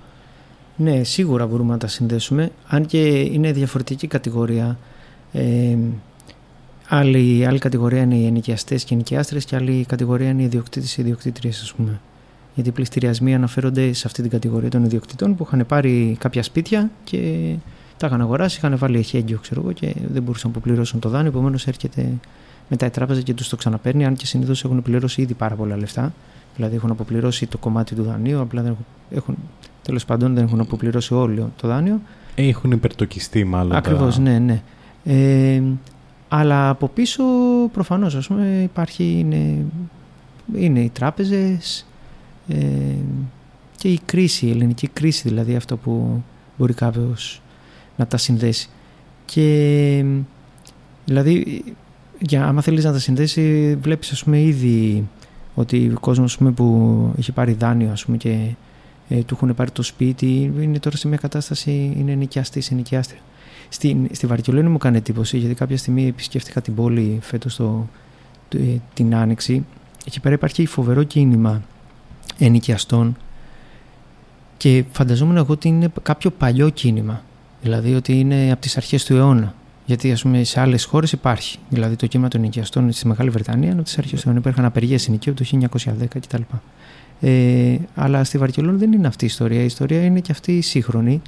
Ναι, σίγουρα μπορούμε να τα συνδέσουμε, αν και είναι διαφορετική κατηγορία. Ε, άλλη, άλλη κατηγορία είναι οι ενοικιαστές και οι ενοικιάστρες, και άλλη κατηγορία είναι οι ιδιοκτήτες και οι ιδιοκτήτριες, ας πούμε. Γιατί οι πληστηριασμοί αναφέρονται σε αυτή την κατηγορία των ιδιοκτητών που είχαν πάρει κάποια σπίτια και τα είχαν αγοράσει, είχαν βάλει εχέγγυο, ξέρω εγώ, και δεν μπορούσαν να αποπληρώσουν το δάνειο. Επομένως έρχεται μετά η τράπεζα και τους το ξαναπαίρνει, αν και συνήθως έχουν πληρώσει ήδη πάρα πολλά λεφτά. Δηλαδή έχουν αποπληρώσει το κομμάτι του δανείου, απλά δεν έχουν, έχουν τέλος πάντων δεν έχουν αποπληρώσει όλο το δάνειο. έχουν υπερτοκιστεί μάλλον Ακριβώς, τα... ναι, ναι. Ε, αλλά από πίσω προφανώς ας πούμε υπάρχει είναι, είναι οι τράπεζες ε, και η κρίση, η ελληνική κρίση δηλαδή αυτό που μπορεί κάποιος να τα συνδέσει. Και δηλαδή για, άμα θέλεις να τα συνδέσει βλέπεις ας πούμε ήδη ότι ο κόσμος ας πούμε, που έχει πάρει δάνειο ας πούμε, και ε, του έχουν πάρει το σπίτι είναι τώρα σε μια κατάσταση είναι νοικιαστής, ενοικιάστρια. Στη, στη Βαρκελόνη μου κάνει εντύπωση γιατί κάποια στιγμή επισκέφτηκα την πόλη φέτος το, το, ε, την Άνοιξη. Εκεί πέρα υπάρχει φοβερό κίνημα ενοικιαστών και φανταζόμουν εγώ ότι είναι κάποιο παλιό κίνημα. Δηλαδή ότι είναι από τις αρχές του αιώνα. Γιατί ας πούμε σε άλλες χώρες υπάρχει. Δηλαδή το κίνημα των ενοικιαστών στη Μεγάλη Βρετανία είναι από τις αρχές του αιώνα. Υπήρχαν απεργίες ενοικίου το 1910 κτλ. Ε, αλλά στη Βαρκελόνη δεν είναι αυτή η ιστορία. Η ιστορία είναι και αυτή η σύγχρονη.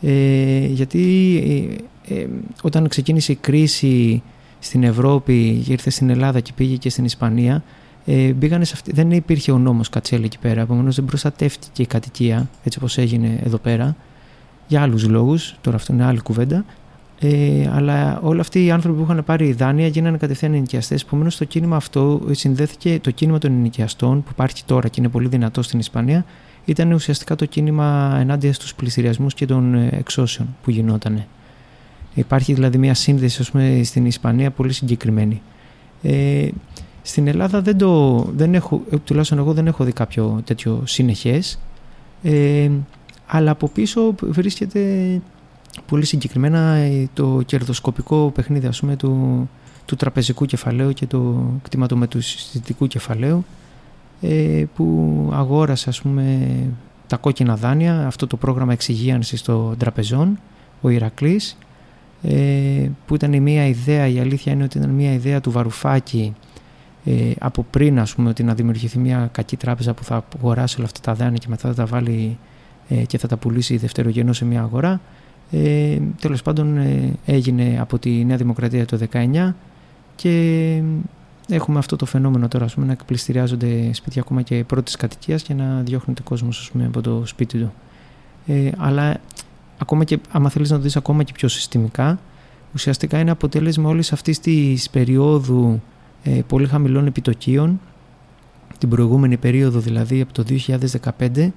Ε, γιατί ε, ε, όταν ξεκίνησε η κρίση στην Ευρώπη και ήρθε στην Ελλάδα και πήγε και στην Ισπανία ε, σε αυτή, δεν υπήρχε ο νόμος Κατσέλη εκεί πέρα επομένως δεν προστατεύτηκε η κατοικία έτσι όπως έγινε εδώ πέρα για άλλους λόγους, τώρα αυτό είναι άλλη κουβέντα ε, αλλά όλοι αυτοί οι άνθρωποι που είχαν πάρει δάνεια γίνανε κατευθείαν ενοικιαστές. Επομένως, το κίνημα αυτό συνδέθηκε, το κίνημα των ενοικιαστών που υπάρχει τώρα και είναι πολύ δυνατό στην Ισπανία, ήταν ουσιαστικά το κίνημα ενάντια στους πληστηριασμούς και των ε, εξώσεων που γινόταν. Υπάρχει δηλαδή μια σύνδεση ας πούμε, στην Ισπανία πολύ συγκεκριμένη. Ε, στην Ελλάδα δεν το, δεν έχω, ε, τουλάχιστον εγώ δεν έχω δει κάποιο τέτοιο συνεχές, ε, αλλά από πίσω βρίσκεται πολύ συγκεκριμένα ε, το κερδοσκοπικό παιχνίδι ας πούμε, του, του τραπεζικού κεφαλαίου και του κτηματομετουσιστικού κεφαλαίου ε, που αγόρασε ας πούμε τα κόκκινα δάνεια, αυτό το πρόγραμμα εξυγίανσης των τραπεζών, ο Ηρακλής ε, που ήταν μια ιδέα, η αλήθεια είναι ότι ήταν μια ιδέα του Βαρουφάκη ε, από πριν ας πούμε ότι να δημιουργηθεί μια κακή τράπεζα που θα αγοράσει όλα αυτά τα δάνεια και μετά θα τα βάλει ε, και θα τα πουλήσει δευτερογενώς σε μια αγορά. Ε, τέλος πάντων ε, έγινε από τη Νέα Δημοκρατία το 19 και έχουμε αυτό το φαινόμενο τώρα ας πούμε, να εκπληστηριάζονται σπίτια ακόμα και πρώτης κατοικίας και να διώχνεται κόσμος από το σπίτι του. Ε, αλλά ακόμα και άμα θέλεις να το δεις ακόμα και πιο συστημικά ουσιαστικά είναι αποτέλεσμα όλης αυτής της περίοδου ε, πολύ χαμηλών επιτοκίων την προηγούμενη περίοδο δηλαδή από το 2015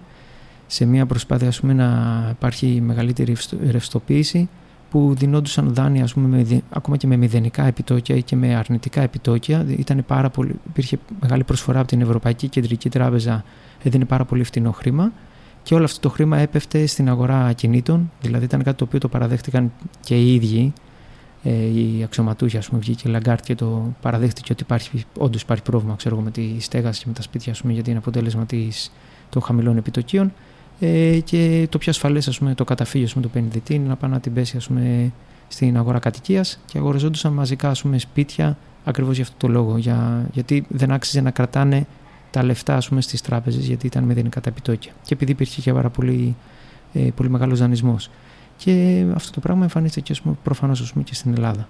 σε μια προσπάθεια ας πούμε, να υπάρχει μεγαλύτερη ρευστοποίηση που δινόντουσαν δάνεια ας πούμε, με, ακόμα και με μηδενικά επιτόκια ή και με αρνητικά επιτόκια. Ήταν πάρα πολύ, υπήρχε μεγάλη προσφορά από την Ευρωπαϊκή Κεντρική Τράπεζα, έδινε πάρα πολύ φτηνό χρήμα και όλο αυτό το χρήμα έπεφτε στην αγορά ακινήτων, δηλαδή ήταν κάτι το οποίο το παραδέχτηκαν και οι ίδιοι ε, οι αξιωματούχοι, ας πούμε, βγήκε η Λαγκάρντ και το παραδέχτηκε ότι υπάρχει, όντως υπάρχει πρόβλημα ξέρω, με τη στέγαση και με τα σπίτια, ας πούμε, γιατί είναι αποτέλεσμα της, των χαμηλών επιτοκίων. Ε, και το πιο ασφαλές, το καταφύγιο πούμε, του επενδυτή είναι να πάει να την πέσει ας πούμε, στην αγορά κατοικίας και αγοραζόντουσαν μαζικά ας πούμε, σπίτια ακριβώς για αυτό το λόγο. Για, γιατί δεν άξιζε να κρατάνε τα λεφτά στις τράπεζες, γιατί ήταν μηδενικά τα επιτόκια. Και επειδή υπήρχε και πάρα πολύ, ε, πολύ μεγάλος δανεισμός. Και αυτό το πράγμα εμφανίστηκε προφανώς και στην Ελλάδα.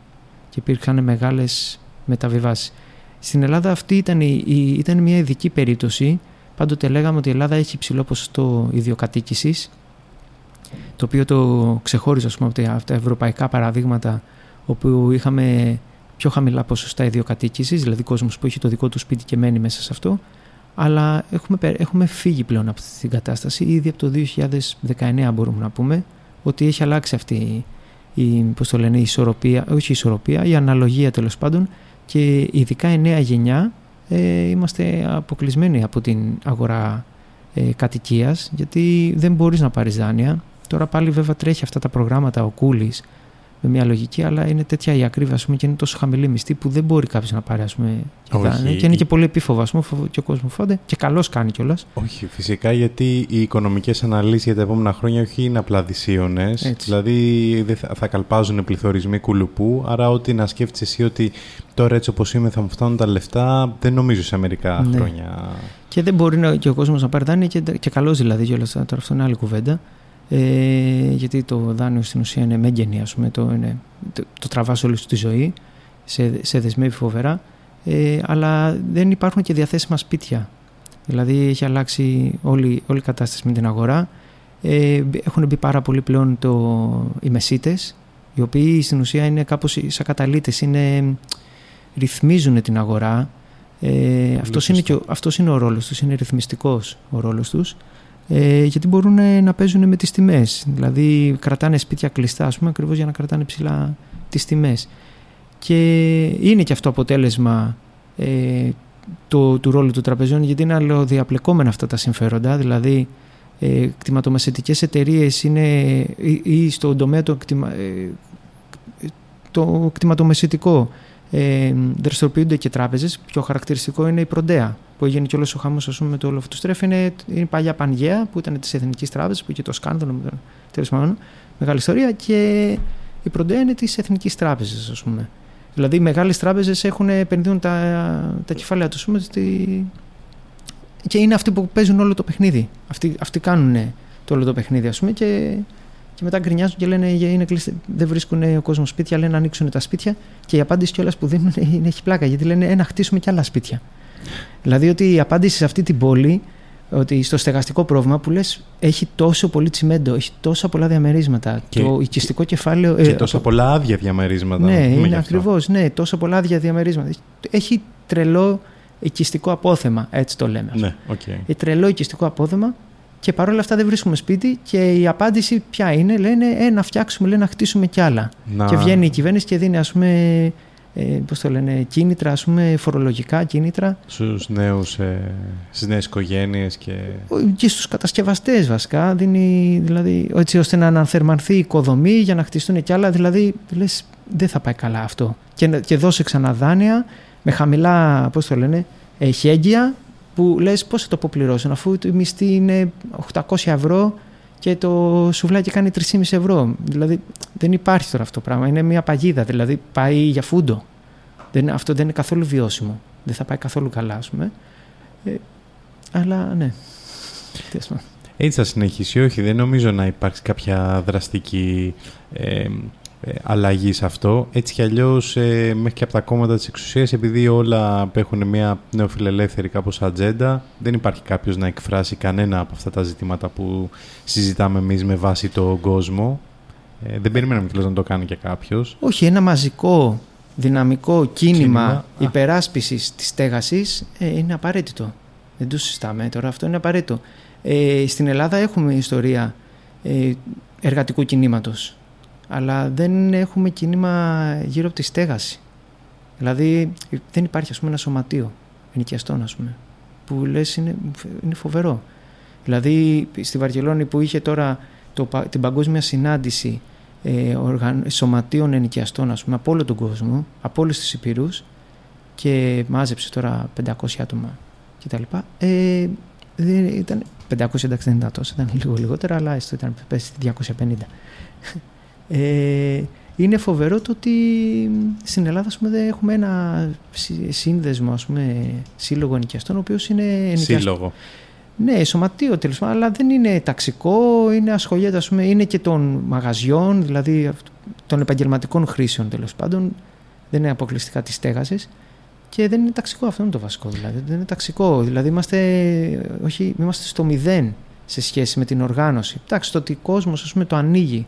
Και υπήρχαν μεγάλες μεταβιβάσεις. Στην Ελλάδα αυτή ήταν, η, ήταν μια ειδική περίπτωση. Πάντοτε λέγαμε ότι η Ελλάδα έχει υψηλό ποσοστό ιδιοκατοίκησης, το οποίο το ξεχώριζε από τα ευρωπαϊκά παραδείγματα, όπου είχαμε πιο χαμηλά ποσοστά ιδιοκατοίκησης, δηλαδή κόσμος που έχει το δικό του σπίτι και μένει μέσα σε αυτό. Αλλά έχουμε, έχουμε φύγει πλέον από αυτή την κατάσταση. Ήδη από το 2019 μπορούμε να πούμε ότι έχει αλλάξει αυτή η, πώς το λένε, η ισορροπία, όχι η ισορροπία, η αναλογία τέλος πάντων και ειδικά η νέα γενιά ε, είμαστε αποκλεισμένοι από την αγορά ε, κατοικίας γιατί δεν μπορείς να πάρεις δάνεια. Τώρα πάλι βέβαια τρέχει αυτά τα προγράμματα ο Κούλης με μια λογική, αλλά είναι τέτοια η ακρίβεια πούμε, και είναι τόσο χαμηλή μισθή που δεν μπορεί κάποιος να πάρει ας πούμε, δάνεια. Και είναι και πολύ επίφοβο ας πούμε, και ο κόσμος φοβάται και καλώς κάνει κιόλας. Όχι, φυσικά γιατί οι οικονομικές αναλύσεις για τα επόμενα χρόνια όχι είναι απλά δυσίωνες. Δηλαδή θα, θα καλπάζουν πληθωρισμοί κουλουπού. Άρα, ό,τι να σκέφτεσαι εσύ ότι τώρα έτσι όπως είμαι θα μου φτάνουν τα λεφτά, δεν νομίζω σε μερικά ναι. χρόνια. Και δεν μπορεί να, και ο κόσμος να πάρει δάνεια και, και καλώ δηλαδή κιόλας. Τώρα αυτό είναι άλλη κουβέντα ε, γιατί το δάνειο στην ουσία είναι μέγενη, ας πούμε, το, είναι, το, το τραβάς όλη τη ζωή, σε, σε δεσμεύει φοβερά, ε, αλλά δεν υπάρχουν και διαθέσιμα σπίτια. Δηλαδή έχει αλλάξει όλη, όλη η κατάσταση με την αγορά. Ε, έχουν μπει πάρα πολύ πλέον το, οι μεσίτες, οι οποίοι στην ουσία είναι κάπως σαν καταλήτες, είναι, ρυθμίζουν την αγορά. Ε, αυτός, είναι και, αυτός είναι ο ρόλος τους, είναι ρυθμιστικός ο ρόλος τους ε, γιατί μπορούν να παίζουν με τις τιμές. Δηλαδή κρατάνε σπίτια κλειστά, ας πούμε, ακριβώς για να κρατάνε ψηλά τις τιμές. Και είναι και αυτό αποτέλεσμα ε, το, του ρόλου του τραπεζών, γιατί είναι αλλοδιαπλεκόμενα αυτά τα συμφέροντα, δηλαδή ε, κτηματομεσαιτικές εταιρείες είναι ή, ή στον τομέα το, κτημα, ε, το κτηματομεσαιτικό ε, δραστηριοποιούνται και τράπεζες. Πιο χαρακτηριστικό είναι η Προντέα, που έγινε και όλος ο χαμός με το όλο αυτό στρέφει. Είναι, είναι η παλιά Πανγέα που ήταν της Εθνικής Τράπεζας, που είχε το σκάνδαλο με τον τέλος πάντων. Μεγάλη ιστορία. Και η Προντέα είναι της Εθνικής Τράπεζας, ας πούμε. Δηλαδή, οι μεγάλες τράπεζες έχουν επενδύουν τα, τα κεφάλαια τους, στη... και είναι αυτοί που παίζουν όλο το παιχνίδι. Αυτοί, αυτοί κάνουν το όλο το παιχνίδι, ας πούμε, και και μετά γκρινιάζουν και λένε είναι κλειστή, δεν βρίσκουν ο κόσμος σπίτια, λένε να ανοίξουν τα σπίτια. Και η απάντηση κιόλας που δίνουν είναι, έχει πλάκα γιατί λένε ε, να χτίσουμε κι άλλα σπίτια. Δηλαδή ότι η απάντηση σε αυτή την πόλη, ότι στο στεγαστικό πρόβλημα που λες έχει τόσο πολύ τσιμέντο, έχει τόσα πολλά διαμερίσματα. Και, το οικιστικό κεφάλαιο. Και ε, τόσα πολλά άδεια διαμερίσματα. Ναι, είναι ακριβώς. Ναι, τόσα πολλά άδεια διαμερίσματα. Έχει τρελό οικιστικό απόθεμα, έτσι το λέμε. Ναι, okay. Έχει τρελό οικιστικό απόθεμα και παρόλα αυτά δεν βρίσκουμε σπίτι και η απάντηση ποια είναι, λένε ε, να φτιάξουμε, λένε, να χτίσουμε κι άλλα. Να... Και βγαίνει η κυβέρνηση και δίνει ας πούμε, ε, πώς το λένε, κίνητρα, ας πούμε, φορολογικά κίνητρα. Στους νέους, ε, στις νέες οικογένειες και... Και στους κατασκευαστές βασικά, δίνει, δηλαδή, έτσι ώστε να αναθερμανθεί η οικοδομή για να χτιστούν κι άλλα, δηλαδή λες, δεν θα πάει καλά αυτό. Και, και δώσε ξανά δάνεια με χαμηλά, πώς το λένε, εχέγγυα που λες πώς θα το αποπληρώσουν αφού η μισθή είναι 800 ευρώ και το σουβλάκι κάνει 3,5 ευρώ. Δηλαδή δεν υπάρχει τώρα αυτό το πράγμα. Είναι μια παγίδα, δηλαδή πάει για φούντο. Δεν, αυτό δεν είναι καθόλου βιώσιμο. Δεν θα πάει καθόλου καλά, ας πούμε. Ε, αλλά ναι. Έτσι θα συνεχίσει, όχι. Δεν νομίζω να υπάρξει κάποια δραστική ε, ε, αλλαγή σε αυτό. Έτσι κι αλλιώς, ε, μέχρι και από τα κόμματα της εξουσίας, επειδή όλα έχουν μια νεοφιλελεύθερη κάπως ατζέντα, δεν υπάρχει κάποιος να εκφράσει κανένα από αυτά τα ζητήματα που συζητάμε εμείς με βάση τον κόσμο. Ε, δεν περιμέναμε κιόλα να το κάνει και κάποιος. Όχι, ένα μαζικό δυναμικό κίνημα, κίνημα. υπεράσπισης της στέγασης ε, είναι απαραίτητο. Δεν το συζητάμε τώρα, αυτό είναι απαραίτητο. Ε, στην Ελλάδα έχουμε ιστορία ε, εργατικού κινήματος αλλά δεν έχουμε κίνημα γύρω από τη στέγαση. Δηλαδή δεν υπάρχει ας πούμε ένα σωματείο ενοικιαστών ας πούμε που λες είναι, είναι φοβερό. Δηλαδή στη Βαρκελόνη που είχε τώρα το, την παγκόσμια συνάντηση ε, οργαν, σωματείων ενοικιαστών ας πούμε από όλο τον κόσμο, από όλους τους υπηρούς και μάζεψε τώρα 500 άτομα κτλ. Ε, ήταν 500 εντάξει δεν ήταν τόσο, ήταν λίγο λιγότερα αλλά έστω ήταν 250. Ε, είναι φοβερό το ότι στην Ελλάδα ας πούμε, έχουμε ένα σύνδεσμο, ας πούμε, σύλλογο ενοικιαστών, ο οποίος είναι ενοικιαστών. Σύλλογο. Ναι, σωματείο τέλος πάντων, αλλά δεν είναι ταξικό, είναι ασχολιέται, ας πούμε, είναι και των μαγαζιών, δηλαδή των επαγγελματικών χρήσεων τέλος πάντων. Δεν είναι αποκλειστικά της στέγασης. Και δεν είναι ταξικό, αυτό είναι το βασικό δηλαδή. Δεν είναι ταξικό. Δηλαδή είμαστε, όχι, είμαστε στο μηδέν σε σχέση με την οργάνωση. Εντάξει, το ότι ο κόσμος το ανοίγει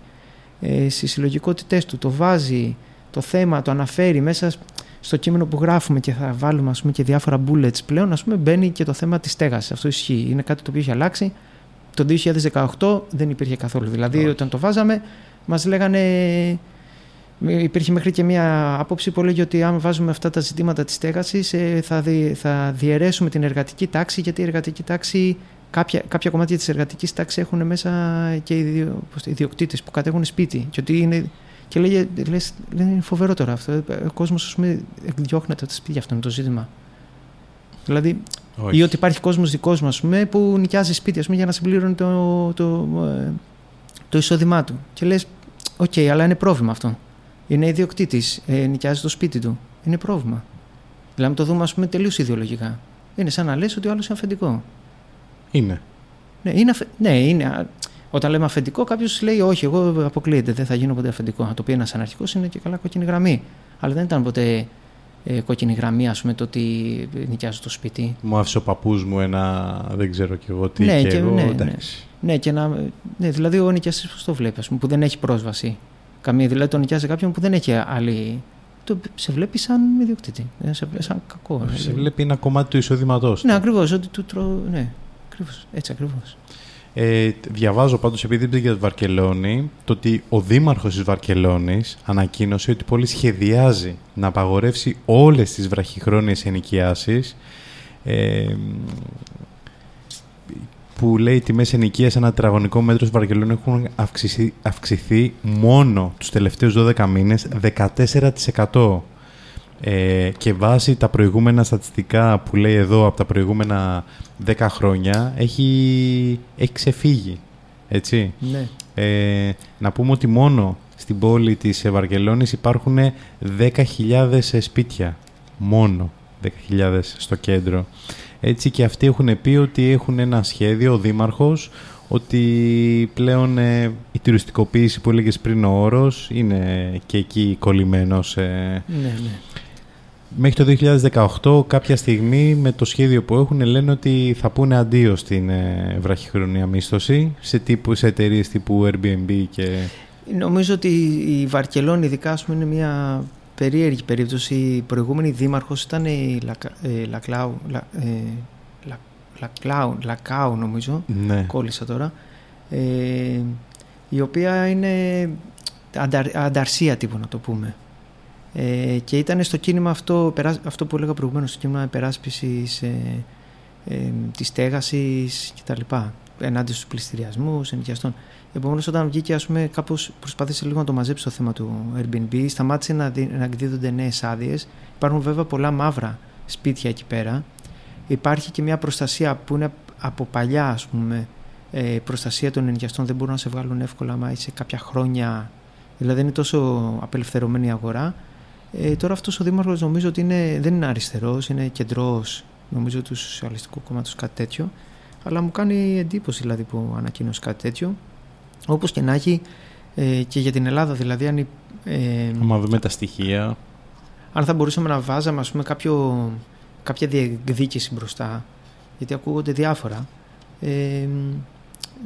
ε, στις συλλογικότητές του, το βάζει το θέμα, το αναφέρει μέσα στο κείμενο που γράφουμε και θα βάλουμε ας πούμε, και διάφορα bullets πλέον, ας πούμε, μπαίνει και το θέμα της στέγασης. Αυτό ισχύει. Είναι κάτι το οποίο έχει αλλάξει. Το 2018 δεν υπήρχε καθόλου. Δηλαδή, όταν το βάζαμε, μας λέγανε Υπήρχε μέχρι και μια άποψη που έλεγε ότι αν βάζουμε αυτά τα ζητήματα της στέγασης ε, θα, δι, θα διαιρέσουμε την εργατική τάξη γιατί η εργατική τάξη κάποια, κάποια κομμάτια της εργατικής τάξης έχουν μέσα και οι ιδιοκτήτες που κατέχουν σπίτι και ότι είναι και λέγε, λες, είναι φοβερό τώρα αυτό. Ο κόσμος, ας πούμε, εκδιώχνεται από τα σπίτια. Αυτό είναι το ζήτημα. Δηλαδή, Όχι. ή ότι υπάρχει κόσμος δικός μα που νοικιάζει σπίτι ας πούμε, για να συμπλήρωνει το, το, ε, το εισόδημά του. Και λες, OK, okay, αλλά είναι πρόβλημα αυτό. Είναι ιδιοκτήτης, ε, νοικιάζει το σπίτι του. Είναι πρόβλημα. Δηλαδή, το δούμε, ας πούμε, τελείως ιδεολογικά. Είναι σαν να λες ότι ο άλλος είναι αφεντικό. Είναι. Ναι, είναι, ναι, είναι. Όταν λέμε αφεντικό, κάποιος λέει: Όχι, εγώ αποκλείεται, δεν θα γίνω ποτέ αφεντικό. Να το πει ένας αναρχικός είναι και καλά κόκκινη γραμμή. Αλλά δεν ήταν ποτέ ε, κόκκινη γραμμή, ας πούμε, το ότι νοικιάζω το σπίτι. Μου άφησε ο παππούς μου ένα. Δεν ξέρω κι εγώ τι. Ναι, και, εγώ, ναι, ναι, ναι, και να, ναι, δηλαδή ο νοικιαστή πώς το βλέπει, ας πούμε, που δεν έχει πρόσβαση. Καμία δηλαδή το νοικιάζει κάποιον που δεν έχει άλλη. Το, σε βλέπει σαν ιδιοκτήτη. Σε, σαν κακό. Σε δηλαδή. βλέπει ένα κομμάτι του εισόδηματό. Ναι, ακριβώς. Ότι του τρώω. Ναι, ακριβώς, έτσι ακριβώς. Ε, διαβάζω πάντως, επειδή είπατε για τη Βαρκελόνη, το ότι ο δήμαρχος της Βαρκελόνης ανακοίνωσε ότι πολύ σχεδιάζει να απαγορεύσει όλες τις βραχυχρόνιες ενοικιάσεις ε, που λέει οι τιμές ενοικίας ένα τετραγωνικό μέτρο στη Βαρκελόνη έχουν αυξηθεί, αυξηθεί μόνο τους τελευταίους 12 μήνες 14%. Ε, και βάσει τα προηγούμενα στατιστικά που λέει εδώ από τα προηγούμενα 10 χρόνια έχει, έχει ξεφύγει. Έτσι. Ναι. Ε, να πούμε ότι μόνο στην πόλη της Βαρκελόνης υπάρχουν 10.000 σπίτια. Μόνο 10.000 στο κέντρο. Έτσι και αυτοί έχουν πει ότι έχουν ένα σχέδιο, ο Δήμαρχος, ότι πλέον ε, η τουριστικοποίηση που έλεγες πριν ο όρος είναι και εκεί κολλημένος. Ε, ναι, ναι. Μέχρι το 2018 κάποια στιγμή με το σχέδιο που έχουν λένε ότι θα πούνε αντίο στην ε, βραχυχρονία μίσθωση σε, τύπου, σε εταιρείες τύπου Airbnb και... Νομίζω ότι η Βαρκελόνη ειδικά πούμε, είναι μια περίεργη περίπτωση. Η προηγούμενη δήμαρχος ήταν η Λακλάου, Λακλάου, Λακάου νομίζω, ναι. κόλλησα τώρα, ε, η οποία είναι ανταρσία τύπου να το πούμε. Ε, και ήταν στο κίνημα αυτό, αυτό που έλεγα προηγουμένως, στο κίνημα υπεράσπισης ε, ε, της στέγασης κτλ. Ενάντια στους πληστηριασμούς, ενοικιαστών. Επομένως, όταν βγήκε, ας πούμε, κάπως προσπάθησε λίγο να το μαζέψει το θέμα του Airbnb, σταμάτησε να, δι, να εκδίδονται νέες άδειες. Υπάρχουν βέβαια πολλά μαύρα σπίτια εκεί πέρα. Υπάρχει και μια προστασία που είναι από παλιά, ας πούμε, ε, προστασία των ενοικιαστών δεν μπορούν να σε βγάλουν εύκολα άμα είσαι κάποια χρόνια. Δηλαδή είναι τόσο απελευθερωμένη η αγορά. Ε, τώρα αυτός ο δήμαρχος νομίζω ότι είναι, δεν είναι αριστερός, είναι κεντρός νομίζω τους Σοσιαλιστικού Κόμματος κάτι τέτοιο. Αλλά μου κάνει εντύπωση δηλαδή που ανακοίνωσε κάτι τέτοιο. Όπως και να έχει ε, και για την Ελλάδα δηλαδή αν, ε, Άμα δούμε τα στοιχεία αν θα μπορούσαμε να βάζαμε ας πούμε, κάποιο, κάποια διεκδίκηση μπροστά γιατί ακούγονται διάφορα ε,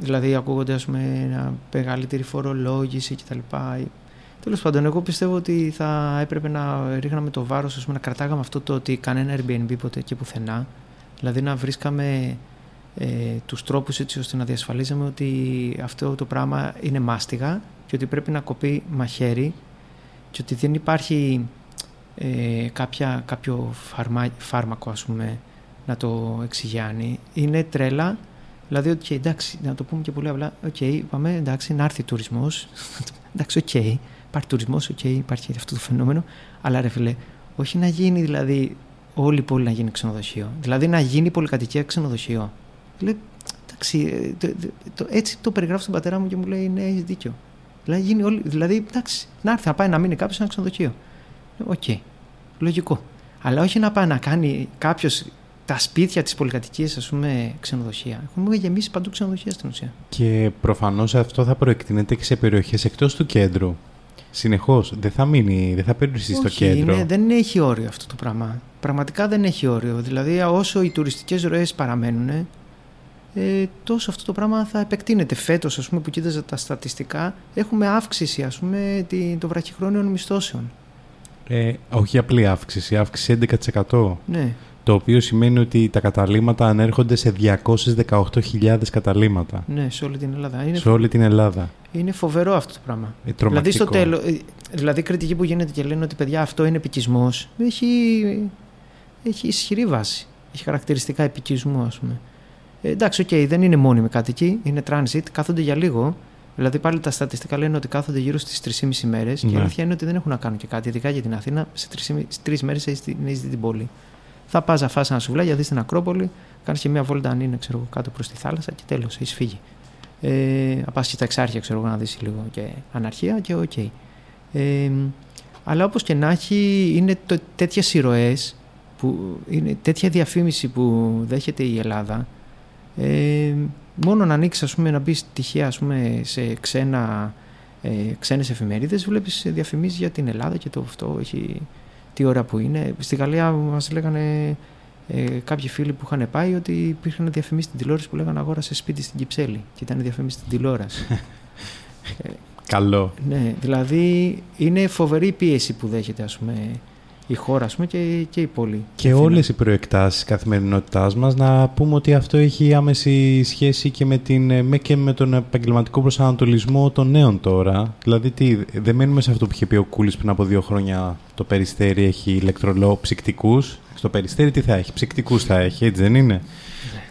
δηλαδή ακούγονται ας πούμε μια μεγαλύτερη φορολόγηση κτλ. Τέλος πάντων, εγώ πιστεύω ότι θα έπρεπε να ρίχναμε το βάρος, να κρατάγαμε αυτό το ότι κανένα Airbnb ποτέ και πουθενά. Δηλαδή να βρίσκαμε ε, τους τρόπους έτσι ώστε να διασφαλίζαμε ότι αυτό το πράγμα είναι μάστιγα και ότι πρέπει να κοπεί μαχαίρι και ότι δεν υπάρχει ε, κάποια, κάποιο φαρμά, φάρμακο ας πούμε να το εξηγιάνει. Είναι τρέλα, δηλαδή ότι okay, εντάξει, να το πούμε και πολύ απλά, OK, okay, πάμε εντάξει να έρθει τουρισμός, εντάξει, OK, okay, υπάρχει τουρισμός, OK, okay, υπάρχει αυτό το φαινόμενο, αλλά ρε φίλε, όχι να γίνει δηλαδή όλη η πόλη να γίνει ξενοδοχείο. Δηλαδή να γίνει πολυκατοικία ξενοδοχείο. Λέει, εντάξει, ε, το, το, έτσι το περιγράφω στον πατέρα μου και μου λέει ναι, έχεις δίκιο. Δηλαδή, γίνει όλη, δηλαδή εντάξει, να έρθει να πάει να μείνει κάποιος σε ένα ξενοδοχείο. OK. Okay. Λογικό. Αλλά όχι να πάει να κάνει κάποιος τα σπίτια της πολυκατοικίας, ας πούμε, ξενοδοχεία. Έχουμε γεμίσει παντού ξενοδοχεία στην ουσία. Και προφανώς αυτό θα προεκτείνεται και σε περιοχές εκτός του κέντρου. Συνεχώς. Δεν θα μείνει, δεν θα περιοριστεί στο κέντρο. Είναι, δεν έχει όριο αυτό το πράγμα. Πραγματικά δεν έχει όριο. Δηλαδή, όσο οι τουριστικές ροές παραμένουν, ε, τόσο αυτό το πράγμα θα επεκτείνεται. Φέτος, ας πούμε, που κοίταζα τα στατιστικά, έχουμε αύξηση ας πούμε, των βραχυχρόνιων μισθώσεων. Ε, όχι απλή αύξηση, αύξηση 11%. Ναι. Το οποίο σημαίνει ότι τα καταλήμματα ανέρχονται σε 218.000 καταλήμματα. Ναι, σε όλη την Ελλάδα. Είναι... Σε όλη την Ελλάδα. Είναι φοβερό αυτό το πράγμα. Ε, δηλαδή, στο τέλο, ε, δηλαδή, κριτική που γίνεται και λένε ότι παιδιά αυτό είναι εποικισμός, έχει, έχει ισχυρή βάση. Έχει χαρακτηριστικά εποικισμού, ας πούμε. Ε, εντάξει, OK, okay, δεν είναι μόνιμοι κάτοικοι, είναι transit, κάθονται για λίγο. Δηλαδή πάλι τα στατιστικά λένε ότι κάθονται γύρω στις 3,5 μέρες και η ναι. αλήθεια είναι ότι δεν έχουν να κάνουν και κάτι. Ειδικά για την Αθήνα, σε τρεις μέρες έχει δει την πόλη. Θα πας να φας ένα σουβλάκι, δεις την Ακρόπολη, κάνεις και μια βόλτα αν είναι ξέρω, κάτω προς τη θάλασσα και τέλος, έχεις φύγει. Ε, να πας και στα Εξάρχεια, ξέρω να δεις λίγο και αναρχία και OK. Okay. Ε, αλλά όπως και να έχει, είναι τέτοιες οι ροές, είναι τέτοια διαφήμιση που δέχεται η Ελλάδα. Ε, μόνο να ανοίξεις, ας πούμε, να μπεις τυχαία ας πούμε, σε ξένα, ε, ξένες εφημερίδες, βλέπεις διαφημίσεις για την Ελλάδα και το αυτό έχει τι ώρα που είναι. Στη Γαλλία μας λέγανε ε, κάποιοι φίλοι που είχαν πάει ότι υπήρχαν διαφημίσεις στην τηλεόραση που λέγανε αγόρασε σπίτι στην Κυψέλη και ήταν διαφημίσεις στην τηλεόραση. Καλό. Ναι, δηλαδή είναι φοβερή πίεση που δέχεται ας πούμε η χώρα ας πούμε, και, και η πόλη. Και όλες οι προεκτάσεις καθημερινότητάς μας να πούμε ότι αυτό έχει άμεση σχέση και με, την, με, και με τον επαγγελματικό προσανατολισμό των νέων τώρα. Δηλαδή, τι, δεν μένουμε σε αυτό που είχε πει ο Κούλης πριν από δύο χρόνια. Το περιστέρι έχει ηλεκτρολό ψυκτικούς. Στο περιστέρι τι θα έχει, ψυκτικούς θα έχει, έτσι δεν είναι; Ναι.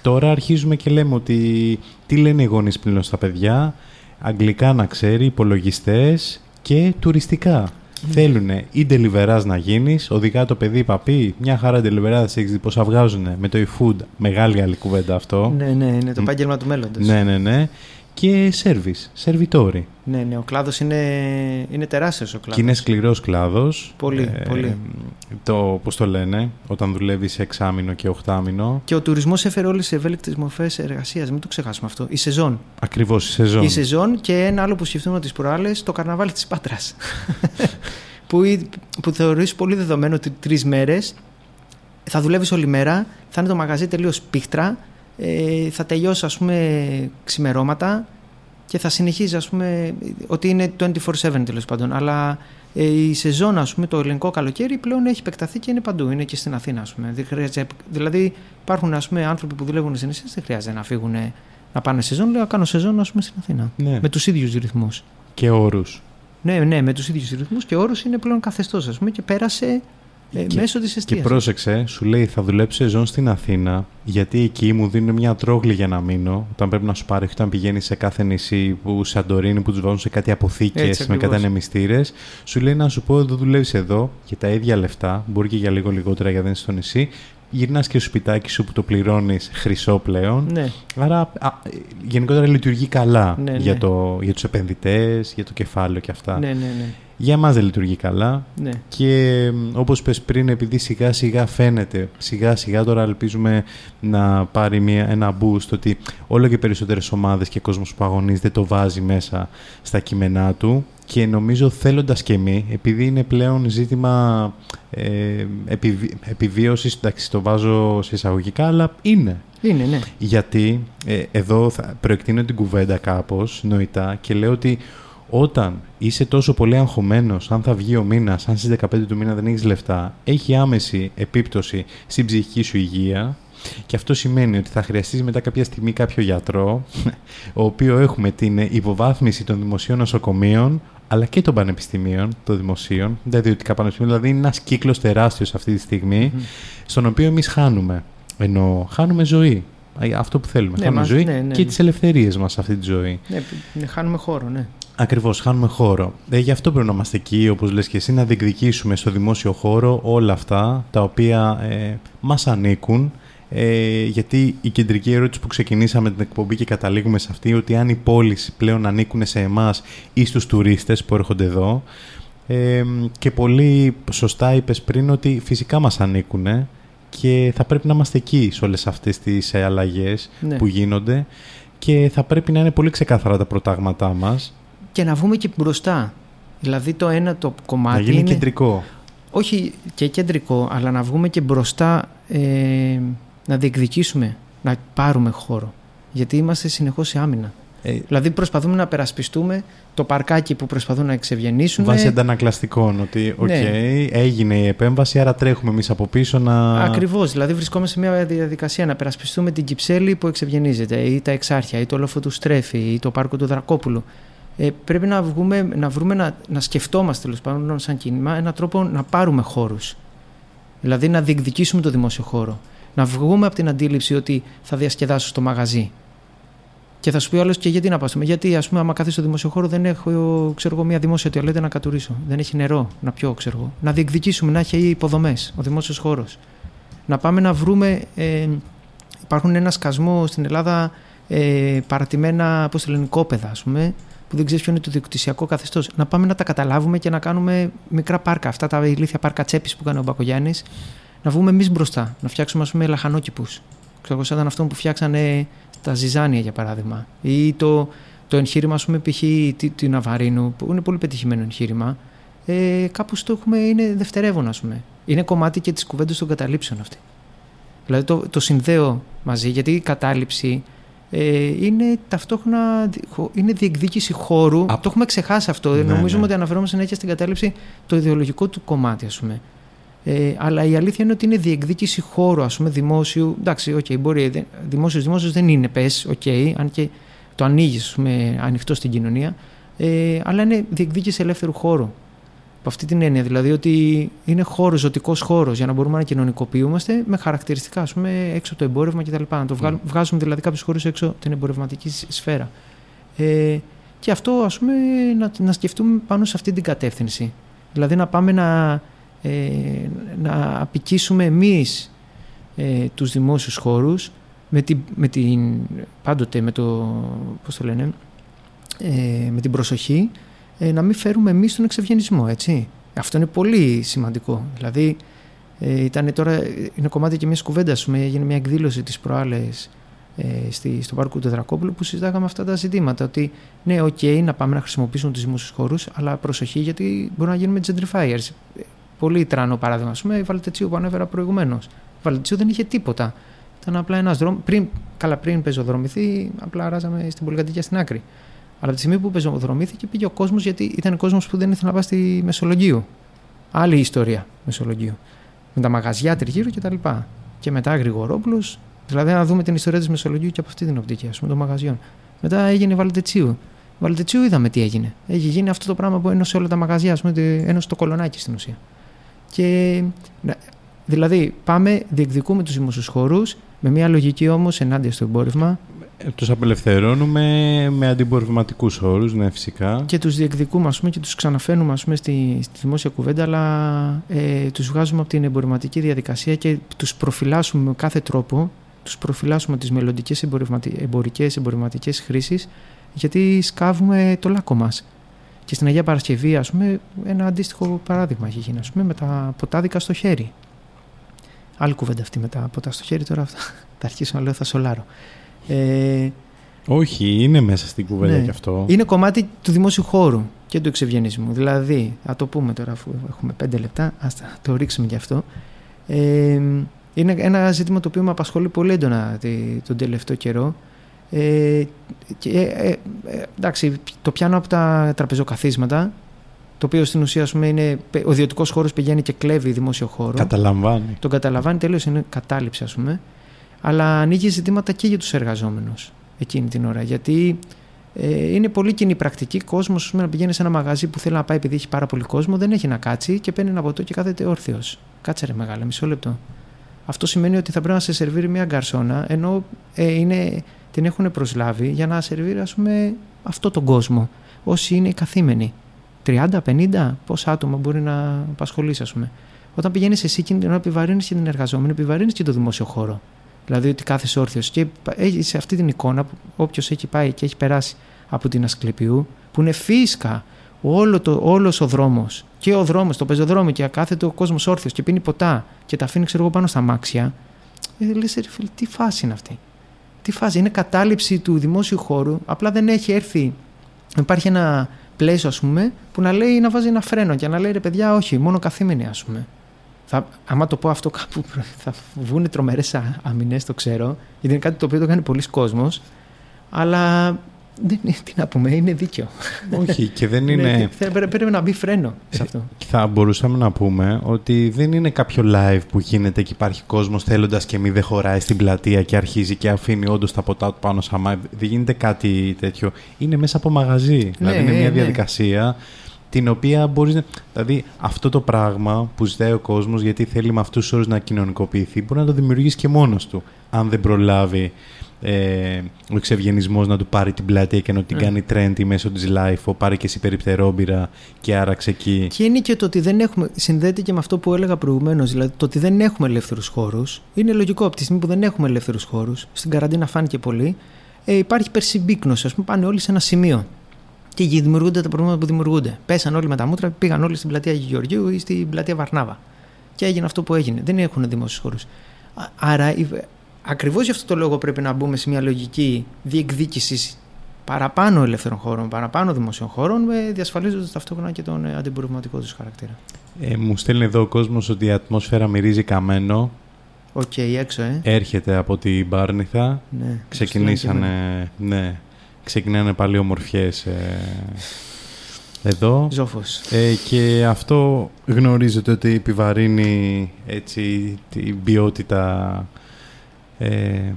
Τώρα αρχίζουμε και λέμε ότι τι λένε οι γονείς πλέον στα παιδιά, αγγλικά να ξέρει, υπολογιστές και τουριστικά. Θέλουν ή deliverás να γίνεις, οδηγά το παιδί παπί, μια χαρά deliverás έχεις δει πόσα βγάζουν με το e-food. Μεγάλη άλλη κουβέντα αυτό. Ναι, ναι, είναι το επάγγελμα του μέλλοντος. Ναι, ναι, ναι. Και service, σερβιτόροι. Ναι, ναι, ο κλάδος είναι, είναι τεράστιος ο κλάδος. Και είναι σκληρός κλάδος. Πολύ, ε, πολύ. Το, πώς το λένε, όταν δουλεύεις σε εξάμηνο και οχτάμηνο. Και ο τουρισμός έφερε όλες τις ευέλικτες μορφές εργασίας. Μην το ξεχάσουμε αυτό. Η σεζόν. Ακριβώς, η σεζόν. Η σεζόν και ένα άλλο που σκεφτούμε τις προάλλες, το καρναβάλι της Πάτρας. που, που θεωρείς πολύ δεδομένο ότι τρεις μέρες θα δουλεύεις όλη μέρα, θα είναι το μαγαζί τελείως πίχτρα, ε, θα τελειώσει ας πούμε ξημερώματα και θα συνεχίζει ας πούμε ότι είναι 24-7 τέλος πάντων. Αλλά ε, η σεζόν, ας πούμε, το ελληνικό καλοκαίρι πλέον έχει επεκταθεί και είναι παντού. Είναι και στην Αθήνα, ας πούμε. Δηλαδή υπάρχουν ας πούμε, άνθρωποι που δουλεύουν στην Αθήνα, δεν χρειάζεται να φύγουν να πάνε σεζόν. Λέω, κάνω σεζόν ας πούμε, στην Αθήνα. Ναι. Με τους ίδιους ρυθμούς. Και όρους. Ναι, ναι, με τους ίδιους ρυθμούς και όρους είναι πλέον καθεστώς, ας πούμε, και πέρασε ε, και, μέσω της εστίαση. Και πρόσεξε, σου λέει θα δουλέψει σεζόν στην Αθήνα, γιατί εκεί μου δίνουν μια τρόγλη για να μείνω. Όταν πρέπει να σου πάρει, όταν πηγαίνεις σε κάθε νησί που Σαντορίνη που τους βάζουν σε κάτι αποθήκες με κατανεμιστήρες, σου λέει να σου πω εδώ δουλεύεις εδώ και τα ίδια λεφτά, μπορεί και για λίγο λιγότερα γιατί δεν είσαι στο νησί, γυρνάς και στο σπιτάκι σου που το πληρώνεις χρυσό πλέον. Ναι. Άρα α, γενικότερα λειτουργεί καλά Ναι, για, ναι. το, για τους επενδυτές, για το κεφάλαιο και αυτά. Ναι, ναι, ναι. Για εμάς δεν λειτουργεί καλά. ναι. Και μ, όπως πες πριν, επειδή σιγά σιγά φαίνεται, σιγά σιγά τώρα ελπίζουμε να πάρει μια, ένα boost ότι όλο και περισσότερες ομάδες και κόσμος που αγωνίζεται το βάζει μέσα στα κείμενά του και νομίζω θέλοντας και εμείς, επειδή είναι πλέον ζήτημα ε, επιβι, επιβίωσης, εντάξει το βάζω σε εισαγωγικά, αλλά είναι. Είναι, ναι. Γιατί ε, εδώ θα προεκτείνω την κουβέντα κάπως νοητά και λέω ότι όταν είσαι τόσο πολύ αγχωμένος, αν θα βγει ο μήνας, αν στις 15 του μήνα δεν έχεις λεφτά, έχει άμεση επίπτωση στην ψυχική σου υγεία και αυτό σημαίνει ότι θα χρειαστείς μετά κάποια στιγμή κάποιο γιατρό, ο οποίο έχουμε την υποβάθμιση των δημοσίων νοσοκομείων, αλλά και των πανεπιστημίων, των δημοσίων, τα ιδιωτικά πανεπιστήμια, δηλαδή είναι ένας κύκλος τεράστιος αυτή τη στιγμή, στον οποίο εμείς χάνουμε. Ενώ χάνουμε ζωή. Ε, Αυτό που θέλουμε. Ναι, χάνουμε μας- ζωή ναι, ναι, και ναι. τις ελευθερίες μας σε αυτή τη ζωή. ναι. ναι, Χάνουμε χώρο, ναι. Ακριβώς, χάνουμε χώρο. Ε, γι' αυτό πρέπει να είμαστε εκεί, όπως λες και εσύ, να διεκδικήσουμε στο δημόσιο χώρο όλα αυτά τα οποία ε, μας ανήκουν. Ε, γιατί η κεντρική ερώτηση που ξεκινήσαμε την εκπομπή και καταλήγουμε σε αυτή, ότι αν οι πόλεις πλέον ανήκουν σε εμάς ή στους τουρίστες που έρχονται εδώ. Ε, και πολύ σωστά είπες πριν ότι φυσικά μας ανήκουν και θα πρέπει να είμαστε εκεί σε όλες αυτές τις ε, αλλαγές Ναι. που γίνονται και θα πρέπει να είναι πολύ ξεκάθαρα τα προτάγματά μας Και να βγούμε και μπροστά. Δηλαδή το ένα το κομμάτι να γίνει είναι... κεντρικό. όχι και κεντρικό, αλλά να βγούμε και μπροστά, ε, να διεκδικήσουμε, να πάρουμε χώρο. Γιατί είμαστε συνεχώς σε άμυνα. Ε, Δηλαδή προσπαθούμε να υπερασπιστούμε το παρκάκι που προσπαθούν να εξευγενίσουν. βάσει αντανακλαστικών, ότι οκ, Ναι. έγινε η επέμβαση, άρα τρέχουμε εμείς από πίσω να... Ακριβώς. Δηλαδή, βρισκόμαστε σε μια διαδικασία να υπερασπιστούμε την Κυψέλη που εξευγενίζεται, ή τα Εξάρχεια, ή το λόφο του Στρέφη, ή το πάρκο του Δρακόπουλου. Ε, πρέπει να, βγούμε, να βρούμε να, να σκεφτόμαστε τέλος πάντων σαν κίνημα έναν τρόπο να πάρουμε χώρους. Δηλαδή να διεκδικήσουμε το δημόσιο χώρο. Να βγούμε από την αντίληψη ότι θα διασκεδάσω στο μαγαζί. Και θα σου πει ο άλλος και γιατί να πάω. στο- Γιατί, ας πούμε, άμα κάθεσαι στο δημόσιο χώρο, δεν έχω ξέρω εγώ, μια δημόσια τουαλέτα να κατουρίσω. Δεν έχει νερό να πιω, ξέρω εγώ. Να διεκδικήσουμε, να έχει υποδομές ο δημόσιος χώρος. Να πάμε να βρούμε. Ε, υπάρχουν ένα σκασμό στην Ελλάδα ε, παρατημένα πώς το λένε, οικόπεδα, ας πούμε, που δεν ξέρεις ποιο είναι το διοκτησιακό καθεστώς. Να πάμε να τα καταλάβουμε και να κάνουμε μικρά πάρκα. Αυτά τα ηλίθια πάρκα τσέπης που κάνει ο Μπακογιάννης. Να βγούμε εμείς μπροστά. Να φτιάξουμε, ας πούμε, λαχανόκηπους. Ξέρω εγώ, σαν αυτό που φτιάξανε τα Ζιζάνια, για παράδειγμα. Ή το, το εγχείρημα, ας πούμε, π.χ. τη- του Ναβαρίνου, που είναι πολύ πετυχημένο εγχείρημα. Ε, Κάπως το έχουμε, είναι δευτερεύον, ας πούμε. Είναι κομμάτι και της κουβέντας των καταλήψεων αυτή. Δηλαδή το, το συνδέω μαζί, γιατί η κατάληψη ε, είναι ταυτόχρονα χω- είναι διεκδίκηση χώρου. Α- Το έχουμε ξεχάσει αυτό. Ναι, Νομίζουμε ναι. ότι αναφερόμαστε συνέχεια στην κατάληψη το ιδεολογικό του κομμάτι, ας πούμε. Ε, αλλά η αλήθεια είναι ότι είναι διεκδίκηση χώρου, ας πούμε, δημόσιου. Εντάξει, οκ, μπορεί. δεν- Δημόσιος, δημόσιος δεν είναι, πες, οκ, αν και το ανοίγεις, ας πούμε, ανοιχτό στην κοινωνία. Ε, αλλά είναι διεκδίκηση ελεύθερου χώρου. Από αυτή την έννοια, δηλαδή ότι είναι χώρος, ζωτικός χώρος για να μπορούμε να κοινωνικοποιούμαστε με χαρακτηριστικά, ας πούμε, έξω από το εμπόρευμα κτλ. Να το βγάλουμε, βγάζουμε δηλαδή κάποιους χώρους έξω από την εμπορευματική σ- σφαίρα. Ε, και αυτό, ας πούμε, να, να σκεφτούμε πάνω σε αυτή την κατεύθυνση. Δηλαδή να πάμε να, ε, να απικήσουμε εμείς ε, τους δημόσιους χώρους με την, με την, πάντοτε με το, πώς το λένε, ε, με την προσοχή ε, να μην φέρουμε εμείς τον εξευγενισμό, έτσι. Αυτό είναι πολύ σημαντικό. Δηλαδή, ε, ήταν τώρα, είναι κομμάτι και μιας κουβέντας, ας πούμε, έγινε μια εκδήλωση τις προάλλες ε, στη, στο πάρκο του Δρακόπουλου που συζητάγαμε αυτά τα ζητήματα. Ότι ναι, οκ, να πάμε να χρησιμοποιήσουμε τους δημόσιους χώρους, αλλά προσοχή γιατί μπορούμε να γίνουμε gentrifiers. Ε, Πολύ τρανό παράδειγμα, ας πούμε, η Βαλτετσίου που ανέφερα προηγουμένως. Η Βαλτετσίου δεν είχε τίποτα. Ήταν απλά ένας δρόμος. Πριν, καλά, πριν πεζοδρομηθεί, απλά αράζαμε στην πολυκατοικία στην άκρη. Αλλά από τη στιγμή που πεζοδρομήθηκε πήγε ο κόσμος γιατί ήταν κόσμος που δεν ήθελε να πάει στη Μεσολογγίου. Άλλη ιστορία Μεσολογγίου. Με τα μαγαζιά τριγύρω κτλ. Και, και μετά Γρηγορόπουλος. Δηλαδή, να δούμε την ιστορία της Μεσολογγίου και από αυτή την οπτική, ας πούμε, των μαγαζιών. Μετά έγινε η Βαλτετσίου. Βαλτετσίου είδαμε τι έγινε. Έχει γίνει αυτό το πράγμα που ένωσε όλα τα μαγαζιά, ας πούμε, ένωσε το κολονάκι στην ουσία. Και να- δηλαδή πάμε, διεκδικούμε τους δημόσιου χώρους με μια λογική όμως ενάντια στο εμπόρευμα. Ε, τους απελευθερώνουμε με αντιμπορευματικούς όρους, ναι φυσικά. Και τους διεκδικούμε ας πούμε, και τους ξαναφέρνουμε ας πούμε, στη, στη δημόσια κουβέντα αλλά ε, τους βγάζουμε από την εμπορευματική διαδικασία και τους προφυλάσσουμε με κάθε τρόπο τους προφυλάσσουμε τις μελλοντικές εμπορικές εμπορευματικές χρήσεις γιατί σκάβουμε το λάκκο μας. Και στην Αγία Παρασκευή, ας πούμε, ένα αντίστοιχο παράδειγμα έχει γίνει, ας πούμε, με τα ποτάδικα στο χέρι. Άλλη κουβέντα αυτή με τα ποτά στο χέρι, τώρα θα, θα αρχίσω να λέω θα σολάρω. Ε, Όχι, είναι μέσα στην κουβέντα ναι. και αυτό. Είναι κομμάτι του δημόσιου χώρου και του εξευγενισμού. Δηλαδή, θα το πούμε τώρα αφού έχουμε πέντε λεπτά, ας το ρίξουμε γι' αυτό. Ε, είναι ένα ζήτημα το οποίο με απασχολεί πολύ έντονα τον τελευταίο καιρό. Ε, και, ε, ε, εντάξει, το πιάνω από τα τραπεζοκαθίσματα, το οποίο στην ουσία πούμε, είναι, ο ιδιωτικός χώρος πηγαίνει και κλέβει δημόσιο χώρο. Καταλαμβάνει. Τον καταλαμβάνει τελείω, είναι κατάληψη, ας πούμε. Αλλά ανοίγει ζητήματα και για τους εργαζόμενους εκείνη την ώρα. Γιατί ε, είναι πολύ κοινή πρακτική. Κόσμος να πηγαίνει σε ένα μαγαζί που θέλει να πάει επειδή έχει πάρα πολύ κόσμο, δεν έχει να κάτσει και παίρνει ένα ποτό και κάθεται όρθιος. Κάτσε ρε μεγάλα, μισό λεπτό. Αυτό σημαίνει ότι θα πρέπει να σε σερβίρει μια γκαρσόνα, ενώ ε, είναι, την έχουν προσλάβει για να σερβίρει ας πούμε, αυτό τον κόσμο. Όσοι είναι καθήμενοι. 30, 50, πόσα άτομα μπορεί να απασχολήσει, ας πούμε. Όταν πηγαίνεις εσύ και την ώρα επιβαρύνεις και την εργαζόμενη, επιβαρύνεις και το δημόσιο χώρο. Δηλαδή ότι κάθε όρθιος. Και σε αυτή την εικόνα, όποιος έχει πάει και έχει περάσει από την Ασκληπιού, που είναι φύσκα όλο το, όλος ο δρόμος και ο δρόμος, το πεζοδρόμιο και κάθεται ο κόσμος όρθιος και πίνει ποτά και τα αφήνει ξέρω εγώ πάνω στα μάξια ε, λες ρε φίλε τι φάση είναι αυτή; Τι φάση, είναι κατάληψη του δημόσιου χώρου. Απλά δεν έχει έρθει υπάρχει ένα πλαίσιο ας πούμε που να λέει να βάζει ένα φρένο και να λέει ρε παιδιά όχι μόνο καθήμενοι ας πούμε. Θα, άμα το πω αυτό κάπου θα βγουν τρομερές αμυνές το ξέρω γιατί είναι κάτι το οποίο το κάνει πολλοί κόσμος αλλά δεν είναι, τι να πούμε, είναι δίκαιο. Όχι, και δεν είναι. πρέπει να μπει φρένο σε αυτό. Θα μπορούσαμε να πούμε ότι δεν είναι κάποιο live που γίνεται και υπάρχει κόσμος θέλοντας και μη δεν χωράει στην πλατεία και αρχίζει και αφήνει όντως τα ποτά του πάνω σαν Δεν γίνεται κάτι τέτοιο. Είναι μέσα από μαγαζί. Ναι, δηλαδή είναι μια ναι. διαδικασία την οποία μπορείς. Δηλαδή, αυτό το πράγμα που ζητάει ο κόσμος, γιατί θέλει με αυτούς τους όρους να κοινωνικοποιηθεί, μπορεί να το δημιουργήσει και μόνος του, αν δεν προλάβει ε, ο εξευγενισμός να του πάρει την πλατεία και να την mm. κάνει trendy μέσω της life, πάρει και εσύ περιπτερόμπειρα και άραξε εκεί. Και είναι και το ότι δεν έχουμε. Συνδέεται και με αυτό που έλεγα προηγουμένως, δηλαδή το ότι δεν έχουμε ελεύθερους χώρους. Είναι λογικό από τη στιγμή που δεν έχουμε ελεύθερους χώρους, στην καραντίνα φάνηκε πολύ, ε, υπάρχει περσυμπίκνωση. Α πούμε, πάνε όλοι σε ένα σημείο. Και δημιουργούνται τα προβλήματα που δημιουργούνται. Πέσαν όλοι με τα μούτρα, πήγαν όλοι στην πλατεία Γεωργίου ή στην πλατεία Βαρνάβα. Και έγινε αυτό που έγινε. Δεν έχουν δημόσιους χώρους. Άρα Ακριβώς γι' αυτό το λόγο πρέπει να μπούμε σε μια λογική διεκδίκησης παραπάνω ελεύθερων χώρων, παραπάνω δημοσίων χώρων, διασφαλίζοντας ταυτόχρονα και τον ε, αντιπορευματικό τους χαρακτήρα. Ε, μου στέλνει εδώ ο κόσμος ότι η ατμόσφαιρα μυρίζει καμένο. OK, okay, έξω, ε. Έρχεται από την Πάρνηθα. Ναι, Ξεκινήσανε. Ναι, ξεκινάνε πάλι ομορφιές. Ε, εδώ. Ζόφος. Ε, και αυτό γνωρίζετε ότι επιβαρύνει έτσι την ποιότητα ε,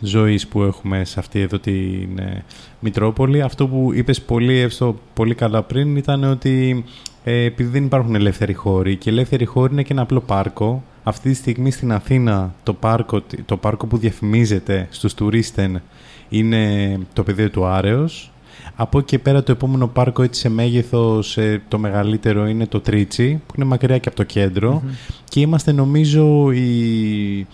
ζωής που έχουμε σε αυτή εδώ την ε, Μητρόπολη. Αυτό που είπες πολύ, πολύ καλά πριν ήταν ότι ε, επειδή δεν υπάρχουν ελεύθεροι χώροι και ελεύθεροι χώροι είναι και ένα απλό πάρκο. Αυτή τη στιγμή στην Αθήνα το πάρκο, το πάρκο που διαφημίζεται στους τουρίστεν είναι το πεδίο του Άρεος. Από εκεί πέρα το επόμενο πάρκο έτσι σε μέγεθος ε, το μεγαλύτερο είναι το Τρίτσι που είναι μακριά και από το κεντρο και είμαστε νομίζω η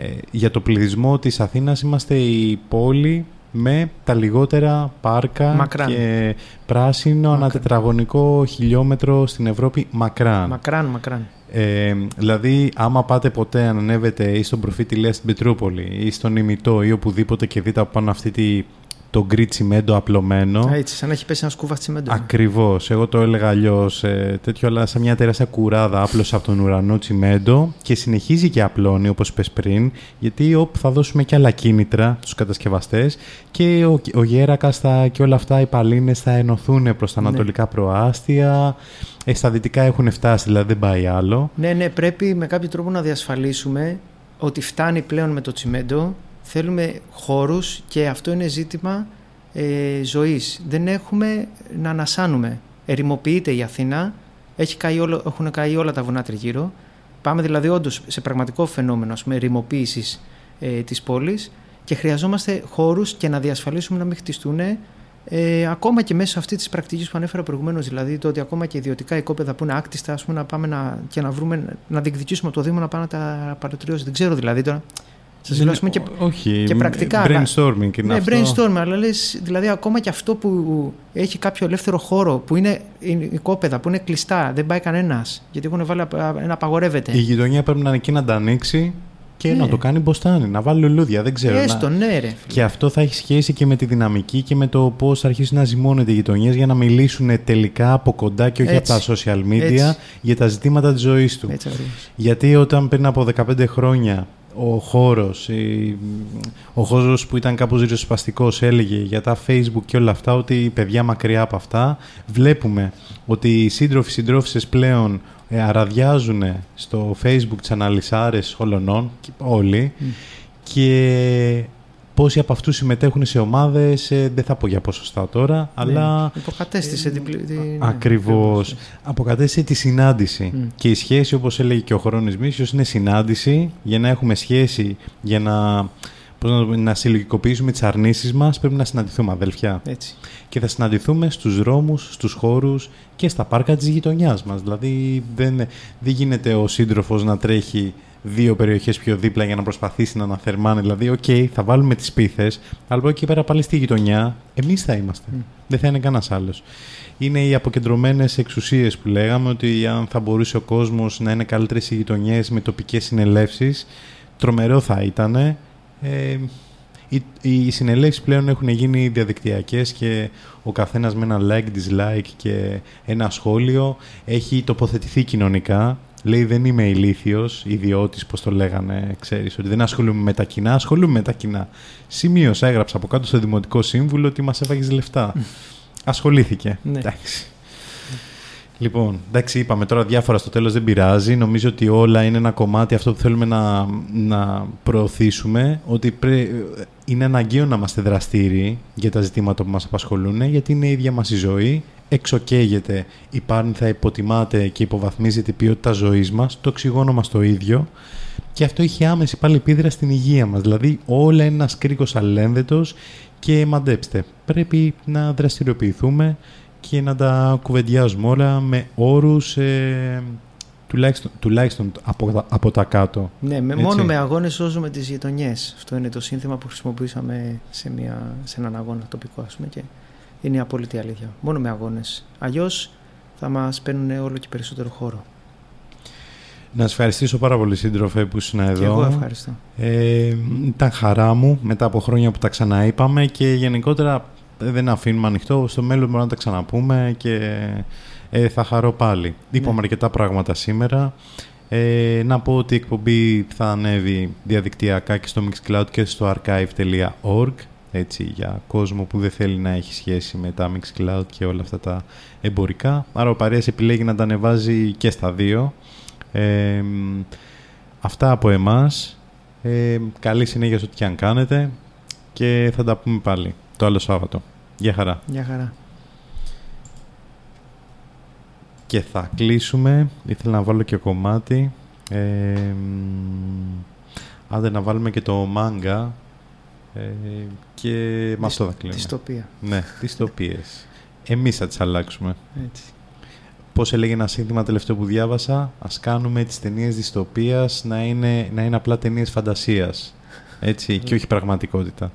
ε, για το πληθυσμό της Αθήνας είμαστε η πόλη με τα λιγότερα πάρκα και πράσινο ανά τετραγωνικό χιλιόμετρο στην Ευρώπη μακράν. Μακράν, μακράν. Ε, δηλαδή, άμα πάτε ποτέ, αν ανέβετε ή στον προφήτη Λέα στην Πετρούπολη ή στον Ημιτό ή οπουδήποτε και δείτε από πάνω αυτή τη το γκρι τσιμέντο απλωμένο. Έτσι, σαν να έχει πέσει ένας σκούβα τσιμέντο. Ακριβώς. Εγώ το έλεγα αλλιώς ε, τέτοιο, αλλά σαν μια τεράστια κουράδα άπλωσε από τον ουρανό τσιμέντο και συνεχίζει και απλώνει όπως είπες πριν, γιατί όπου θα δώσουμε και άλλα κίνητρα στους κατασκευαστές και ο, ο Γέρακας και όλα αυτά οι παλίνες θα ενωθούν προς τα ναι. ανατολικά προάστια. Ε, στα δυτικά έχουν φτάσει, δηλαδή δεν πάει άλλο. Ναι, ναι, πρέπει με κάποιο τρόπο να διασφαλίσουμε ότι φτάνει πλέον με το τσιμέντο θέλουμε χώρους και αυτό είναι ζήτημα ε, ζωής. Δεν έχουμε να ανασάνουμε. Ερημοποιείται η Αθήνα, έχει καεί όλο, έχουν καεί όλα τα βουνά τριγύρω. Πάμε δηλαδή όντως σε πραγματικό φαινόμενο ας πούμε, ερημοποίησης ε, της πόλης και χρειαζόμαστε χώρους και να διασφαλίσουμε να μην χτιστούν ε, ακόμα και μέσα σε αυτή της πρακτικής που ανέφερα προηγουμένως, δηλαδή το ότι ακόμα και ιδιωτικά οικόπεδα που είναι άκτιστα, ας πούμε, να πάμε να, και να βρούμε, να διεκδικήσουμε το Δήμο να πάμε να τα παρατριώσει. Δεν ξέρω δηλαδή τώρα. Σας λέω και, όχι, και πρακτικά. Brainstorming είναι ναι, αυτό. brainstorming, αλλά λες, δηλαδή ακόμα και αυτό που έχει κάποιο ελεύθερο χώρο, που είναι, είναι οικόπεδα, που είναι κλειστά, δεν πάει κανένας, γιατί έχουν βάλει να απαγορεύεται. Η γειτονιά πρέπει να είναι εκεί να τα ανοίξει και Ναι. να το κάνει μποστάνι, να βάλει λουλούδια, δεν ξέρω. Έστω, να... ναι, ρε. Και αυτό θα έχει σχέση και με τη δυναμική και με το πώς θα αρχίσουν να ζυμώνονται οι γειτονιές για να μιλήσουν τελικά από κοντά και όχι Έτσι. από τα social media Έτσι. για τα ζητήματα της ζωής του. Έτσι ακριβώς. Γιατί όταν πριν από 15 χρόνια ο χώρος, η- ο χώρος που ήταν κάπως ριζοσπαστικός έλεγε για τα facebook και όλα αυτά ότι οι παιδιά μακριά από αυτά. Βλέπουμε ότι οι σύντροφοι συντρόφισσες πλέον ε, αραδιάζουν στο facebook τις αναλυσάρες όλων και- όλοι και πόσοι από αυτούς συμμετέχουν σε ομάδες, ε, δεν θα πω για ποσοστά τώρα, αλλά Ναι. Υποκατέστησε την. πλη- την- ναι, Ακριβώς. ακριβώς. Αποκατέστησε τη συνάντηση. Μμ. Και η σχέση, όπως έλεγε και ο Χρόνης Μίσιος, είναι συνάντηση για να έχουμε σχέση, για να, πώς να, το πω, να συλλογικοποιήσουμε τις αρνήσεις μας, πρέπει να συναντηθούμε αδελφιά. Έτσι. Και θα συναντηθούμε στους δρόμους, στους χώρους και στα πάρκα της γειτονιάς μας. Δηλαδή δεν, δεν γίνεται ο σύντροφος να τρέχει δύο περιοχές πιο δίπλα για να προσπαθήσει να αναθερμάνει. Δηλαδή, οκ, θα βάλουμε τις πίθες, αλλά από εκεί πέρα πάλι στη γειτονιά εμείς θα είμαστε. Δεν θα είναι κανένας άλλος. Είναι οι αποκεντρωμένες εξουσίες που λέγαμε ότι αν θα μπορούσε ο κόσμος να είναι καλύτερες οι γειτονιές με τοπικές συνελεύσεις, τρομερό θα ήταν. Ε, οι, οι συνελεύσεις πλέον έχουν γίνει διαδικτυακές και ο καθένας με ένα like, dislike και ένα σχόλιο έχει τοποθετηθεί κοινωνικά. Λέει δεν είμαι ηλίθιος, ιδιώτης, πώς το λέγανε, ξέρεις, ότι δεν ασχολούμαι με τα κοινά, ασχολούμαι με τα κοινά. Σημείωσα, έγραψα από κάτω στο Δημοτικό Σύμβουλο ότι μας έφαγες λεφτά. Ασχολήθηκε. Ναι. Εντάξει. Λοιπόν, εντάξει, είπαμε τώρα διάφορα στο τέλος δεν πειράζει. Νομίζω ότι όλα είναι ένα κομμάτι αυτό που θέλουμε να, να προωθήσουμε. Ότι πρέ, είναι αναγκαίο να είμαστε δραστήριοι για τα ζητήματα που μας απασχολούν, γιατί είναι η ίδια μας η ζωή. Εξοκαίγεται, υπάρχει, θα υποτιμάται και υποβαθμίζεται η ποιότητα ζωής μας, το οξυγόνο μας το ίδιο. Και αυτό έχει άμεση πάλι επίδραση στην υγεία μας. Δηλαδή όλα είναι ένας κρίκος αλληλένδετος και μαντέψτε, πρέπει να δραστηριοποιηθούμε και να τα κουβεντιάζουμε όλα με όρους ε, τουλάχιστον, τουλάχιστον από, τα- από τα κάτω. Ναι, με, Έτσι. μόνο με αγώνες σώζουμε τις γειτονιές. Αυτό είναι το σύνθημα που χρησιμοποιήσαμε σε, μια, σε έναν αγώνα τοπικό, ας πούμε, και είναι η απόλυτη αλήθεια. Μόνο με αγώνες. Αλλιώς θα μας παίρνουν όλο και περισσότερο χώρο. Να σας ευχαριστήσω πάρα πολύ σύντροφε που ήσουν εδώ. Και εγώ ευχαριστώ. Ε, ήταν χαρά μου μετά από χρόνια που τα ξαναείπαμε και γενικότερα ε, δεν αφήνουμε ανοιχτό. Στο μέλλον μπορούμε να τα ξαναπούμε και ε, θα χαρώ πάλι. Είπαμε αρκετά πράγματα σήμερα. Ε, να πω ότι η εκπομπή θα ανέβει διαδικτυακά και στο Mixcloud και στο archive.org έτσι, για κόσμο που δεν θέλει να έχει σχέση με τα Mixcloud και όλα αυτά τα εμπορικά. Άρα ο Παρέας επιλέγει να τα ανεβάζει και στα δύο. Ε, μ, αυτά από εμάς. Ε, καλή συνέχεια σε ό,τι και αν κάνετε και θα τα πούμε πάλι το άλλο Σάββατο. Γεια χαρά. Γεια χαρά. Και θα κλείσουμε. Ήθελα να βάλω και κομμάτι. Ε, μ, άντε να βάλουμε και το μάγκα. Ε, και με αυτό θα κλείνουμε. Δυστοπία. Ναι, δυστοπίες. Εμείς θα τις αλλάξουμε. Έτσι. Πώς έλεγε ένα σύνθημα τελευταίο που διάβασα, ας κάνουμε τις ταινίες δυστοπίας να είναι, να είναι απλά ταινίες φαντασίας. Έτσι, και όχι πραγματικότητα.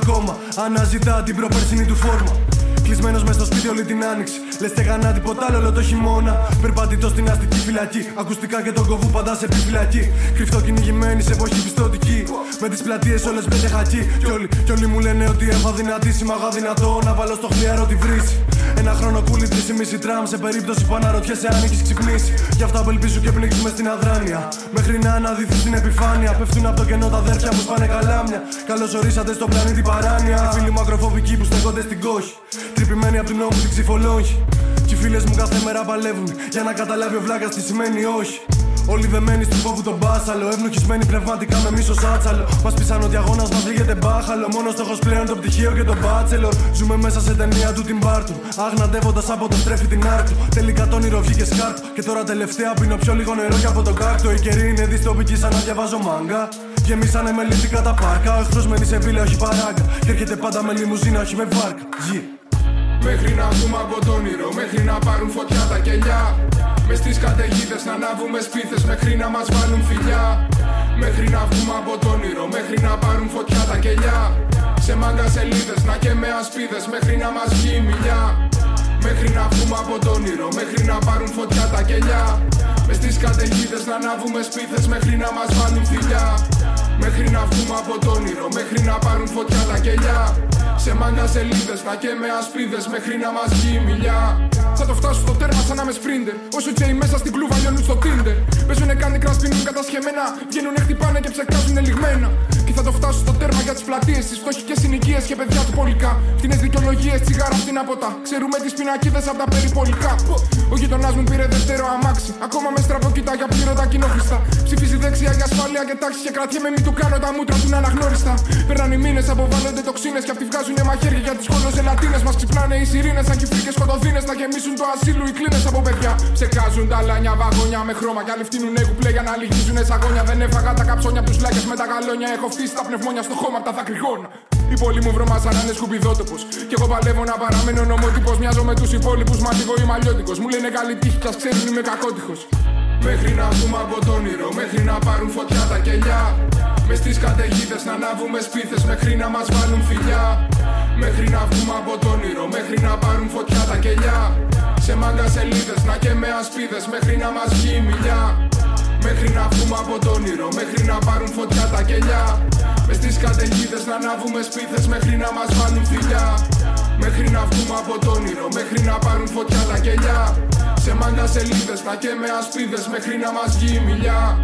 Ακόμα Αναζητά την προπέρσινη του φόρμα. Κλεισμένος μες στο σπίτι όλη την άνοιξη. Λες στεγανά τίποτα άλλο όλο το χειμώνα Περπατητό στην αστική φυλακή. Ακουστικά και τον κοβού πάντα σε επιφυλακή. Κρυφτό κυνηγημένη σε εποχή πιστοτική. Με τις πλατείες όλες μπαίνε χακί. Κι όλοι, κι όλοι μου λένε ότι έχω αδυνατήσει Μα εγώ αδυνατό να βάλω στο χλιαρό τη βρύση Ένα χρόνο κούλι, τρεις ή μισή τραμ. Σε περίπτωση που αναρωτιέσαι αν έχεις ξυπνήσει. Γι' αυτά απελπίζουν και πνίξουμε στην αδράνεια. Μέχρι να αναδυθείς στην επιφάνεια. Πέφτουν από το κενό τα αδέρφια μου σπάνε καλάμια. Καλώς ορίσατε στο πλανήτη παράνοια. Φίλοι μου ακροφοβικοί που στέκονται στην κόχη. Τρυπημένοι από την νόμου την ξυφολόγχη. Και οι φίλες μου κάθε μέρα παλεύουν για να καταλάβει ο βλάκας τι σημαίνει όχι. Όλοι δεμένοι στην φόβου τον μπάσαλο. Ευνοχισμένοι πνευματικά με μίσο άτσαλο. Μας πείσαν ότι αγώνας μας λέγεται μπάχαλο. Μόνο στόχος πλέον το πτυχίο και το μπάτσελο. Ζούμε μέσα σε ταινία του την Μπάρτου. Αγναντεύοντας από τον τρέφει την άρτου. Τελικά το όνειρο βγήκε σκάρτου. Και τώρα τελευταία πίνω πιο λίγο νερό και από τον κάκτο. Η καιρή είναι δυστοπική σαν να διαβάζω μάγκα. Γεμίσανε με λύθικα τα πάρκα. Ο εχθρός μένει σε βίλε, όχι παράγκα. Και έρχεται πάντα με λιμουζίνα, όχι με βάρκα. Μέχρι να βγούμε από το όνειρο, μέχρι να πάρουν φωτιά τα κελιά. Μες στις καταιγίδες να ανάβουμε σπίθες μέχρι να μας βάλουν φιλιά. Μέχρι να βγούμε από το όνειρο, μέχρι να πάρουν φωτιά τα κελιά. Σε μάγκα σελίδες να και με ασπίδες μέχρι να μας βγει η μιλιά. Μέχρι να βγούμε από το όνειρο, μέχρι να πάρουν φωτιά τα κελιά. Μες στις καταιγίδες να ανάβουμε σπίθες μέχρι να μας βάλουν φιλιά. Μέχρι να βγούμε από το όνειρο, μέχρι να πάρουν φωτιά τα κελιά. Σε μάγκα σελίδε να και με ασπίδες μέχρι να μας βγει η μιλιά. Θα το φτάσω στο τέρμα σαν να με σπρίντερ. Όσο τσέι μέσα στην κλούβα λιώνουν στο τίντερ. Παίζουνε κάνει κρασπίνουν κατασχεμένα. Βγαίνουνε, χτυπάνε και ψεκάζουνε λιγμένα. Και θα το φτάσω στο τέρμα για τις πλατείες, τις φτωχικέ συνοικίες και παιδιά του πολικά. Φτηνές δικαιολογίες, τσιγάρα στην απότα. Ξέρουμε τις πινακίδες από τα περιπολικά. Ο γειτονάς μου πήρε δεύτερο αμάξι. Ακόμα με στραβοκοίτα για πλήρωτα κοινόχρηστα. Ψηφίζει δεξιά για ασφάλεια και τάξη και κρατιέμαι μη του κάνω τα μούτρα του αναγνώριστα. Περνάνε οι μήνες, αποβάλλονται τοξίνες και αυτοί βγάζουνε μαχαίρια για τις ελατίνε. Μας ξυπνάνε οι σιρήνες σαν κυφρίκε σκοτωδίνε να γεμίσουν το ασύλου οι κλίνες από παιδιά. Ψεκάζουν τα λάνια βαγόνια με χρώμα και άλλοι φτύνουν κουπλέ για να λυγίζουν σαγόνια. Δεν έφαγα τα καψόνια από τους λάκες με τα γαλόνια. Έχω φτύσει τα πνευμόνια στο χώμα από τα δακρυγόνα. Οι πολλοί μου βρωμάσαν να είναι σκουπιδότοπος. Κι εγώ παλεύω να παραμένω νομότυπος. Μοιάζω με τους υπόλοιπους μα λίγο ή μαλλιώτικο. Μου λένε καλή τύχη κι ας ξέρουν είμαι κακότυχος. Μέχρι να βγούμε από το όνειρο, μέχρι να πάρουν φωτιά τα κελιά. Μες στις καταιγίδες να ανάβουμε σπίθες μέχρι να μας βάλουν φιλιά. Μέχρι να βγούμε από το όνειρο, μέχρι να πάρουν φωτιά τα κελιά. Σε μάγκα σελίδες να και με ασπίδες μέχρι να μας βγει η μιλιά. Μέχρι να βγούμε από το όνειρο, μέχρι να πάρουν φωτιά τα κελιά. Μες στις καταιγίδες να ανάβουμε σπίθες μέχρι να μας βάλουν φιλιά. Μέχρι να βγούμε από το όνειρο, μέχρι να πάρουν φωτιά τα κελιά. Σε μάγκα σελίδες να και με ασπίδες μέχρι να μας βγει η μιλιά.